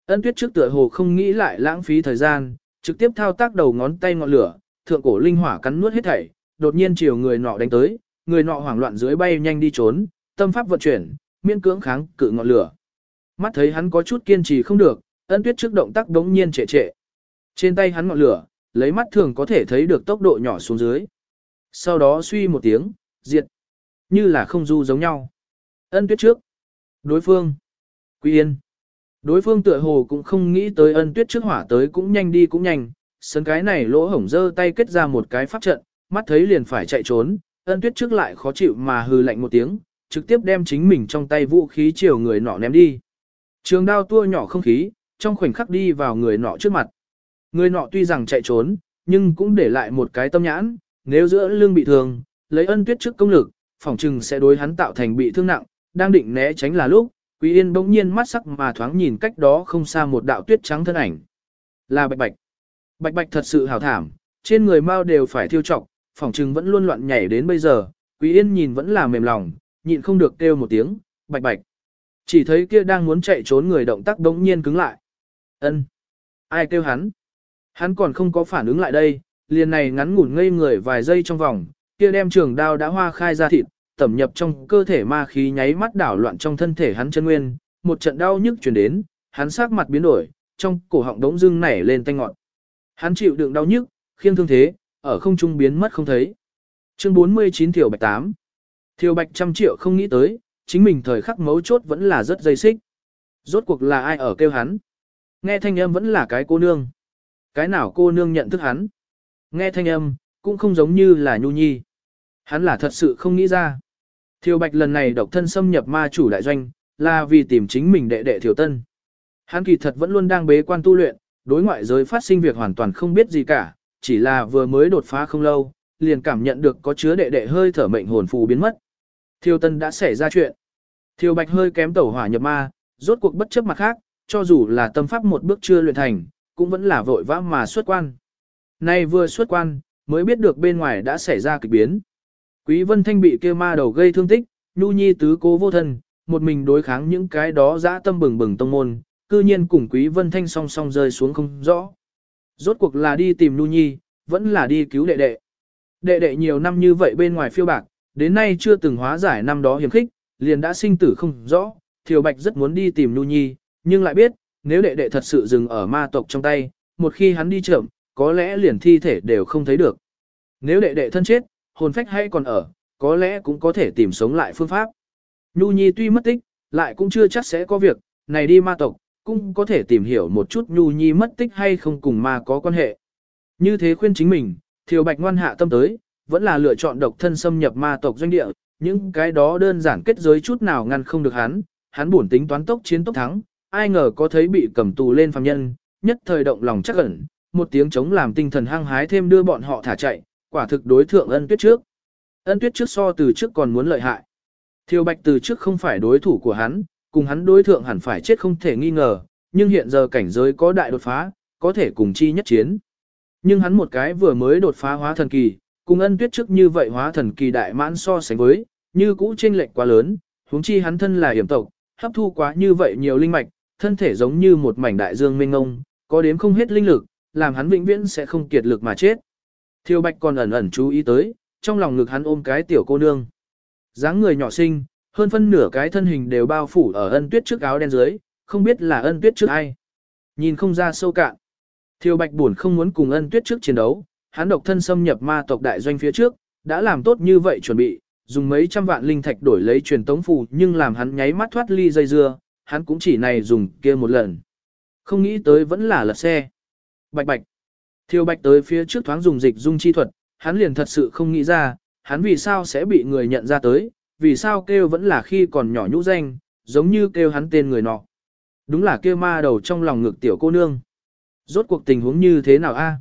Ân tuyết trước tựa hồ không nghĩ lại lãng phí thời gian, trực tiếp thao tác đầu ngón tay ngọn lửa, thượng cổ linh hỏa cắn nuốt hết thảy, đột nhiên chiều người nọ đánh tới, người nọ hoảng loạn dưới bay nhanh đi trốn, tâm pháp vận chuyển, miễn cưỡng kháng cự ngọn lửa. Mắt thấy hắn có chút kiên trì không được, ân tuyết trước động tác đống nhiên trệ trệ. Trên tay hắn ngọn lửa, lấy mắt thường có thể thấy được tốc độ nhỏ xuống dưới. Sau đó suy một tiếng, diệt. Như là không du giống nhau. Ân tuyết trước. Đối phương. Quý yên. Đối phương tựa hồ cũng không nghĩ tới ân tuyết trước hỏa tới cũng nhanh đi cũng nhanh. Sân cái này lỗ hổng dơ tay kết ra một cái pháp trận, mắt thấy liền phải chạy trốn. Ân tuyết trước lại khó chịu mà hừ lạnh một tiếng, trực tiếp đem chính mình trong tay vũ khí chiều người nọ ném đi. Trường đao tua nhỏ không khí, trong khoảnh khắc đi vào người nọ trước mặt. Người nọ tuy rằng chạy trốn, nhưng cũng để lại một cái tâm nhãn, nếu giữa lương bị thương, lấy ân tuyết trước công lực, phỏng trừng sẽ đối hắn tạo thành bị thương nặng, đang định né tránh là lúc, Quý Yên bỗng nhiên mắt sắc mà thoáng nhìn cách đó không xa một đạo tuyết trắng thân ảnh. Là Bạch Bạch. Bạch Bạch thật sự hào thảm, trên người mau đều phải thiêu trọc, Phỏng trừng vẫn luôn loạn nhảy đến bây giờ, Quý Yên nhìn vẫn là mềm lòng, nhịn không được kêu một tiếng, Bạch Bạch. Chỉ thấy kia đang muốn chạy trốn người động tác bỗng nhiên cứng lại. Ân, Ai kêu hắn? Hắn còn không có phản ứng lại đây, liền này ngắn ngủn ngây người vài giây trong vòng, kia đem trường đao đã hoa khai ra thịt, tẩm nhập trong cơ thể ma khí nháy mắt đảo loạn trong thân thể hắn chân nguyên, một trận đau nhức truyền đến, hắn sắc mặt biến đổi, trong cổ họng đống dưng nảy lên tanh ngọn. Hắn chịu đựng đau nhức, khiêng thương thế, ở không trung biến mất không thấy. Chương 49 Thiều Bạch 8 Thiều Bạch trăm triệu không nghĩ tới, chính mình thời khắc mấu chốt vẫn là rất dây xích. Rốt cuộc là ai ở kêu hắn? Nghe thanh âm vẫn là cái cô nương. Cái nào cô nương nhận thức hắn? Nghe thanh âm, cũng không giống như là nhu nhi. Hắn là thật sự không nghĩ ra. Thiều Bạch lần này độc thân xâm nhập ma chủ đại doanh, là vì tìm chính mình đệ đệ Thiều Tân. Hắn kỳ thật vẫn luôn đang bế quan tu luyện, đối ngoại giới phát sinh việc hoàn toàn không biết gì cả, chỉ là vừa mới đột phá không lâu, liền cảm nhận được có chứa đệ đệ hơi thở mệnh hồn phù biến mất. Thiều Tân đã xảy ra chuyện. Thiều Bạch hơi kém tẩu hỏa nhập ma, rốt cuộc bất chấp mặt khác, cho dù là tâm pháp một bước chưa luyện thành, cũng vẫn là vội vã mà xuất quan. Nay vừa xuất quan, mới biết được bên ngoài đã xảy ra kịch biến. Quý Vân Thanh bị kêu ma đầu gây thương tích, Nhu Nhi tứ cố vô thân, một mình đối kháng những cái đó dã tâm bừng bừng tông môn, cư nhiên cùng Quý Vân Thanh song song rơi xuống không rõ. Rốt cuộc là đi tìm Nhu Nhi, vẫn là đi cứu đệ đệ. Đệ đệ nhiều năm như vậy bên ngoài phiêu bạc, đến nay chưa từng hóa giải năm đó hiểm khích, liền đã sinh tử không rõ, Thiều Bạch rất muốn đi tìm Nhu Nhi, nhưng lại biết, nếu đệ đệ thật sự dừng ở ma tộc trong tay, một khi hắn đi chậm, có lẽ liền thi thể đều không thấy được. Nếu đệ đệ thân chết, hồn phách hay còn ở, có lẽ cũng có thể tìm sống lại phương pháp. Nhu Nhi tuy mất tích, lại cũng chưa chắc sẽ có việc, này đi ma tộc, cũng có thể tìm hiểu một chút Nhu Nhi mất tích hay không cùng ma có quan hệ. Như thế khuyên chính mình, Thiều Bạch ngoan hạ tâm tới, vẫn là lựa chọn độc thân xâm nhập ma tộc doanh địa, những cái đó đơn giản kết giới chút nào ngăn không được hắn, hắn buồn tính toán tốc chiến tốc thắng, ai ngờ có thấy bị cầm tù lên phàm nhân, nhất thời động lòng chắc ẩn, một tiếng chống làm tinh thần hăng hái thêm đưa bọn họ thả chạy, quả thực đối thượng ân tuyết trước. Ân tuyết trước so từ trước còn muốn lợi hại. Thiều Bạch từ trước không phải đối thủ của hắn, cùng hắn đối thượng hẳn phải chết không thể nghi ngờ, nhưng hiện giờ cảnh giới có đại đột phá, có thể cùng chi nhất chiến. Nhưng hắn một cái vừa mới đột phá hóa thần kỳ, cùng ân tuyết trước như vậy hóa thần kỳ đại mãn so sánh với, như cũ chênh lệch quá lớn, huống chi hắn thân là hiểm tộc, hấp thu quá như vậy nhiều linh mạch, thân thể giống như một mảnh đại dương mênh ngông, có đếm không hết linh lực, làm hắn vĩnh viễn sẽ không kiệt lực mà chết. Thiêu Bạch còn ẩn ẩn chú ý tới, trong lòng ngực hắn ôm cái tiểu cô nương. dáng người nhỏ xinh, hơn phân nửa cái thân hình đều bao phủ ở ân tuyết trước áo đen dưới, không biết là ân tuyết trước ai. Nhìn không ra sâu cạn. Thiêu Bạch buồn không muốn cùng ân tuyết trước chiến đấu, hắn độc thân xâm nhập ma tộc đại doanh phía trước, đã làm tốt như vậy chuẩn bị, dùng mấy trăm vạn linh thạch đổi lấy truyền tống phù nhưng làm hắn nháy mắt thoát ly dây dưa, hắn cũng chỉ này dùng kia một lần. Không nghĩ tới vẫn là lật xe. Bạch bạch. Thiêu bạch tới phía trước thoáng dùng dịch dung chi thuật, hắn liền thật sự không nghĩ ra, hắn vì sao sẽ bị người nhận ra tới, vì sao kêu vẫn là khi còn nhỏ nhũ danh, giống như kêu hắn tên người nọ. Đúng là kêu ma đầu trong lòng ngực tiểu cô nương. Rốt cuộc tình huống như thế nào a?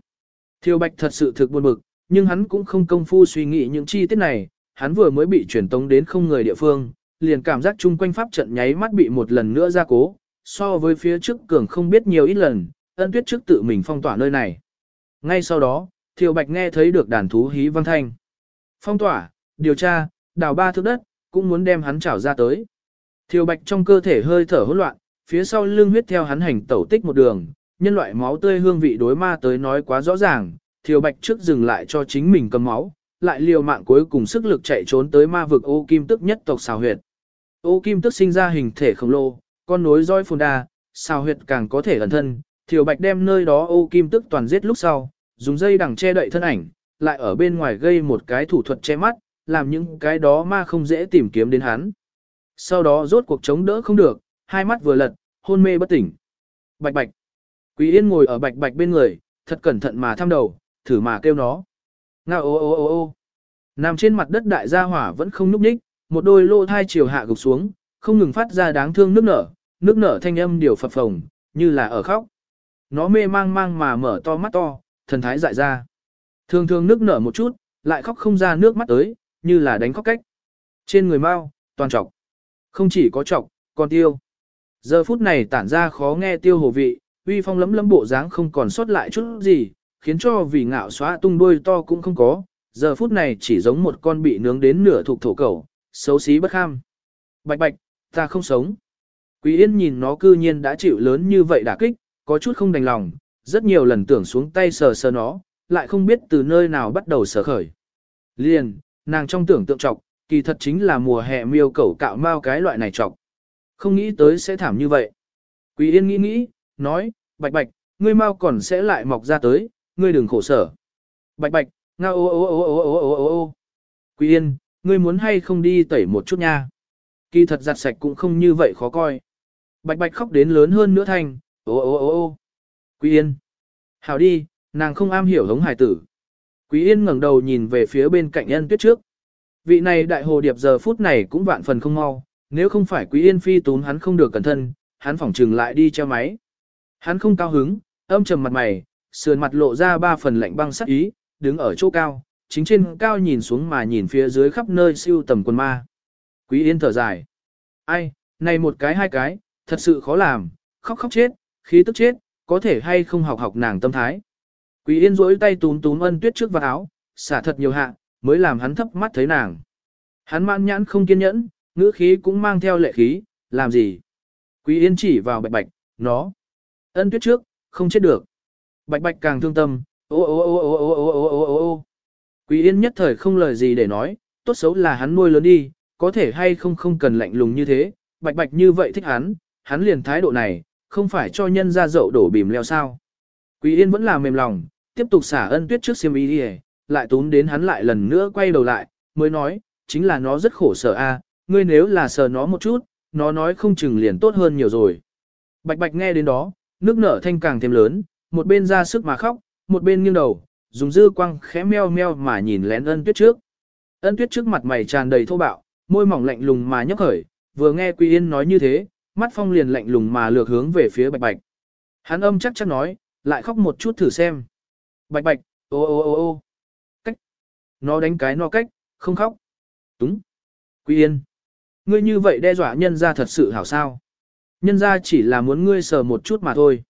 Thiêu bạch thật sự thực buồn bực, nhưng hắn cũng không công phu suy nghĩ những chi tiết này, hắn vừa mới bị chuyển tống đến không người địa phương, liền cảm giác chung quanh pháp trận nháy mắt bị một lần nữa ra cố, so với phía trước cường không biết nhiều ít lần, ân tuyết trước tự mình phong tỏa nơi này. Ngay sau đó, Thiều Bạch nghe thấy được đàn thú hí vang thanh. Phong tỏa, điều tra, đào ba thước đất, cũng muốn đem hắn trảo ra tới. Thiều Bạch trong cơ thể hơi thở hỗn loạn, phía sau lưng huyết theo hắn hành tẩu tích một đường, nhân loại máu tươi hương vị đối ma tới nói quá rõ ràng, Thiều Bạch trước dừng lại cho chính mình cầm máu, lại liều mạng cuối cùng sức lực chạy trốn tới ma vực ô kim tức nhất tộc xào huyệt. Ô kim tức sinh ra hình thể khổng lồ, con nối roi phồn đa, xào huyệt càng có thể ẩn thân, Thiều Bạch đem nơi đó ô kim tức toàn giết lúc sau, dùng dây đằng che đậy thân ảnh, lại ở bên ngoài gây một cái thủ thuật che mắt, làm những cái đó ma không dễ tìm kiếm đến hắn. Sau đó rốt cuộc chống đỡ không được, hai mắt vừa lật, hôn mê bất tỉnh. Bạch bạch. Quý Yên ngồi ở bạch bạch bên người, thật cẩn thận mà thăm đầu, thử mà kêu nó. Ngao ô ô ô ô. Nằm trên mặt đất đại gia hỏa vẫn không núp ních, một đôi lô thai chiều hạ gục xuống, không ngừng phát ra đáng thương nước nở, nước nở thanh âm điều phập phồng, như là ở khóc. Nó mê mang mang mà mở to mắt to, thần thái dại ra. Thường thường nước nở một chút, lại khóc không ra nước mắt tới, như là đánh khóc cách. Trên người mau, toàn trọc. Không chỉ có trọc, còn tiêu, Giờ phút này tản ra khó nghe tiêu hồ vị, uy phong lấm lấm bộ dáng không còn sót lại chút gì, khiến cho vì ngạo xóa tung đuôi to cũng không có, giờ phút này chỉ giống một con bị nướng đến nửa thuộc thổ cẩu, xấu xí bất kham. Bạch bạch, ta không sống. Quý Yên nhìn nó cư nhiên đã chịu lớn như vậy đả kích, có chút không đành lòng, rất nhiều lần tưởng xuống tay sờ sờ nó, lại không biết từ nơi nào bắt đầu sờ khởi. Liền, nàng trong tưởng tượng trọc, kỳ thật chính là mùa hè miêu cẩu cạo mao cái loại này trọc. Không nghĩ tới sẽ thảm như vậy. Quý Yên nghĩ nghĩ, nói, bạch bạch, ngươi mau còn sẽ lại mọc ra tới, ngươi đừng khổ sở. Bạch bạch, nga ô ô ô ô ô ô ô ô Quý Yên, ngươi muốn hay không đi tẩy một chút nha. Kỳ thật giặt sạch cũng không như vậy khó coi. Bạch bạch khóc đến lớn hơn nữa thành, ô ô ô ô. Quý Yên. Hảo đi, nàng không am hiểu hống hải tử. Quý Yên ngẩng đầu nhìn về phía bên cạnh ân tuyết trước. Vị này đại hồ điệp giờ phút này cũng vạn phần không mau, nếu không phải Quý Yên phi tún hắn không được cẩn thận, hắn phỏng trừng lại đi treo máy. Hắn không cao hứng, âm trầm mặt mày, sườn mặt lộ ra ba phần lạnh băng sắc ý, đứng ở chỗ cao, chính trên cao nhìn xuống mà nhìn phía dưới khắp nơi siêu tầm quần ma. Quý Yên thở dài. Ai, này một cái hai cái, thật sự khó làm, khóc khóc chết, khí tức chết, có thể hay không học học nàng tâm thái. Quý Yên rỗi tay túm túm ân tuyết trước vào áo, xả thật nhiều hạ, mới làm hắn thấp mắt thấy nàng. Hắn mãn nhãn không kiên nhẫn, ngữ khí cũng mang theo lệ khí, làm gì? Quý Yên chỉ vào bạch bạch, nó. Ân tuyết trước, không chết được. Bạch bạch càng thương tâm, ô ô ô ô ô ô ô Quý Yên nhất thời không lời gì để nói, tốt xấu là hắn nuôi lớn đi, có thể hay không không cần lạnh lùng như thế, bạch bạch như vậy thích hắn, hắn liền thái độ này, không phải cho nhân ra dậu đổ bìm leo sao. Quý Yên vẫn là mềm lòng, tiếp tục xả ân tuyết trước xiêm y đi lại tún đến hắn lại lần nữa quay đầu lại, mới nói, chính là nó rất khổ sở a, à, ngươi nếu là sờ nó một chút, nó nói không chừng liền tốt hơn nhiều rồi. Bạch bạch nghe đến đó, nước nở thanh càng thêm lớn, một bên ra sức mà khóc, một bên nghiêng đầu, dùng dư quang khẽ meo meo mà nhìn lén ân tuyết trước. Ân tuyết trước mặt mày tràn đầy thô bạo, môi mỏng lạnh lùng mà nhấp khởi, vừa nghe Quy Yên nói như thế, mắt phong liền lạnh lùng mà lược hướng về phía bạch bạch. Hắn âm chắc chắc nói, lại khóc một chút thử xem. Bạch bạch, ô ô ô ô cách. Nó đánh cái nó cách, không khóc. Đúng. Quy Yên. Ngươi như vậy đe dọa nhân ra thật sự hảo sao. Nhân ra chỉ là muốn ngươi sờ một chút mà thôi.